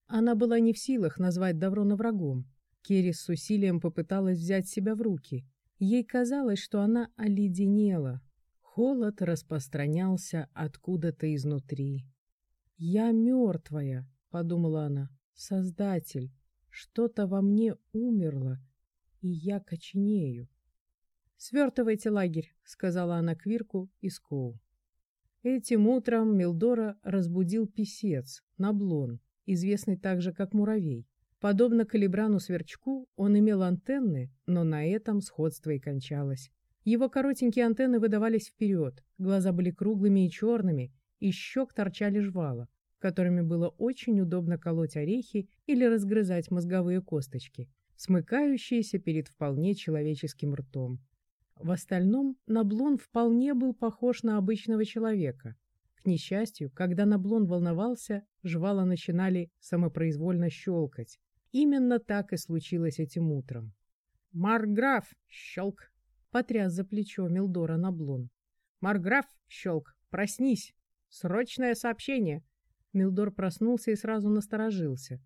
Она была не в силах назвать Даврона врагом. Керис с усилием попыталась взять себя в руки. Ей казалось, что она оледенела. Холод распространялся откуда-то изнутри. «Я мертвая», — подумала она, — «Создатель, что-то во мне умерло, и я коченею». «Свертывайте лагерь», — сказала она Квирку и Скоу. Этим утром Милдора разбудил писец, Наблон, известный также как Муравей. Подобно калибрану-сверчку, он имел антенны, но на этом сходство и кончалось. Его коротенькие антенны выдавались вперед, глаза были круглыми и черными, из щек торчали жвала, которыми было очень удобно колоть орехи или разгрызать мозговые косточки, смыкающиеся перед вполне человеческим ртом. В остальном Наблон вполне был похож на обычного человека. К несчастью, когда Наблон волновался, жвала начинали самопроизвольно щелкать, Именно так и случилось этим утром. «Марграф!» — щелк! — потряс за плечо Милдора Наблон. «Марграф!» — щелк! «Проснись! Срочное сообщение!» Милдор проснулся и сразу насторожился.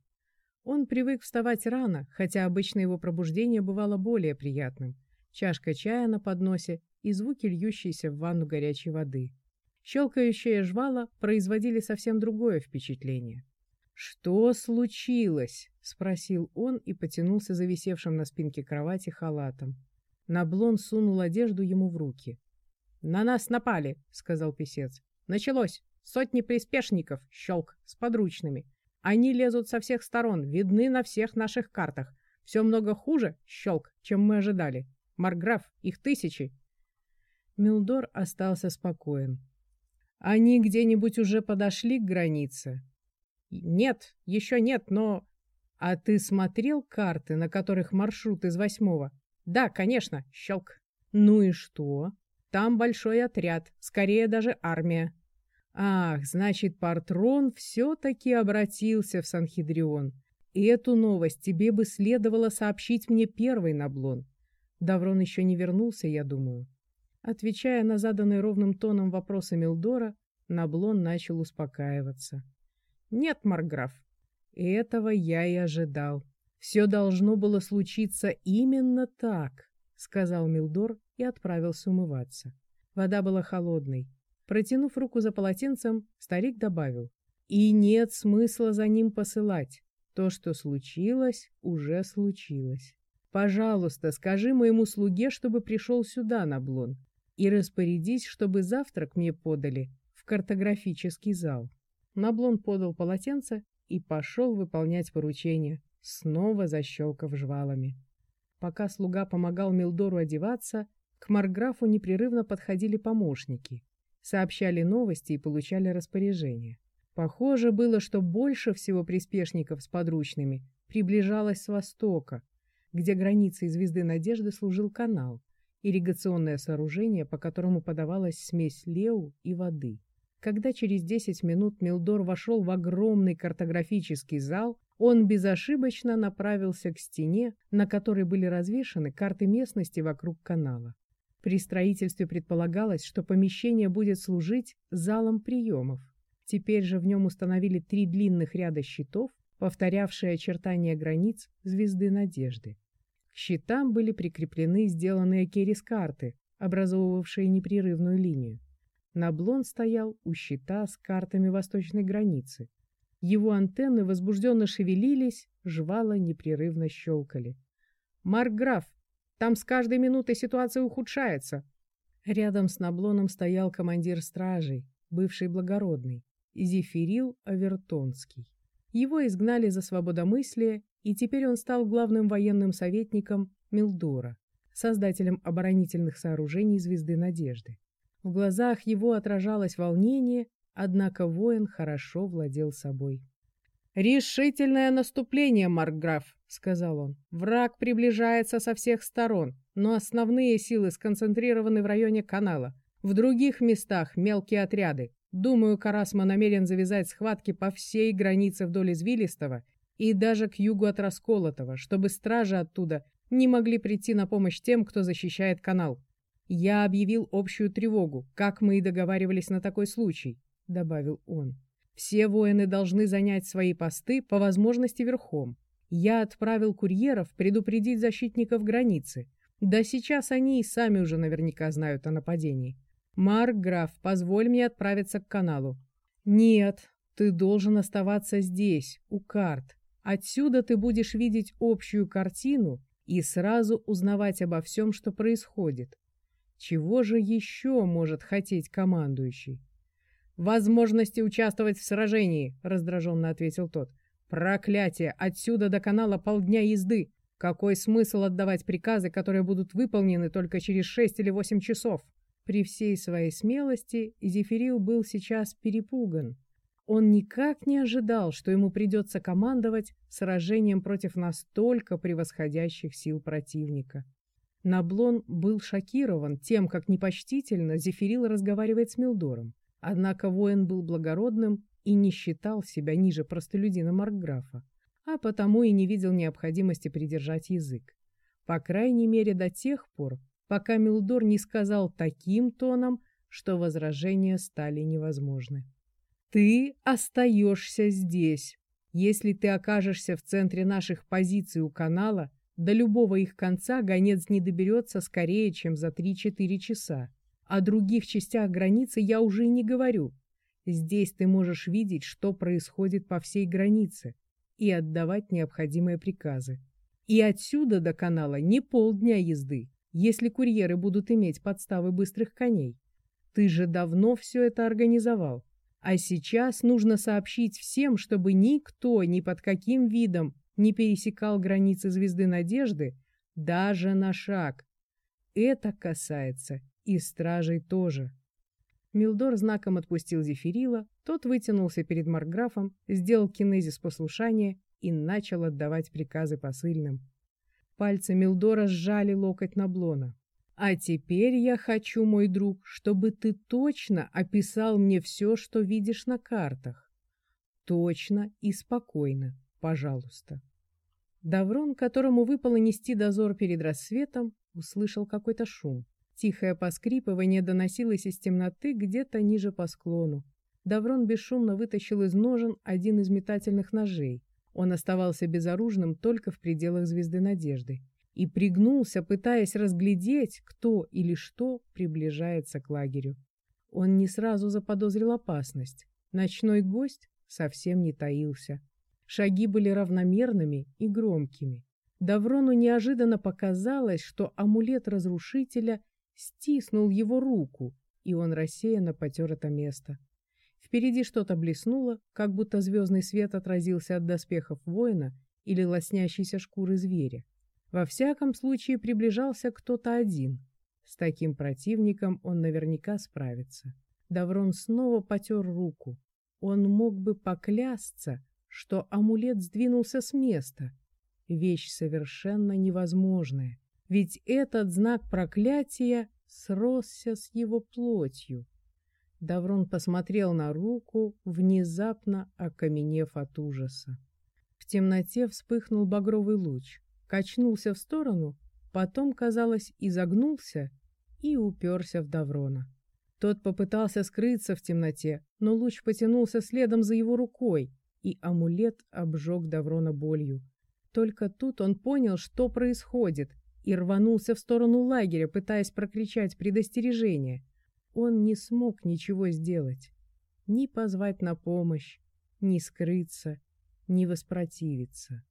Он привык вставать рано, хотя обычно его пробуждение бывало более приятным. Чашка чая на подносе и звуки льющейся в ванну горячей воды. Щелкающие жвала производили совсем другое впечатление. «Что случилось?» — спросил он и потянулся за висевшим на спинке кровати халатом. Наблон сунул одежду ему в руки. «На нас напали», — сказал писец. «Началось. Сотни приспешников, щелк, с подручными. Они лезут со всех сторон, видны на всех наших картах. Все много хуже, щелк, чем мы ожидали. Марграф, их тысячи». Милдор остался спокоен. «Они где-нибудь уже подошли к границе?» «Нет, еще нет, но...» «А ты смотрел карты, на которых маршрут из восьмого?» «Да, конечно, щелк». «Ну и что?» «Там большой отряд, скорее даже армия». «Ах, значит, Партрон все-таки обратился в Санхедрион. Эту новость тебе бы следовало сообщить мне первой, Наблон. Даврон еще не вернулся, я думаю». Отвечая на заданный ровным тоном вопросы Милдора, Наблон начал успокаиваться. «Нет, Марграф, этого я и ожидал. Все должно было случиться именно так», — сказал Милдор и отправился умываться. Вода была холодной. Протянув руку за полотенцем, старик добавил. «И нет смысла за ним посылать. То, что случилось, уже случилось. Пожалуйста, скажи моему слуге, чтобы пришел сюда, на Блон, и распорядись, чтобы завтрак мне подали в картографический зал». Наблон подал полотенце и пошел выполнять поручение, снова защелкав жвалами. Пока слуга помогал Милдору одеваться, к Марграфу непрерывно подходили помощники, сообщали новости и получали распоряжения. Похоже было, что больше всего приспешников с подручными приближалось с востока, где границей звезды Надежды служил канал, ирригационное сооружение, по которому подавалась смесь леу и воды. Когда через 10 минут Милдор вошел в огромный картографический зал, он безошибочно направился к стене, на которой были развешаны карты местности вокруг канала. При строительстве предполагалось, что помещение будет служить залом приемов. Теперь же в нем установили три длинных ряда щитов, повторявшие очертания границ звезды Надежды. К щитам были прикреплены сделанные керис-карты, образовывавшие непрерывную линию. Наблон стоял у щита с картами восточной границы. Его антенны возбужденно шевелились, жвала непрерывно щелкали. «Маркграф, там с каждой минутой ситуация ухудшается!» Рядом с Наблоном стоял командир стражей, бывший благородный, Зефирил Авертонский. Его изгнали за свободомыслие, и теперь он стал главным военным советником Милдора, создателем оборонительных сооружений Звезды Надежды. В глазах его отражалось волнение, однако воин хорошо владел собой. «Решительное наступление, Маркграф!» — сказал он. «Враг приближается со всех сторон, но основные силы сконцентрированы в районе канала. В других местах мелкие отряды. Думаю, Карасма намерен завязать схватки по всей границе вдоль Извилистого и даже к югу от Расколотого, чтобы стражи оттуда не могли прийти на помощь тем, кто защищает канал. «Я объявил общую тревогу, как мы и договаривались на такой случай», — добавил он. «Все воины должны занять свои посты, по возможности верхом. Я отправил курьеров предупредить защитников границы. Да сейчас они и сами уже наверняка знают о нападении. Марк Граф, позволь мне отправиться к каналу». «Нет, ты должен оставаться здесь, у карт. Отсюда ты будешь видеть общую картину и сразу узнавать обо всем, что происходит. Чего же еще может хотеть командующий? «Возможности участвовать в сражении», — раздраженно ответил тот. «Проклятие! Отсюда до канала полдня езды! Какой смысл отдавать приказы, которые будут выполнены только через шесть или восемь часов?» При всей своей смелости Зефирил был сейчас перепуган. Он никак не ожидал, что ему придется командовать сражением против настолько превосходящих сил противника. Наблон был шокирован тем, как непочтительно Зефирил разговаривает с Милдором. Однако воин был благородным и не считал себя ниже простолюдина Маркграфа, а потому и не видел необходимости придержать язык. По крайней мере до тех пор, пока Милдор не сказал таким тоном, что возражения стали невозможны. «Ты остаешься здесь. Если ты окажешься в центре наших позиций у канала, до любого их конца гонец не доберется скорее, чем за 3-4 часа. О других частях границы я уже и не говорю. Здесь ты можешь видеть, что происходит по всей границе, и отдавать необходимые приказы. И отсюда до канала не полдня езды, если курьеры будут иметь подставы быстрых коней. Ты же давно все это организовал. А сейчас нужно сообщить всем, чтобы никто ни под каким видом не пересекал границы Звезды Надежды даже на шаг. Это касается и стражей тоже. Милдор знаком отпустил Зефирила, тот вытянулся перед Марграфом, сделал кинезис послушания и начал отдавать приказы посыльным. Пальцы Милдора сжали локоть Наблона. «А теперь я хочу, мой друг, чтобы ты точно описал мне все, что видишь на картах. Точно и спокойно, пожалуйста». Даврон, которому выпало нести дозор перед рассветом, услышал какой-то шум. Тихое поскрипывание доносилось из темноты где-то ниже по склону. Даврон бесшумно вытащил из ножен один из метательных ножей. Он оставался безоружным только в пределах Звезды Надежды и пригнулся, пытаясь разглядеть, кто или что приближается к лагерю. Он не сразу заподозрил опасность. Ночной гость совсем не таился. Шаги были равномерными и громкими. Даврону неожиданно показалось, что амулет разрушителя стиснул его руку, и он рассеянно потер это место. Впереди что-то блеснуло, как будто звездный свет отразился от доспехов воина или лоснящейся шкуры зверя. Во всяком случае приближался кто-то один. С таким противником он наверняка справится. Даврон снова потер руку. Он мог бы поклясться, что амулет сдвинулся с места. Вещь совершенно невозможная. Ведь этот знак проклятия сросся с его плотью. Даврон посмотрел на руку, внезапно окаменев от ужаса. В темноте вспыхнул багровый луч, качнулся в сторону, потом, казалось, изогнулся и уперся в Даврона. Тот попытался скрыться в темноте, но луч потянулся следом за его рукой, и амулет обжег Даврона болью. Только тут он понял, что происходит, и рванулся в сторону лагеря, пытаясь прокричать предостережение. Он не смог ничего сделать. Ни позвать на помощь, ни скрыться, ни воспротивиться.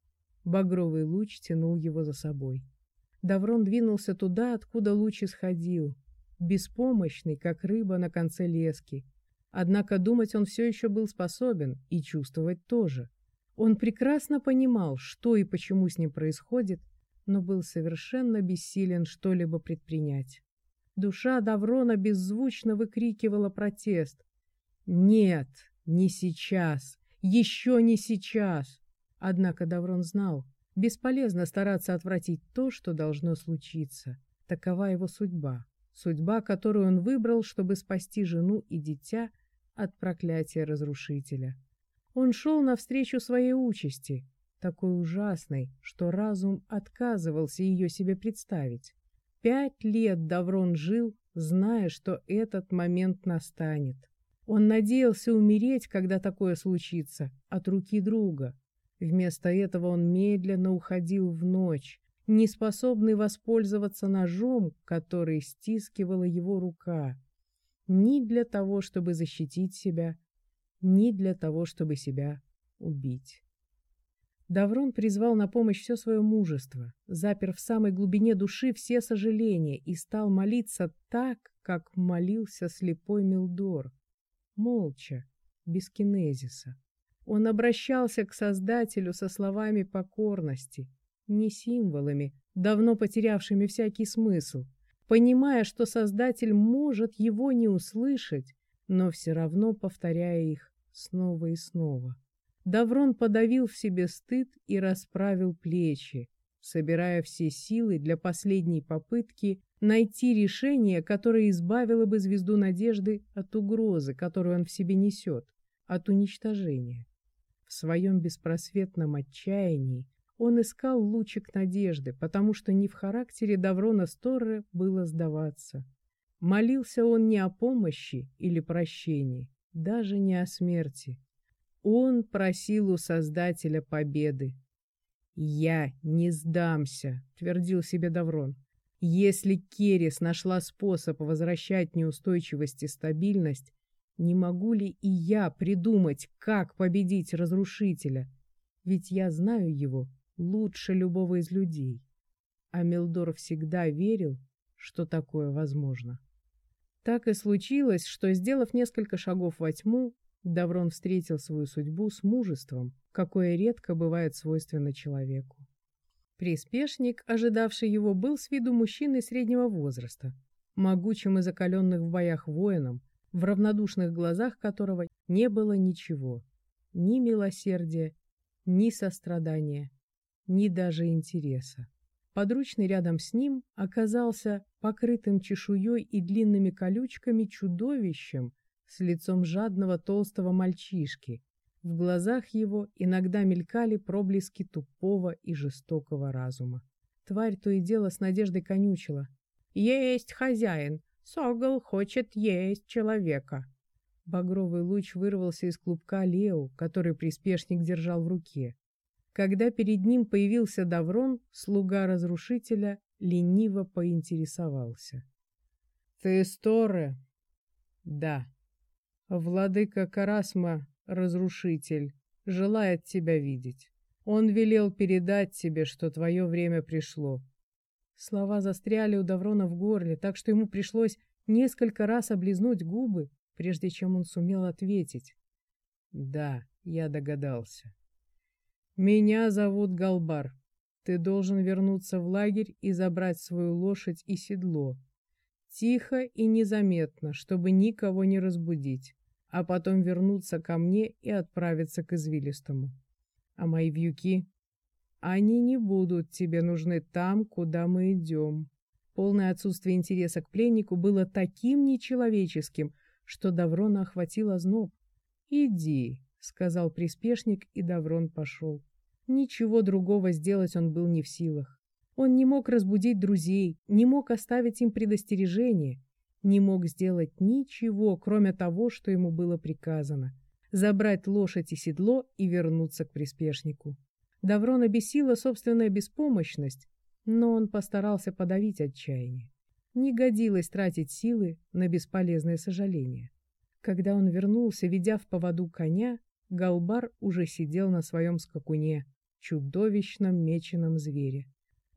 Багровый луч тянул его за собой. Даврон двинулся туда, откуда луч исходил, беспомощный, как рыба на конце лески. Однако думать он все еще был способен, и чувствовать тоже. Он прекрасно понимал, что и почему с ним происходит, но был совершенно бессилен что-либо предпринять. Душа Даврона беззвучно выкрикивала протест. «Нет, не сейчас! Еще не сейчас!» Однако Даврон знал, бесполезно стараться отвратить то, что должно случиться. Такова его судьба. Судьба, которую он выбрал, чтобы спасти жену и дитя от проклятия разрушителя. Он шел навстречу своей участи, такой ужасной, что разум отказывался ее себе представить. Пять лет Даврон жил, зная, что этот момент настанет. Он надеялся умереть, когда такое случится, от руки друга. Вместо этого он медленно уходил в ночь, неспособный воспользоваться ножом, который стискивала его рука, ни для того, чтобы защитить себя, ни для того, чтобы себя убить. Даврон призвал на помощь все свое мужество, запер в самой глубине души все сожаления и стал молиться так, как молился слепой Милдор, молча, без кинезиса. Он обращался к Создателю со словами покорности, не символами, давно потерявшими всякий смысл, понимая, что Создатель может его не услышать, но все равно повторяя их снова и снова. Даврон подавил в себе стыд и расправил плечи, собирая все силы для последней попытки найти решение, которое избавило бы звезду надежды от угрозы, которую он в себе несет, от уничтожения. В своем беспросветном отчаянии он искал лучик надежды, потому что не в характере Даврона Сторре было сдаваться. Молился он не о помощи или прощении, даже не о смерти, он просил у Создателя победы. «Я не сдамся», — твердил себе Даврон. «Если Керес нашла способ возвращать неустойчивость и стабильность, Не могу ли и я придумать, как победить разрушителя? Ведь я знаю его лучше любого из людей. А Милдор всегда верил, что такое возможно. Так и случилось, что, сделав несколько шагов во тьму, Даврон встретил свою судьбу с мужеством, какое редко бывает свойственно человеку. Приспешник, ожидавший его, был с виду мужчины среднего возраста, могучим и закаленных в боях воином, в равнодушных глазах которого не было ничего, ни милосердия, ни сострадания, ни даже интереса. Подручный рядом с ним оказался покрытым чешуей и длинными колючками чудовищем с лицом жадного толстого мальчишки. В глазах его иногда мелькали проблески тупого и жестокого разума. Тварь то и дело с надеждой конючила. «Есть хозяин! Согол хочет есть человека!» Багровый луч вырвался из клубка Лео, который приспешник держал в руке. Когда перед ним появился Даврон, слуга разрушителя лениво поинтересовался. «Ты Сторе?» «Да». «Владыка Карасма, разрушитель, желает тебя видеть. Он велел передать тебе, что твое время пришло». Слова застряли у Даврона в горле, так что ему пришлось несколько раз облизнуть губы, прежде чем он сумел ответить. «Да, я догадался». «Меня зовут Галбар. Ты должен вернуться в лагерь и забрать свою лошадь и седло. Тихо и незаметно, чтобы никого не разбудить, а потом вернуться ко мне и отправиться к извилистому. А мои вьюки? Они не будут тебе нужны там, куда мы идем». Полное отсутствие интереса к пленнику было таким нечеловеческим, что Даврона охватил озноб. «Иди», — сказал приспешник, и Даврон пошел. Ничего другого сделать он был не в силах. Он не мог разбудить друзей, не мог оставить им предостережение, не мог сделать ничего, кроме того, что ему было приказано — забрать лошадь и седло и вернуться к приспешнику. Даврона бесила собственная беспомощность, но он постарался подавить отчаяние. Не годилось тратить силы на бесполезное сожаление. Когда он вернулся, ведя в поводу коня, Галбар уже сидел на своем скакуне, чудовищном меченом звере.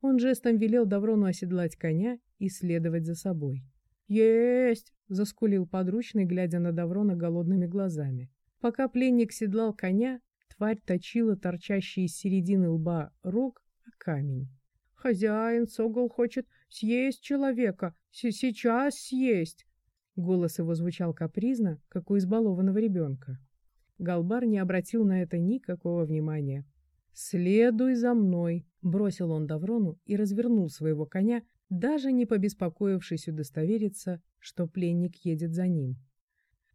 Он жестом велел Даврону оседлать коня и следовать за собой. «Есть!» — заскулил подручный, глядя на Даврона голодными глазами. Пока пленник седлал коня, тварь точила торчащий из середины лба рог о камень. «Хозяин Согол хочет съесть человека! С Сейчас съесть!» Голос его звучал капризно, как у избалованного ребенка. Галбар не обратил на это никакого внимания. «Следуй за мной!» — бросил он Даврону и развернул своего коня, даже не побеспокоившись удостовериться, что пленник едет за ним.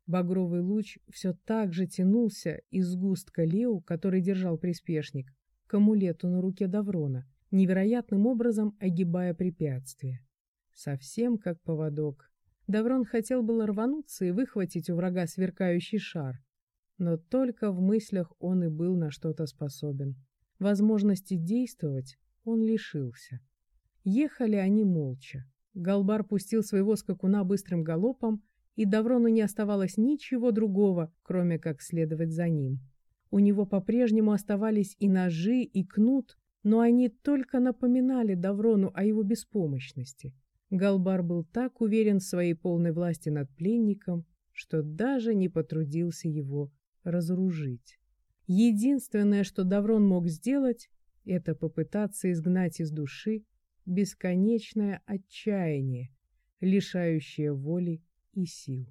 Багровый луч все так же тянулся из сгустка Лео, который держал приспешник, к амулету на руке Даврона, невероятным образом огибая препятствие. Совсем как поводок. Даврон хотел было рвануться и выхватить у врага сверкающий шар, но только в мыслях он и был на что-то способен. Возможности действовать он лишился. Ехали они молча. Галбар пустил своего скакуна быстрым галопом, и Даврону не оставалось ничего другого, кроме как следовать за ним. У него по-прежнему оставались и ножи, и кнут, но они только напоминали Даврону о его беспомощности. Галбар был так уверен в своей полной власти над пленником, что даже не потрудился его разоружить. Единственное, что Даврон мог сделать, это попытаться изгнать из души бесконечное отчаяние, лишающее воли и сил.